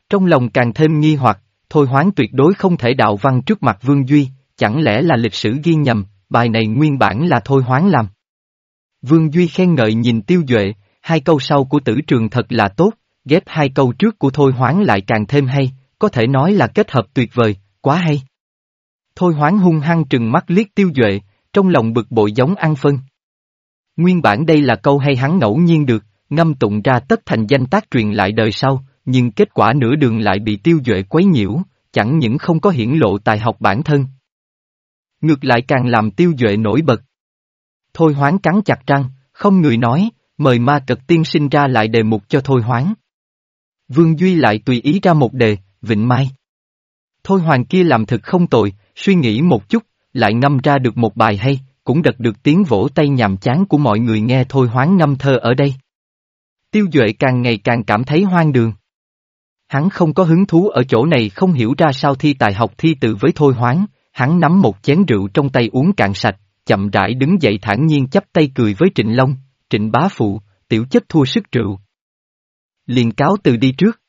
Trong lòng càng thêm nghi hoặc, thôi hoáng tuyệt đối không thể đạo văn trước mặt Vương Duy, chẳng lẽ là lịch sử ghi nhầm, bài này nguyên bản là thôi hoáng làm. Vương Duy khen ngợi nhìn tiêu duệ, hai câu sau của tử trường thật là tốt, ghép hai câu trước của thôi hoáng lại càng thêm hay, có thể nói là kết hợp tuyệt vời, quá hay. Thôi hoáng hung hăng trừng mắt liếc tiêu duệ, trong lòng bực bội giống ăn phân. Nguyên bản đây là câu hay hắn ngẫu nhiên được, ngâm tụng ra tất thành danh tác truyền lại đời sau, nhưng kết quả nửa đường lại bị tiêu duệ quấy nhiễu, chẳng những không có hiển lộ tài học bản thân. Ngược lại càng làm tiêu duệ nổi bật. Thôi hoáng cắn chặt răng, không người nói, mời ma cật tiên sinh ra lại đề mục cho thôi hoáng. Vương Duy lại tùy ý ra một đề, Vịnh Mai. Thôi hoàng kia làm thực không tội, suy nghĩ một chút, lại ngâm ra được một bài hay, cũng đật được tiếng vỗ tay nhàm chán của mọi người nghe thôi hoáng ngâm thơ ở đây. Tiêu Duệ càng ngày càng cảm thấy hoang đường. Hắn không có hứng thú ở chỗ này không hiểu ra sao thi tài học thi tự với thôi hoáng, hắn nắm một chén rượu trong tay uống cạn sạch, chậm rãi đứng dậy thản nhiên chắp tay cười với Trịnh Long, Trịnh Bá Phụ, tiểu chất thua sức rượu. Liền cáo từ đi trước.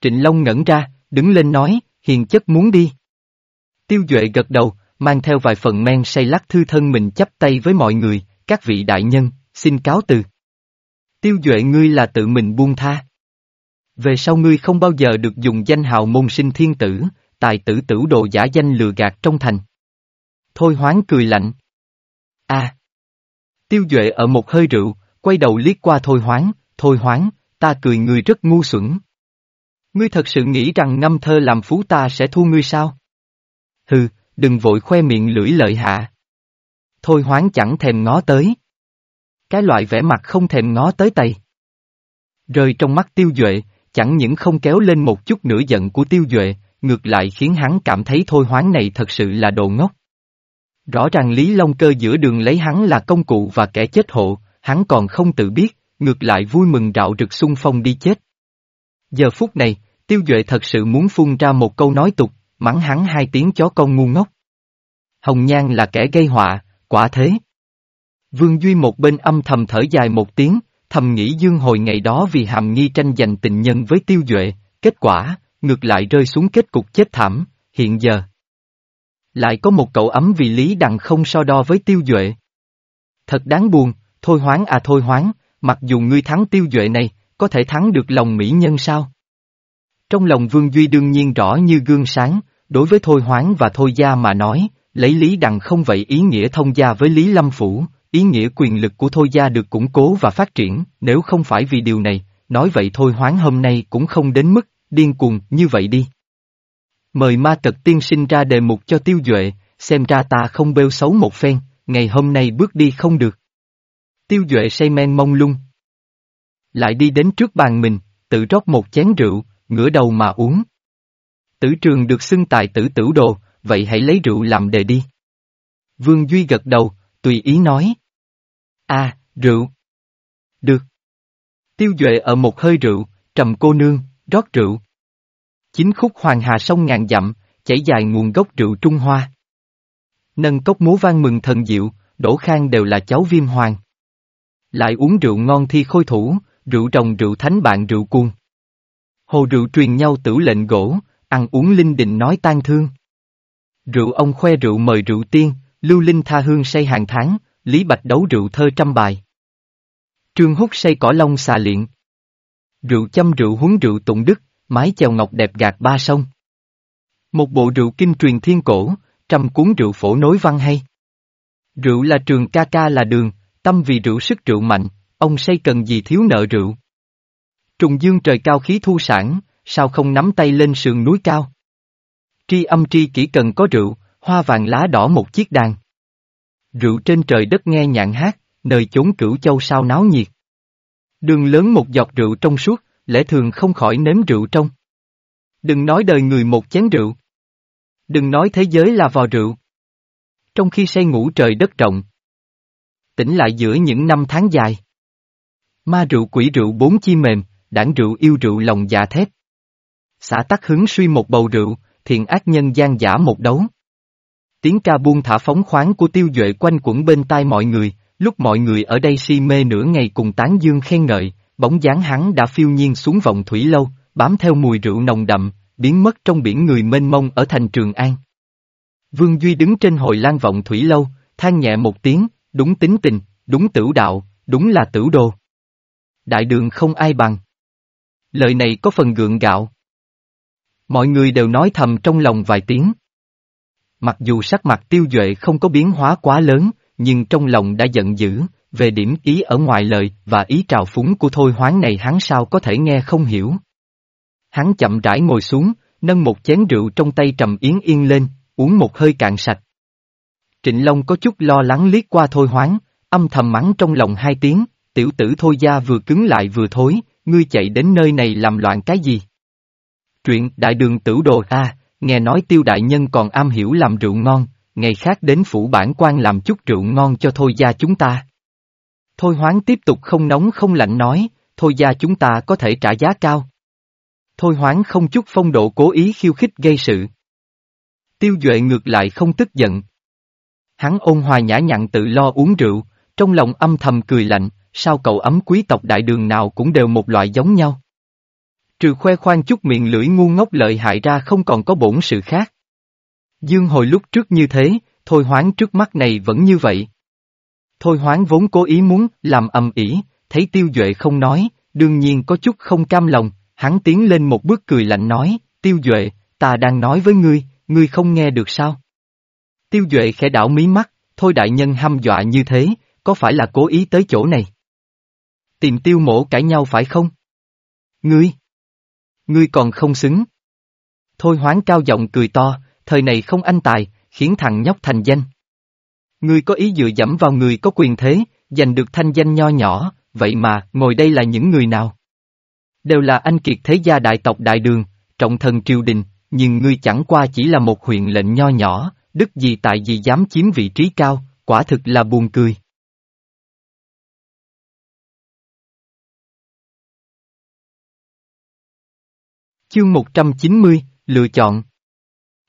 Trịnh Long ngẩn ra, đứng lên nói, hiền chất muốn đi. Tiêu Duệ gật đầu, mang theo vài phần men say lắc thư thân mình chắp tay với mọi người, các vị đại nhân, xin cáo từ. Tiêu Duệ ngươi là tự mình buông tha. Về sau ngươi không bao giờ được dùng danh hào môn sinh thiên tử, tài tử tử đồ giả danh lừa gạt trong thành. Thôi hoáng cười lạnh a à. Tiêu Duệ ở một hơi rượu, quay đầu liếc qua Thôi hoáng, Thôi hoáng, ta cười người rất ngu xuẩn. Ngươi thật sự nghĩ rằng ngâm thơ làm phú ta sẽ thu ngươi sao? Hừ, đừng vội khoe miệng lưỡi lợi hạ. Thôi hoáng chẳng thèm ngó tới. Cái loại vẻ mặt không thèm ngó tới tay. Rơi trong mắt tiêu duệ, chẳng những không kéo lên một chút nửa giận của tiêu duệ, ngược lại khiến hắn cảm thấy thôi hoáng này thật sự là đồ ngốc. Rõ ràng Lý Long Cơ giữa đường lấy hắn là công cụ và kẻ chết hộ, hắn còn không tự biết, ngược lại vui mừng rạo rực xung phong đi chết. Giờ phút này, Tiêu Duệ thật sự muốn phun ra một câu nói tục, mắng hắn hai tiếng chó con ngu ngốc. Hồng Nhan là kẻ gây họa, quả thế. Vương Duy một bên âm thầm thở dài một tiếng, thầm nghĩ dương hồi ngày đó vì hàm nghi tranh giành tình nhân với Tiêu Duệ, kết quả, ngược lại rơi xuống kết cục chết thảm, hiện giờ. Lại có một cậu ấm vì Lý Đằng không so đo với Tiêu Duệ. Thật đáng buồn, thôi hoáng à thôi hoáng, mặc dù ngươi thắng Tiêu Duệ này, có thể thắng được lòng mỹ nhân sao? Trong lòng Vương Duy đương nhiên rõ như gương sáng, đối với Thôi Hoáng và Thôi Gia mà nói, lấy Lý Đằng không vậy ý nghĩa thông gia với Lý Lâm Phủ, ý nghĩa quyền lực của Thôi Gia được củng cố và phát triển, nếu không phải vì điều này, nói vậy Thôi Hoáng hôm nay cũng không đến mức, điên cuồng, như vậy đi. Mời ma tật tiên sinh ra đề mục cho tiêu duệ, xem ra ta không bêu xấu một phen, ngày hôm nay bước đi không được. Tiêu duệ say men mông lung. Lại đi đến trước bàn mình, tự rót một chén rượu, ngửa đầu mà uống. Tử trường được xưng tài tử tử đồ, vậy hãy lấy rượu làm đề đi. Vương Duy gật đầu, tùy ý nói. a rượu. Được. Tiêu Duệ ở một hơi rượu, trầm cô nương, rót rượu. Chính khúc hoàng hà sông ngàn dặm, chảy dài nguồn gốc rượu Trung Hoa. Nâng cốc múa vang mừng thần diệu, đổ khang đều là cháu viêm hoàng. Lại uống rượu ngon thi khôi thủ, rượu rồng rượu thánh bạn rượu cuồng. Hồ rượu truyền nhau tử lệnh gỗ, ăn uống linh đình nói tan thương. Rượu ông khoe rượu mời rượu tiên, lưu linh tha hương say hàng tháng, Lý Bạch đấu rượu thơ trăm bài. Trương Húc say cỏ lông xà liện. Rượu châm rượu huấn rượu tụng đức, mái chèo ngọc đẹp gạt ba sông. Một bộ rượu kinh truyền thiên cổ, trăm cuốn rượu phổ nối văn hay. Rượu là trường ca ca là đường, tâm vì rượu sức rượu mạnh, ông say cần gì thiếu nợ rượu. Trùng dương trời cao khí thu sản, sao không nắm tay lên sườn núi cao. Tri âm tri kỹ cần có rượu, hoa vàng lá đỏ một chiếc đàn. Rượu trên trời đất nghe nhạn hát, nơi chốn cửu châu sao náo nhiệt. Đường lớn một giọt rượu trong suốt, lẽ thường không khỏi nếm rượu trong. Đừng nói đời người một chén rượu. Đừng nói thế giới là vò rượu. Trong khi say ngủ trời đất rộng. Tỉnh lại giữa những năm tháng dài. Ma rượu quỷ rượu bốn chi mềm, đảng rượu yêu rượu lòng dạ thép. Xã tắc hứng suy một bầu rượu, thiện ác nhân gian giả một đấu. Tiếng ca buông thả phóng khoáng của tiêu duệ quanh quẩn bên tai mọi người, lúc mọi người ở đây si mê nửa ngày cùng tán dương khen ngợi, bóng dáng hắn đã phiêu nhiên xuống vòng thủy lâu, bám theo mùi rượu nồng đậm, biến mất trong biển người mênh mông ở thành Trường An. Vương Duy đứng trên hồi lan vọng thủy lâu, than nhẹ một tiếng, đúng tính tình, đúng tửu đạo, đúng là tửu đồ. Đại đường không ai bằng. Lời này có phần gượng gạo. Mọi người đều nói thầm trong lòng vài tiếng. Mặc dù sắc mặt tiêu duệ không có biến hóa quá lớn, nhưng trong lòng đã giận dữ, về điểm ý ở ngoài lời và ý trào phúng của thôi hoáng này hắn sao có thể nghe không hiểu. Hắn chậm rãi ngồi xuống, nâng một chén rượu trong tay trầm yến yên lên, uống một hơi cạn sạch. Trịnh Long có chút lo lắng liếc qua thôi hoáng, âm thầm mắng trong lòng hai tiếng, tiểu tử thôi gia vừa cứng lại vừa thối, ngươi chạy đến nơi này làm loạn cái gì? Truyện Đại đường tử đồ a, nghe nói tiêu đại nhân còn am hiểu làm rượu ngon, ngày khác đến phủ bản quan làm chút rượu ngon cho thôi gia chúng ta. Thôi hoáng tiếp tục không nóng không lạnh nói, thôi gia chúng ta có thể trả giá cao. Thôi hoáng không chút phong độ cố ý khiêu khích gây sự. Tiêu Duệ ngược lại không tức giận. Hắn ôn hòa nhã nhặn tự lo uống rượu, trong lòng âm thầm cười lạnh, sao cậu ấm quý tộc đại đường nào cũng đều một loại giống nhau. Trừ khoe khoang chút miệng lưỡi ngu ngốc lợi hại ra không còn có bổn sự khác. Dương hồi lúc trước như thế, thôi hoáng trước mắt này vẫn như vậy. Thôi hoáng vốn cố ý muốn làm ầm ĩ, thấy tiêu duệ không nói, đương nhiên có chút không cam lòng, hắn tiến lên một bước cười lạnh nói, tiêu duệ, ta đang nói với ngươi, ngươi không nghe được sao? Tiêu duệ khẽ đảo mí mắt, thôi đại nhân hăm dọa như thế, có phải là cố ý tới chỗ này? Tìm tiêu mổ cãi nhau phải không? Ngươi! Ngươi còn không xứng. Thôi hoáng cao giọng cười to, thời này không anh tài, khiến thằng nhóc thành danh. Ngươi có ý dựa dẫm vào người có quyền thế, giành được thanh danh nho nhỏ, vậy mà, ngồi đây là những người nào? Đều là anh kiệt thế gia đại tộc đại đường, trọng thần triều đình, nhưng ngươi chẳng qua chỉ là một huyện lệnh nho nhỏ, đức gì tại gì dám chiếm vị trí cao, quả thực là buồn cười. Chương 190, lựa chọn.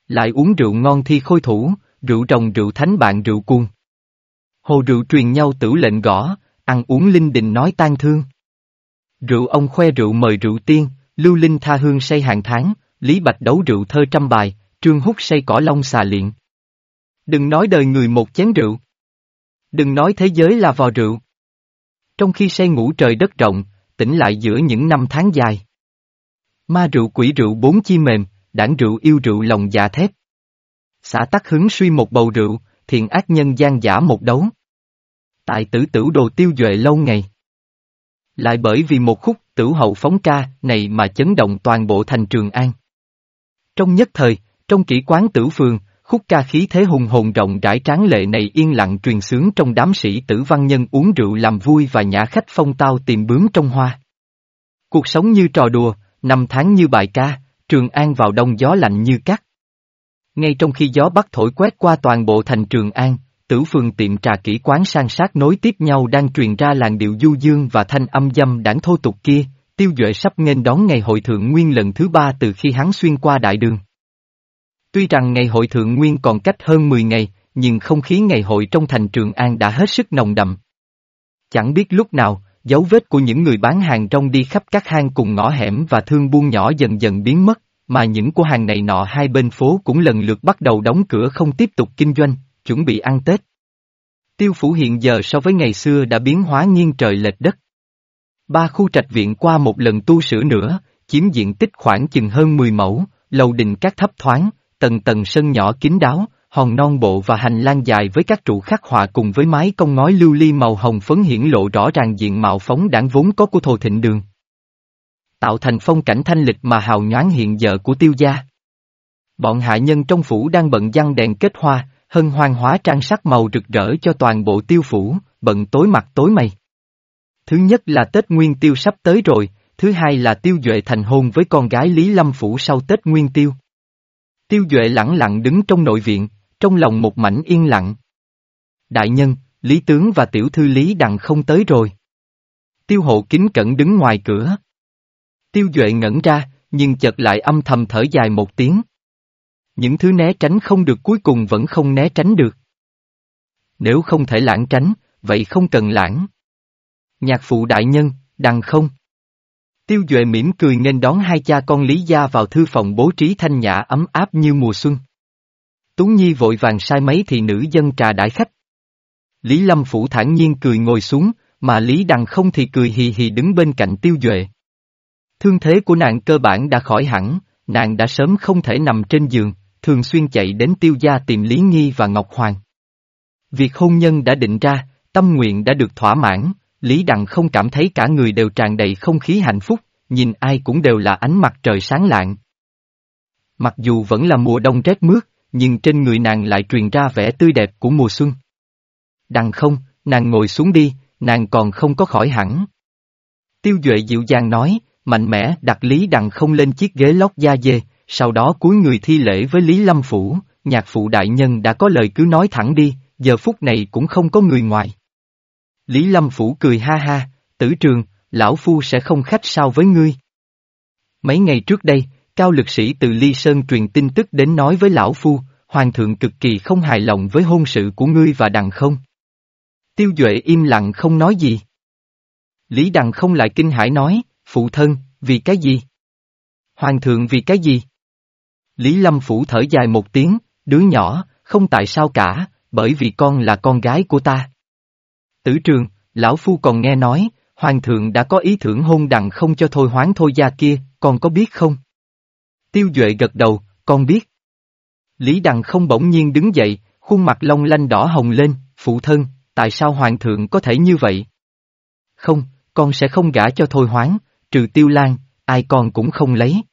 Lại uống rượu ngon thi khôi thủ, rượu rồng rượu thánh bạn rượu cuồng. Hồ rượu truyền nhau tử lệnh gõ, ăn uống linh đình nói tan thương. Rượu ông khoe rượu mời rượu tiên, lưu linh tha hương say hàng tháng, lý bạch đấu rượu thơ trăm bài, trương hút say cỏ long xà liện. Đừng nói đời người một chén rượu. Đừng nói thế giới là vò rượu. Trong khi say ngủ trời đất rộng, tỉnh lại giữa những năm tháng dài. Ma rượu quỷ rượu bốn chi mềm, đảng rượu yêu rượu lòng dạ thép. Xã tắc hứng suy một bầu rượu, thiện ác nhân gian giả một đấu. Tại tử tử đồ tiêu duệ lâu ngày. Lại bởi vì một khúc tử hậu phóng ca này mà chấn động toàn bộ thành Trường An. Trong nhất thời, trong kỹ quán tử phường, khúc ca khí thế hùng hồn rộng rãi tráng lệ này yên lặng truyền sướng trong đám sĩ tử văn nhân uống rượu làm vui và nhã khách phong tao tìm bướm trong hoa. Cuộc sống như trò đùa, năm tháng như bài ca, Trường An vào đông gió lạnh như cắt. Ngay trong khi gió bắc thổi quét qua toàn bộ thành Trường An, tử phường tiệm trà kỹ quán sang sát nối tiếp nhau đang truyền ra làn điệu du dương và thanh âm dâm đảng thô tục kia, tiêu duệ sắp nghênh đón ngày hội thượng nguyên lần thứ ba từ khi hắn xuyên qua đại đường. Tuy rằng ngày hội thượng nguyên còn cách hơn 10 ngày, nhưng không khí ngày hội trong thành Trường An đã hết sức nồng đậm. Chẳng biết lúc nào, dấu vết của những người bán hàng rong đi khắp các hang cùng ngõ hẻm và thương buôn nhỏ dần dần biến mất, mà những cửa hàng này nọ hai bên phố cũng lần lượt bắt đầu đóng cửa không tiếp tục kinh doanh, chuẩn bị ăn Tết. Tiêu phủ hiện giờ so với ngày xưa đã biến hóa nghiêng trời lệch đất. Ba khu trạch viện qua một lần tu sửa nữa, chiếm diện tích khoảng chừng hơn 10 mẫu, lầu đình các thấp thoáng, tầng tầng sân nhỏ kín đáo, hòn non bộ và hành lang dài với các trụ khắc họa cùng với mái cong ngói lưu ly màu hồng phấn hiển lộ rõ ràng diện mạo phóng đảng vốn có của thổ thịnh đường. Tạo thành phong cảnh thanh lịch mà hào nhoáng hiện giờ của tiêu gia. Bọn hạ nhân trong phủ đang bận giăng đèn kết hoa, hân hoan hóa trang sắc màu rực rỡ cho toàn bộ tiêu phủ, bận tối mặt tối mày. Thứ nhất là Tết Nguyên Tiêu sắp tới rồi, thứ hai là Tiêu Duệ thành hôn với con gái Lý Lâm Phủ sau Tết Nguyên Tiêu. Tiêu Duệ lẳng lặng đứng trong nội viện, trong lòng một mảnh yên lặng. Đại nhân, Lý Tướng và Tiểu Thư Lý Đằng không tới rồi. Tiêu hộ kính cẩn đứng ngoài cửa. Tiêu Duệ ngẩn ra, nhưng chợt lại âm thầm thở dài một tiếng. Những thứ né tránh không được cuối cùng vẫn không né tránh được. Nếu không thể lãng tránh, vậy không cần lãng. Nhạc phụ đại nhân, đằng không. Tiêu Duệ mỉm cười nên đón hai cha con Lý Gia vào thư phòng bố trí thanh nhã ấm áp như mùa xuân. Tú Nhi vội vàng sai mấy thì nữ dân trà đãi khách. Lý Lâm Phủ thản nhiên cười ngồi xuống, mà Lý Đằng không thì cười hì hì đứng bên cạnh Tiêu Duệ. Thương thế của nàng cơ bản đã khỏi hẳn, nàng đã sớm không thể nằm trên giường, thường xuyên chạy đến Tiêu gia tìm Lý Nghi và Ngọc Hoàng. Việc hôn nhân đã định ra, tâm nguyện đã được thỏa mãn, Lý Đằng không cảm thấy cả người đều tràn đầy không khí hạnh phúc, nhìn ai cũng đều là ánh mặt trời sáng lạng. Mặc dù vẫn là mùa đông rét mướt, nhưng trên người nàng lại truyền ra vẻ tươi đẹp của mùa xuân. Đằng không, nàng ngồi xuống đi, nàng còn không có khỏi hẳn. Tiêu Duệ dịu dàng nói, mạnh mẽ đặt Lý Đằng không lên chiếc ghế lót da dê, sau đó cúi người thi lễ với Lý Lâm Phủ, nhạc phụ đại nhân đã có lời cứ nói thẳng đi, giờ phút này cũng không có người ngoài. Lý Lâm Phủ cười ha ha, tử trường, lão phu sẽ không khách sao với ngươi. Mấy ngày trước đây, cao lực sĩ từ Ly Sơn truyền tin tức đến nói với lão phu, hoàng thượng cực kỳ không hài lòng với hôn sự của ngươi và đằng không. Tiêu Duệ im lặng không nói gì. Lý đằng không lại kinh hãi nói, phụ thân, vì cái gì? Hoàng thượng vì cái gì? Lý Lâm Phủ thở dài một tiếng, đứa nhỏ, không tại sao cả, bởi vì con là con gái của ta. Tử trường, lão phu còn nghe nói, hoàng thượng đã có ý thưởng hôn đằng không cho thôi hoáng thôi gia kia, con có biết không? Tiêu Duệ gật đầu, con biết. Lý Đằng không bỗng nhiên đứng dậy, khuôn mặt long lanh đỏ hồng lên, phụ thân, tại sao hoàng thượng có thể như vậy? Không, con sẽ không gả cho thôi hoáng, trừ tiêu lan, ai con cũng không lấy.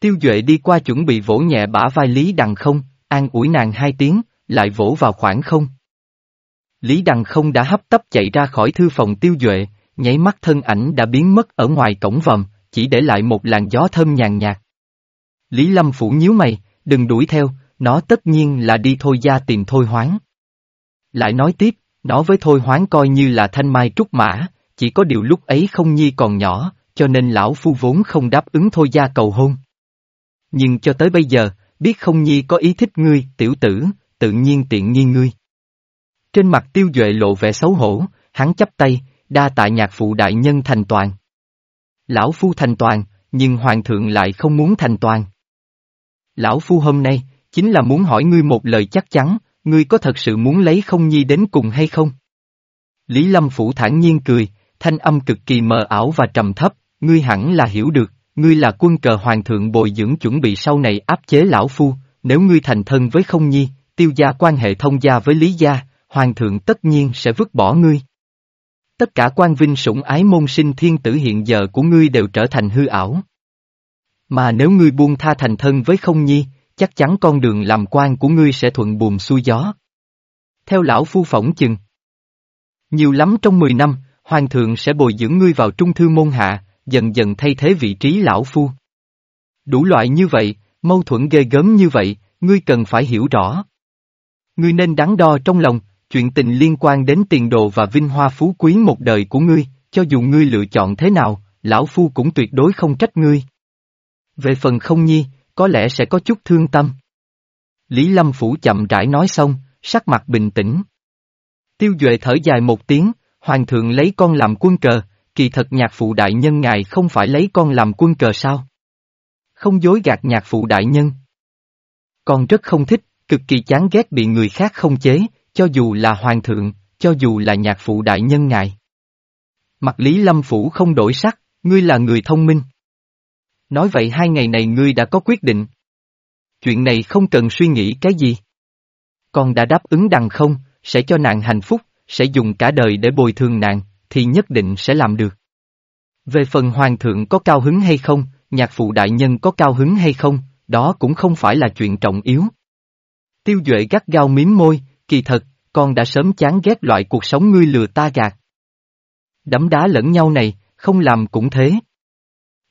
Tiêu Duệ đi qua chuẩn bị vỗ nhẹ bả vai Lý Đằng không, an ủi nàng hai tiếng, lại vỗ vào khoảng không. Lý Đằng không đã hấp tấp chạy ra khỏi thư phòng Tiêu Duệ, nháy mắt thân ảnh đã biến mất ở ngoài cổng vòm, chỉ để lại một làn gió thơm nhàn nhạt. Lý Lâm Phủ nhíu mày, đừng đuổi theo, nó tất nhiên là đi thôi gia tìm thôi hoáng. Lại nói tiếp, nó với thôi hoáng coi như là thanh mai trúc mã, chỉ có điều lúc ấy không nhi còn nhỏ, cho nên lão phu vốn không đáp ứng thôi gia cầu hôn. Nhưng cho tới bây giờ, biết không nhi có ý thích ngươi, tiểu tử, tự nhiên tiện nghi ngươi. Trên mặt tiêu duệ lộ vẻ xấu hổ, hắn chắp tay, đa tạ nhạc phụ đại nhân thành toàn. Lão phu thành toàn, nhưng hoàng thượng lại không muốn thành toàn. Lão phu hôm nay, chính là muốn hỏi ngươi một lời chắc chắn, ngươi có thật sự muốn lấy không nhi đến cùng hay không? Lý Lâm Phủ thản nhiên cười, thanh âm cực kỳ mờ ảo và trầm thấp, ngươi hẳn là hiểu được, ngươi là quân cờ hoàng thượng bồi dưỡng chuẩn bị sau này áp chế lão phu, nếu ngươi thành thân với không nhi, tiêu gia quan hệ thông gia với lý gia, hoàng thượng tất nhiên sẽ vứt bỏ ngươi. Tất cả quan vinh sủng ái môn sinh thiên tử hiện giờ của ngươi đều trở thành hư ảo. Mà nếu ngươi buông tha thành thân với không nhi, chắc chắn con đường làm quan của ngươi sẽ thuận buồm xuôi gió. Theo lão phu phỏng chừng. Nhiều lắm trong 10 năm, hoàng thượng sẽ bồi dưỡng ngươi vào trung thư môn hạ, dần dần thay thế vị trí lão phu. Đủ loại như vậy, mâu thuẫn ghê gớm như vậy, ngươi cần phải hiểu rõ. Ngươi nên đắn đo trong lòng, chuyện tình liên quan đến tiền đồ và vinh hoa phú quý một đời của ngươi, cho dù ngươi lựa chọn thế nào, lão phu cũng tuyệt đối không trách ngươi. Về phần không nhi, có lẽ sẽ có chút thương tâm. Lý Lâm Phủ chậm rãi nói xong, sắc mặt bình tĩnh. Tiêu Duệ thở dài một tiếng, Hoàng thượng lấy con làm quân cờ, kỳ thật nhạc phụ đại nhân ngài không phải lấy con làm quân cờ sao? Không dối gạt nhạc phụ đại nhân. Con rất không thích, cực kỳ chán ghét bị người khác không chế, cho dù là hoàng thượng, cho dù là nhạc phụ đại nhân ngài. Mặt Lý Lâm Phủ không đổi sắc, ngươi là người thông minh. Nói vậy hai ngày này ngươi đã có quyết định. Chuyện này không cần suy nghĩ cái gì. Con đã đáp ứng đằng không, sẽ cho nàng hạnh phúc, sẽ dùng cả đời để bồi thường nàng, thì nhất định sẽ làm được. Về phần hoàng thượng có cao hứng hay không, nhạc phụ đại nhân có cao hứng hay không, đó cũng không phải là chuyện trọng yếu. Tiêu Duệ gắt gao miếm môi, kỳ thật, con đã sớm chán ghét loại cuộc sống ngươi lừa ta gạt. Đấm đá lẫn nhau này, không làm cũng thế.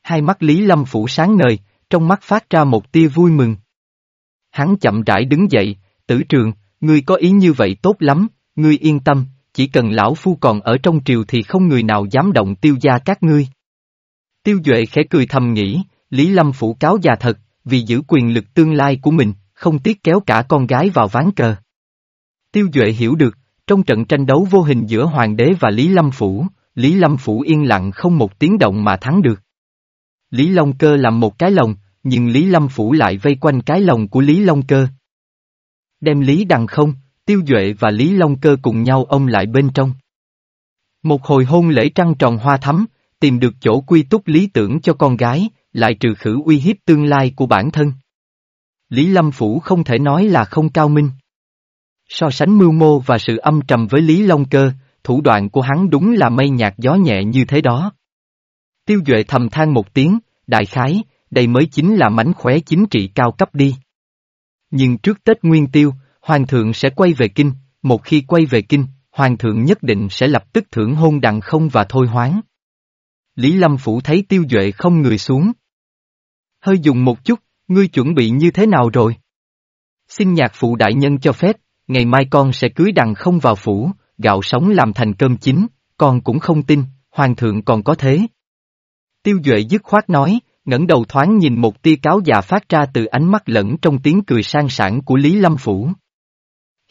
Hai mắt Lý Lâm Phủ sáng ngời, trong mắt phát ra một tia vui mừng. Hắn chậm rãi đứng dậy, tử trường, ngươi có ý như vậy tốt lắm, ngươi yên tâm, chỉ cần lão phu còn ở trong triều thì không người nào dám động tiêu gia các ngươi. Tiêu Duệ khẽ cười thầm nghĩ, Lý Lâm Phủ cáo già thật, vì giữ quyền lực tương lai của mình, không tiếc kéo cả con gái vào ván cờ. Tiêu Duệ hiểu được, trong trận tranh đấu vô hình giữa Hoàng đế và Lý Lâm Phủ, Lý Lâm Phủ yên lặng không một tiếng động mà thắng được. Lý Long Cơ làm một cái lồng, nhưng Lý Lâm Phủ lại vây quanh cái lồng của Lý Long Cơ. Đem Lý Đằng không, Tiêu Duệ và Lý Long Cơ cùng nhau ông lại bên trong. Một hồi hôn lễ trăng tròn hoa thắm, tìm được chỗ quy túc lý tưởng cho con gái, lại trừ khử uy hiếp tương lai của bản thân. Lý Lâm Phủ không thể nói là không cao minh. So sánh mưu mô và sự âm trầm với Lý Long Cơ, thủ đoạn của hắn đúng là mây nhạt gió nhẹ như thế đó. Tiêu Duệ thầm than một tiếng, đại khái, đây mới chính là mánh khóe chính trị cao cấp đi. Nhưng trước Tết Nguyên Tiêu, Hoàng thượng sẽ quay về Kinh, một khi quay về Kinh, Hoàng thượng nhất định sẽ lập tức thưởng hôn đặng không và thôi hoáng. Lý Lâm Phủ thấy Tiêu Duệ không người xuống. Hơi dùng một chút, ngươi chuẩn bị như thế nào rồi? Xin nhạc phụ đại nhân cho phép, ngày mai con sẽ cưới đằng không vào phủ, gạo sống làm thành cơm chín, con cũng không tin, hoàng thượng còn có thế. Tiêu Duệ dứt khoát nói, ngẩng đầu thoáng nhìn một tia cáo già phát ra từ ánh mắt lẫn trong tiếng cười sang sảng của Lý Lâm Phủ.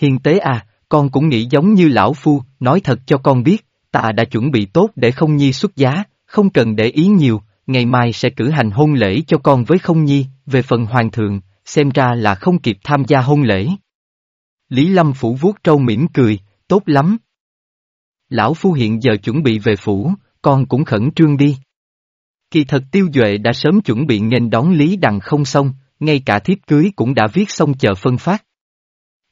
Hiền tế à, con cũng nghĩ giống như lão phu, nói thật cho con biết, ta đã chuẩn bị tốt để không nhi xuất giá, không cần để ý nhiều, ngày mai sẽ cử hành hôn lễ cho con với không nhi, về phần hoàng thượng, xem ra là không kịp tham gia hôn lễ. Lý Lâm Phủ vuốt trâu mỉm cười, tốt lắm. Lão Phu hiện giờ chuẩn bị về phủ, con cũng khẩn trương đi. Kỳ thật tiêu duệ đã sớm chuẩn bị nghênh đón Lý Đằng không xong, ngay cả thiếp cưới cũng đã viết xong chờ phân phát.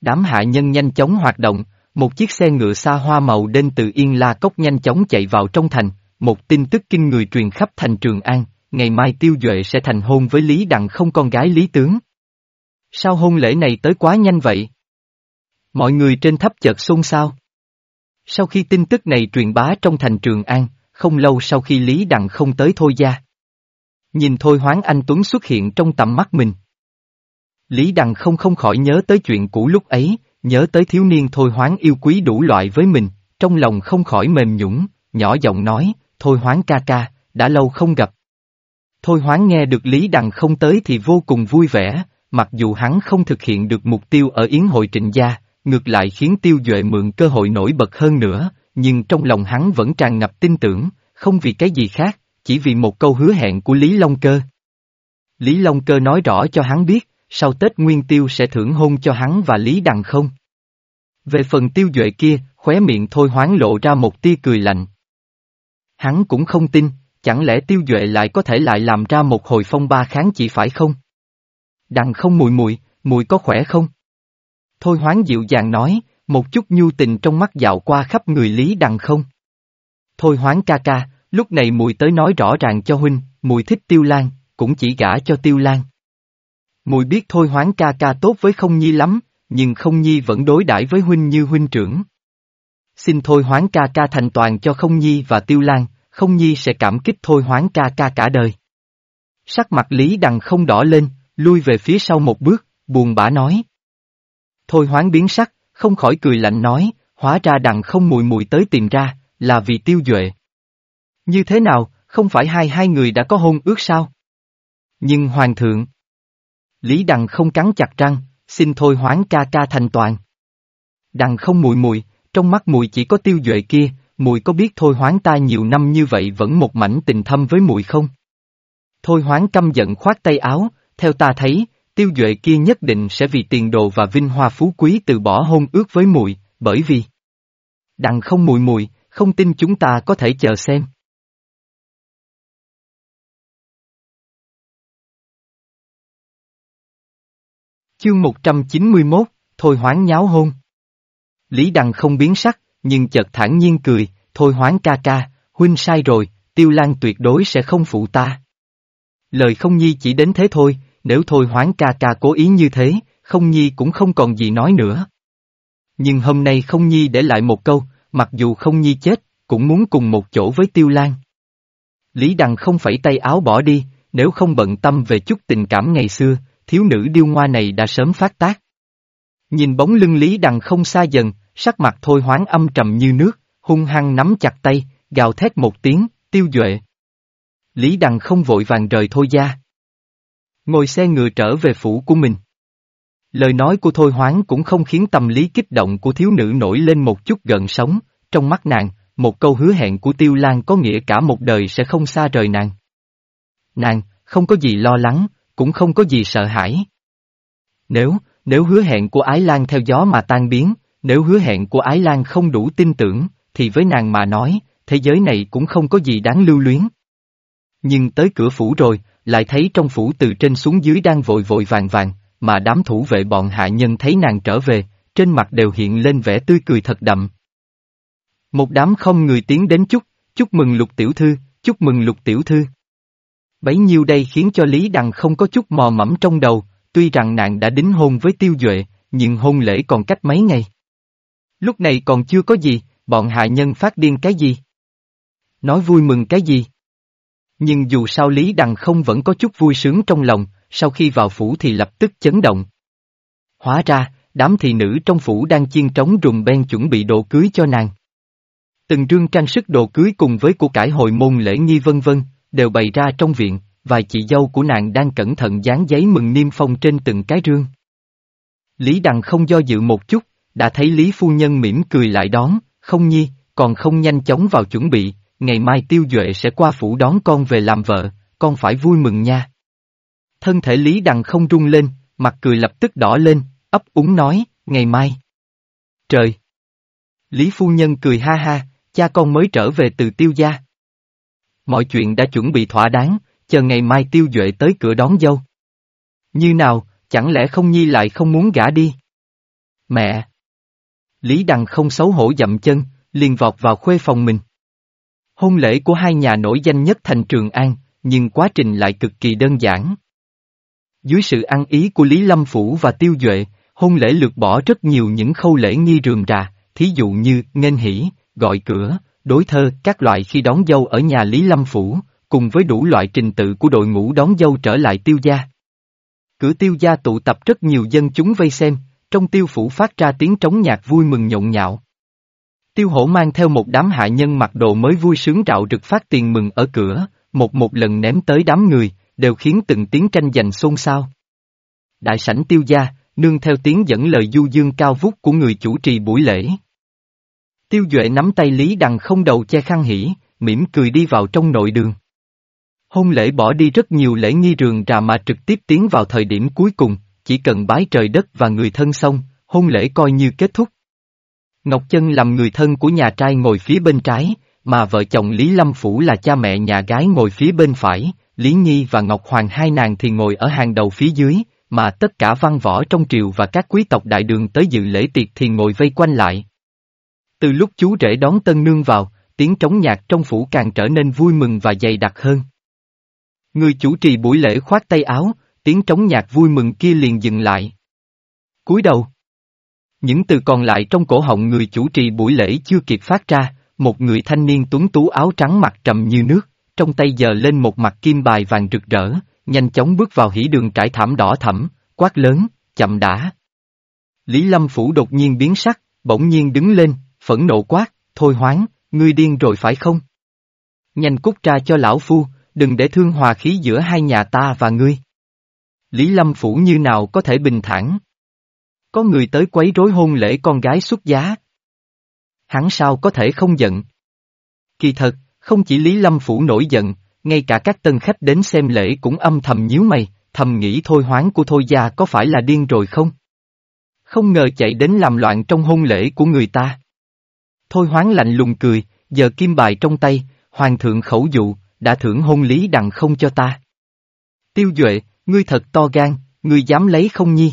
Đám hạ nhân nhanh chóng hoạt động, một chiếc xe ngựa xa hoa màu đen từ Yên La Cốc nhanh chóng chạy vào trong thành, một tin tức kinh người truyền khắp thành Trường An, ngày mai tiêu duệ sẽ thành hôn với Lý Đặng không con gái Lý Tướng. Sao hôn lễ này tới quá nhanh vậy? Mọi người trên tháp chợt xôn xao. Sau khi tin tức này truyền bá trong thành Trường An, không lâu sau khi Lý Đặng không tới Thôi Gia. Nhìn Thôi Hoáng Anh Tuấn xuất hiện trong tầm mắt mình. Lý Đằng không không khỏi nhớ tới chuyện cũ lúc ấy, nhớ tới thiếu niên Thôi Hoáng yêu quý đủ loại với mình, trong lòng không khỏi mềm nhũng, nhỏ giọng nói, Thôi Hoáng ca ca, đã lâu không gặp. Thôi Hoáng nghe được Lý Đằng không tới thì vô cùng vui vẻ, mặc dù hắn không thực hiện được mục tiêu ở Yến hội trịnh gia, ngược lại khiến Tiêu Duệ mượn cơ hội nổi bật hơn nữa, nhưng trong lòng hắn vẫn tràn ngập tin tưởng, không vì cái gì khác, chỉ vì một câu hứa hẹn của Lý Long Cơ. Lý Long Cơ nói rõ cho hắn biết, sau Tết Nguyên Tiêu sẽ thưởng hôn cho hắn và Lý Đằng không. Về phần Tiêu Duệ kia, khóe miệng thôi hoáng lộ ra một tia cười lạnh. Hắn cũng không tin, chẳng lẽ Tiêu Duệ lại có thể lại làm ra một hồi phong ba kháng chỉ phải không? Đằng không mùi mùi, mùi có khỏe không? Thôi hoáng dịu dàng nói, một chút nhu tình trong mắt dạo qua khắp người Lý Đằng không. Thôi hoáng ca ca, lúc này mùi tới nói rõ ràng cho huynh, mùi thích tiêu lan, cũng chỉ gả cho tiêu lan. Mùi biết thôi hoáng ca ca tốt với không nhi lắm, nhưng không nhi vẫn đối đãi với huynh như huynh trưởng. Xin thôi hoáng ca ca thành toàn cho không nhi và tiêu lan, không nhi sẽ cảm kích thôi hoáng ca ca cả đời. Sắc mặt Lý Đằng không đỏ lên, lui về phía sau một bước, buồn bã nói. Thôi hoáng biến sắc, không khỏi cười lạnh nói, hóa ra đằng không mùi mùi tới tìm ra, là vì tiêu duệ. Như thế nào, không phải hai hai người đã có hôn ước sao? Nhưng hoàng thượng. Lý đằng không cắn chặt răng, xin thôi hoán ca ca thành toàn. Đằng không mùi mùi, trong mắt mùi chỉ có tiêu duệ kia, mùi có biết thôi hoán ta nhiều năm như vậy vẫn một mảnh tình thâm với mùi không? Thôi hoán căm giận khoát tay áo, theo ta thấy, tiêu duệ kia nhất định sẽ vì tiền đồ và vinh hoa phú quý từ bỏ hôn ước với mùi, bởi vì Đằng không mùi mùi, không tin chúng ta có thể chờ xem. Chương 191, Thôi hoáng nháo hôn. Lý Đằng không biến sắc, nhưng chợt thản nhiên cười, Thôi hoáng ca ca, huynh sai rồi, Tiêu Lan tuyệt đối sẽ không phụ ta. Lời không nhi chỉ đến thế thôi, nếu Thôi hoáng ca ca cố ý như thế, không nhi cũng không còn gì nói nữa. Nhưng hôm nay không nhi để lại một câu, mặc dù không nhi chết, cũng muốn cùng một chỗ với Tiêu Lan. Lý Đằng không phải tay áo bỏ đi, nếu không bận tâm về chút tình cảm ngày xưa, thiếu nữ điêu ngoa này đã sớm phát tác. Nhìn bóng lưng Lý Đằng không xa dần, sắc mặt thôi hoáng âm trầm như nước, hung hăng nắm chặt tay, gào thét một tiếng, tiêu duệ. Lý Đằng không vội vàng rời thôi ra. Ngồi xe ngựa trở về phủ của mình. Lời nói của Thôi Hoáng cũng không khiến tâm lý kích động của thiếu nữ nổi lên một chút gần sống, trong mắt nàng, một câu hứa hẹn của Tiêu Lan có nghĩa cả một đời sẽ không xa rời nàng. Nàng, không có gì lo lắng, cũng không có gì sợ hãi. Nếu, nếu hứa hẹn của Ái Lan theo gió mà tan biến, nếu hứa hẹn của Ái Lan không đủ tin tưởng, thì với nàng mà nói, thế giới này cũng không có gì đáng lưu luyến. Nhưng tới cửa phủ rồi, lại thấy trong phủ từ trên xuống dưới đang vội vội vàng vàng, mà đám thủ vệ bọn hạ nhân thấy nàng trở về, trên mặt đều hiện lên vẻ tươi cười thật đậm. Một đám không người tiến đến chúc, chúc mừng lục tiểu thư, chúc mừng lục tiểu thư. Bấy nhiêu đây khiến cho Lý Đằng không có chút mò mẫm trong đầu, tuy rằng nàng đã đính hôn với tiêu duệ, nhưng hôn lễ còn cách mấy ngày. Lúc này còn chưa có gì, bọn hạ nhân phát điên cái gì? Nói vui mừng cái gì? Nhưng dù sao Lý Đằng không vẫn có chút vui sướng trong lòng, sau khi vào phủ thì lập tức chấn động. Hóa ra, đám thị nữ trong phủ đang chiên trống rùng ben chuẩn bị đồ cưới cho nàng. Từng trương trang sức đồ cưới cùng với của cải hồi môn lễ nghi vân vân, đều bày ra trong viện, vài chị dâu của nàng đang cẩn thận dán giấy mừng niêm phong trên từng cái rương. Lý Đằng không do dự một chút, đã thấy Lý Phu Nhân mỉm cười lại đón, không nhi, còn không nhanh chóng vào chuẩn bị, ngày mai Tiêu Duệ sẽ qua phủ đón con về làm vợ, con phải vui mừng nha. Thân thể Lý Đằng không rung lên, mặt cười lập tức đỏ lên, ấp úng nói, ngày mai. Trời! Lý Phu Nhân cười ha ha, cha con mới trở về từ tiêu gia. Mọi chuyện đã chuẩn bị thỏa đáng, chờ ngày mai tiêu duệ tới cửa đón dâu. Như nào, chẳng lẽ không nhi lại không muốn gả đi? Mẹ! Lý Đằng không xấu hổ dậm chân, liền vọt vào khuê phòng mình. Hôn lễ của hai nhà nổi danh nhất thành Trường An, nhưng quá trình lại cực kỳ đơn giản. Dưới sự ăn ý của Lý Lâm Phủ và Tiêu Duệ, hôn lễ lược bỏ rất nhiều những khâu lễ nghi rườm rà, thí dụ như nghênh hỉ, gọi cửa, đối thơ, các loại khi đón dâu ở nhà Lý Lâm Phủ, cùng với đủ loại trình tự của đội ngũ đón dâu trở lại tiêu gia. Cửa tiêu gia tụ tập rất nhiều dân chúng vây xem, trong tiêu phủ phát ra tiếng trống nhạc vui mừng nhộn nhạo. Tiêu hổ mang theo một đám hạ nhân mặc đồ mới vui sướng rạo rực phát tiền mừng ở cửa, một một lần ném tới đám người, đều khiến từng tiếng tranh giành xôn xao. Đại sảnh tiêu gia, nương theo tiếng dẫn lời du dương cao vút của người chủ trì buổi lễ. Tiêu Duệ nắm tay Lý Đằng không đầu che khăn hỉ, mỉm cười đi vào trong nội đường. Hôn lễ bỏ đi rất nhiều lễ nghi rường rà mà trực tiếp tiến vào thời điểm cuối cùng, chỉ cần bái trời đất và người thân xong, hôn lễ coi như kết thúc. Ngọc Chân làm người thân của nhà trai ngồi phía bên trái, mà vợ chồng Lý Lâm Phủ là cha mẹ nhà gái ngồi phía bên phải, Lý Nhi và Ngọc Hoàng hai nàng thì ngồi ở hàng đầu phía dưới, mà tất cả văn võ trong triều và các quý tộc đại đường tới dự lễ tiệc thì ngồi vây quanh lại. Từ lúc chú rể đón tân nương vào, tiếng trống nhạc trong phủ càng trở nên vui mừng và dày đặc hơn. Người chủ trì buổi lễ khoát tay áo, tiếng trống nhạc vui mừng kia liền dừng lại. cúi đầu. Những từ còn lại trong cổ họng người chủ trì buổi lễ chưa kịp phát ra, một người thanh niên tuấn tú áo trắng mặt trầm như nước, trong tay giờ lên một mặt kim bài vàng rực rỡ, nhanh chóng bước vào hỉ đường trải thảm đỏ thẫm, quát lớn, chậm đã. Lý Lâm Phủ đột nhiên biến sắc, bỗng nhiên đứng lên, phẫn nộ quát, thôi hoáng, ngươi điên rồi phải không? Nhanh cút ra cho lão phu, đừng để thương hòa khí giữa hai nhà ta và ngươi. Lý Lâm Phủ như nào có thể bình thản? Có người tới quấy rối hôn lễ con gái xuất giá. Hắn sao có thể không giận? Kỳ thật, không chỉ Lý Lâm Phủ nổi giận, ngay cả các tân khách đến xem lễ cũng âm thầm nhíu mày, thầm nghĩ thôi hoáng của thôi gia có phải là điên rồi không? Không ngờ chạy đến làm loạn trong hôn lễ của người ta. Thôi hoáng lạnh lùng cười, giờ kim bài trong tay, hoàng thượng khẩu dụ, đã thưởng hôn lý đặng không cho ta. Tiêu Duệ, ngươi thật to gan, ngươi dám lấy không nhi.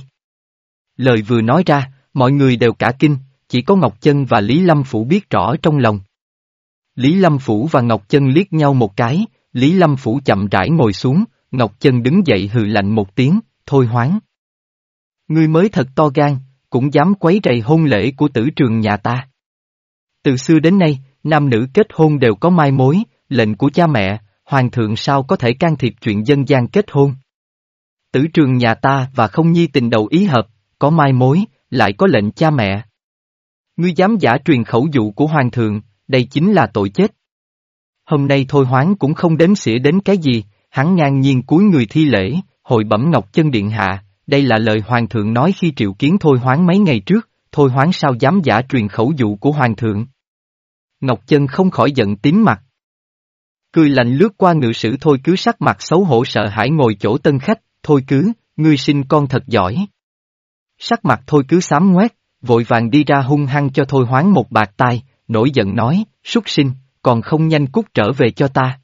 Lời vừa nói ra, mọi người đều cả kinh, chỉ có Ngọc Chân và Lý Lâm Phủ biết rõ trong lòng. Lý Lâm Phủ và Ngọc Chân liếc nhau một cái, Lý Lâm Phủ chậm rãi ngồi xuống, Ngọc Chân đứng dậy hừ lạnh một tiếng, thôi hoáng. Ngươi mới thật to gan, cũng dám quấy rầy hôn lễ của tử trường nhà ta. Từ xưa đến nay, nam nữ kết hôn đều có mai mối, lệnh của cha mẹ, hoàng thượng sao có thể can thiệp chuyện dân gian kết hôn. Tử trường nhà ta và không nhi tình đầu ý hợp, có mai mối, lại có lệnh cha mẹ. Ngươi dám giả truyền khẩu dụ của hoàng thượng, đây chính là tội chết. Hôm nay thôi hoáng cũng không đếm xỉa đến cái gì, hắn ngang nhiên cúi người thi lễ, hội bẩm ngọc chân điện hạ, đây là lời hoàng thượng nói khi triệu kiến thôi hoáng mấy ngày trước, thôi hoáng sao dám giả truyền khẩu dụ của hoàng thượng. Ngọc chân không khỏi giận tím mặt. Cười lạnh lướt qua ngự sử thôi cứ sắc mặt xấu hổ sợ hãi ngồi chỗ tân khách, thôi cứ, ngươi sinh con thật giỏi. Sắc mặt thôi cứ xám ngoét, vội vàng đi ra hung hăng cho thôi hoáng một bạc tai, nổi giận nói, súc sinh, còn không nhanh cút trở về cho ta.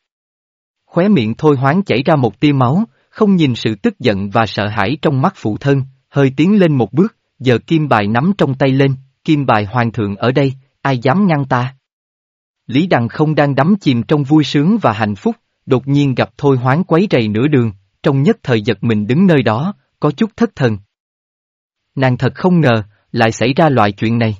Khóe miệng thôi hoáng chảy ra một tia máu, không nhìn sự tức giận và sợ hãi trong mắt phụ thân, hơi tiến lên một bước, giờ kim bài nắm trong tay lên, kim bài hoàng thượng ở đây, ai dám ngăn ta. Lý Đằng không đang đắm chìm trong vui sướng và hạnh phúc, đột nhiên gặp thôi hoáng quấy rầy nửa đường, trong nhất thời giật mình đứng nơi đó, có chút thất thần. Nàng thật không ngờ, lại xảy ra loại chuyện này.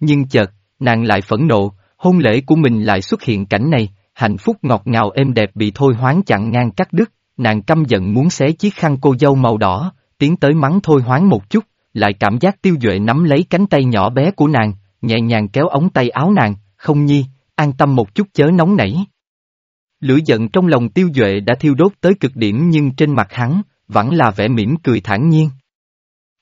Nhưng chợt, nàng lại phẫn nộ, hôn lễ của mình lại xuất hiện cảnh này, hạnh phúc ngọt ngào êm đẹp bị thôi hoáng chặn ngang cắt đứt, nàng căm giận muốn xé chiếc khăn cô dâu màu đỏ, tiến tới mắng thôi hoáng một chút, lại cảm giác tiêu duệ nắm lấy cánh tay nhỏ bé của nàng, nhẹ nhàng kéo ống tay áo nàng, không nhi, an tâm một chút chớ nóng nảy. Lửa giận trong lòng tiêu duệ đã thiêu đốt tới cực điểm nhưng trên mặt hắn, vẫn là vẻ mỉm cười thản nhiên.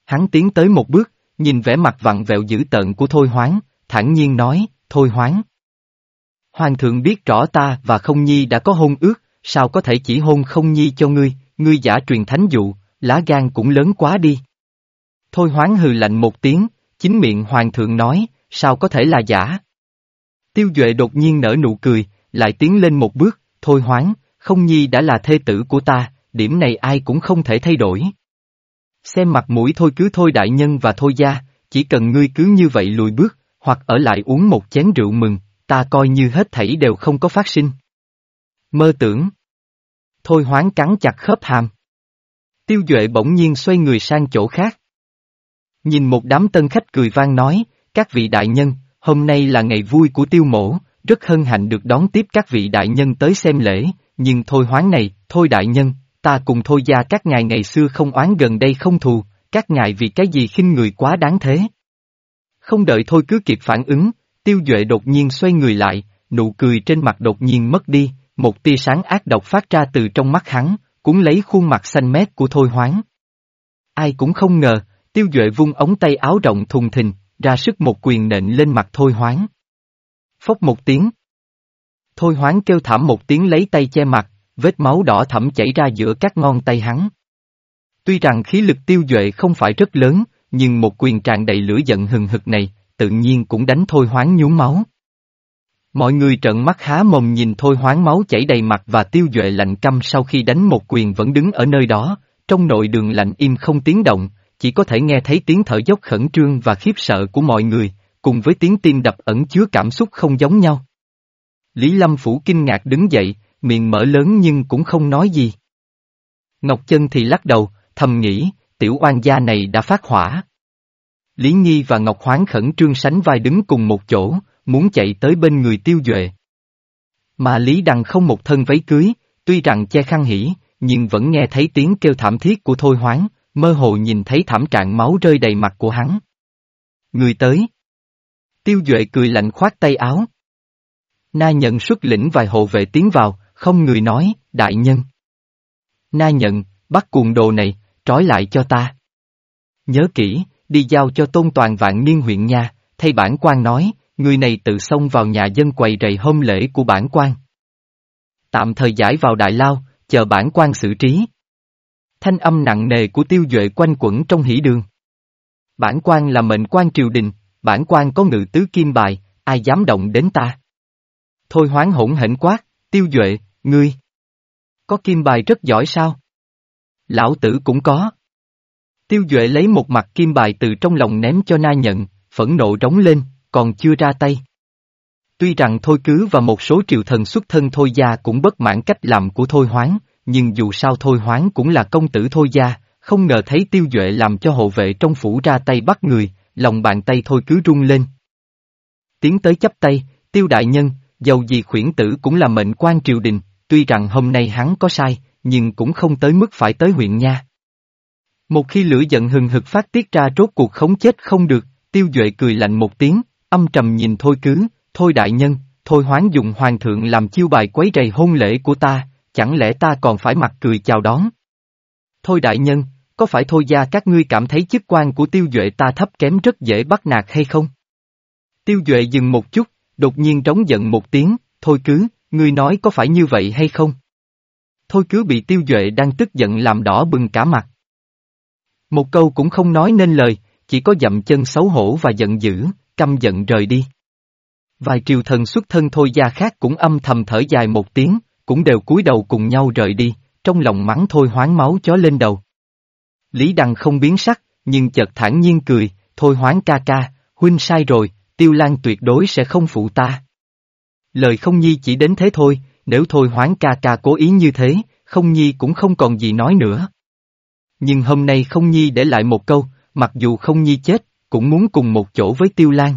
Hắn tiến tới một bước, nhìn vẻ mặt vặn vẹo dữ tợn của Thôi Hoáng, thản nhiên nói, Thôi Hoáng. Hoàng thượng biết rõ ta và không nhi đã có hôn ước, sao có thể chỉ hôn không nhi cho ngươi, ngươi giả truyền thánh dụ, lá gan cũng lớn quá đi. Thôi Hoáng hừ lạnh một tiếng, chính miệng Hoàng thượng nói, sao có thể là giả. Tiêu Duệ đột nhiên nở nụ cười, lại tiến lên một bước, Thôi Hoáng, không nhi đã là thê tử của ta, điểm này ai cũng không thể thay đổi. Xem mặt mũi thôi cứ thôi đại nhân và thôi gia, chỉ cần ngươi cứ như vậy lùi bước, hoặc ở lại uống một chén rượu mừng, ta coi như hết thảy đều không có phát sinh. Mơ tưởng. Thôi hoáng cắn chặt khớp hàm. Tiêu Duệ bỗng nhiên xoay người sang chỗ khác. Nhìn một đám tân khách cười vang nói, các vị đại nhân, hôm nay là ngày vui của tiêu mổ, rất hân hạnh được đón tiếp các vị đại nhân tới xem lễ, nhưng thôi hoáng này, thôi đại nhân, ta cùng thôi gia các ngài ngày xưa không oán gần đây không thù, các ngài vì cái gì khinh người quá đáng thế. Không đợi thôi cứ kịp phản ứng, tiêu duệ đột nhiên xoay người lại, nụ cười trên mặt đột nhiên mất đi, một tia sáng ác độc phát ra từ trong mắt hắn, cuốn lấy khuôn mặt xanh mét của thôi hoáng. Ai cũng không ngờ, tiêu duệ vung ống tay áo rộng thùng thình, ra sức một quyền nện lên mặt thôi hoáng. Phốc một tiếng. Thôi hoáng kêu thảm một tiếng lấy tay che mặt, vết máu đỏ thẫm chảy ra giữa các ngón tay hắn. Tuy rằng khí lực tiêu duệ không phải rất lớn, nhưng một quyền tràn đầy lửa giận hừng hực này, tự nhiên cũng đánh thôi hoáng nhún máu. Mọi người trợn mắt há mồm nhìn thôi hoáng máu chảy đầy mặt và tiêu duệ lạnh căm sau khi đánh một quyền vẫn đứng ở nơi đó, trong nội đường lạnh im không tiếng động, chỉ có thể nghe thấy tiếng thở dốc khẩn trương và khiếp sợ của mọi người, cùng với tiếng tim đập ẩn chứa cảm xúc không giống nhau. Lý Lâm Phủ kinh ngạc đứng dậy, miệng mở lớn nhưng cũng không nói gì. Ngọc Chân thì lắc đầu, thầm nghĩ, tiểu oan gia này đã phát hỏa. Lý Nhi và Ngọc Hoáng khẩn trương sánh vai đứng cùng một chỗ, muốn chạy tới bên người tiêu duệ. Mà Lý Đằng không một thân váy cưới, tuy rằng che khăn hỉ, nhưng vẫn nghe thấy tiếng kêu thảm thiết của Thôi Hoáng, mơ hồ nhìn thấy thảm trạng máu rơi đầy mặt của hắn. Người tới. Tiêu Duệ cười lạnh khoát tay áo. Na nhận xuất lĩnh vài hộ vệ tiến vào, không người nói, đại nhân. Na nhận, bắt cuồng đồ này, trói lại cho ta. Nhớ kỹ, đi giao cho tôn toàn vạn niên huyện nha, thay bản quan nói, người này tự xông vào nhà dân quầy rầy hôm lễ của bản quan. tạm thời giải vào đại lao, chờ bản quan xử trí. Thanh âm nặng nề của tiêu duệ quanh quẩn trong hỷ đường. Bản quan là mệnh quan triều đình, bản quan có ngự tứ kim bài, ai dám động đến ta. Thôi hoáng hỗn hển quát, tiêu duệ, ngươi. Có kim bài rất giỏi sao? Lão tử cũng có. Tiêu duệ lấy một mặt kim bài từ trong lòng ném cho na nhận, phẫn nộ rống lên, còn chưa ra tay. Tuy rằng Thôi Cứ và một số triều thần xuất thân Thôi Gia cũng bất mãn cách làm của Thôi Hoáng, nhưng dù sao Thôi Hoáng cũng là công tử Thôi Gia, không ngờ thấy Tiêu Duệ làm cho hộ vệ trong phủ ra tay bắt người, lòng bàn tay Thôi Cứ rung lên. Tiến tới chấp tay, Tiêu Đại Nhân, dầu gì khuyển tử cũng là mệnh quan triều đình, tuy rằng hôm nay hắn có sai, nhưng cũng không tới mức phải tới huyện nha. Một khi lửa giận hừng hực phát tiết ra rốt cuộc khống chết không được, Tiêu Duệ cười lạnh một tiếng, âm trầm nhìn Thôi Cứ, Thôi đại nhân, thôi hoán dùng hoàng thượng làm chiêu bài quấy rầy hôn lễ của ta, chẳng lẽ ta còn phải mặt cười chào đón? Thôi đại nhân, có phải thôi gia các ngươi cảm thấy chức quan của tiêu duệ ta thấp kém rất dễ bắt nạt hay không? Tiêu duệ dừng một chút, đột nhiên trống giận một tiếng, thôi cứ, ngươi nói có phải như vậy hay không? Thôi cứ bị tiêu duệ đang tức giận làm đỏ bừng cả mặt. Một câu cũng không nói nên lời, chỉ có dậm chân xấu hổ và giận dữ, căm giận rời đi. Vài triều thần xuất thân thôi gia khác cũng âm thầm thở dài một tiếng, cũng đều cúi đầu cùng nhau rời đi, trong lòng mắng thôi hoáng máu chó lên đầu. Lý Đăng không biến sắc, nhưng chợt thản nhiên cười, thôi hoáng ca ca, huynh sai rồi, tiêu lan tuyệt đối sẽ không phụ ta. Lời không nhi chỉ đến thế thôi, nếu thôi hoáng ca ca cố ý như thế, không nhi cũng không còn gì nói nữa. Nhưng hôm nay không nhi để lại một câu, mặc dù không nhi chết, cũng muốn cùng một chỗ với tiêu lan.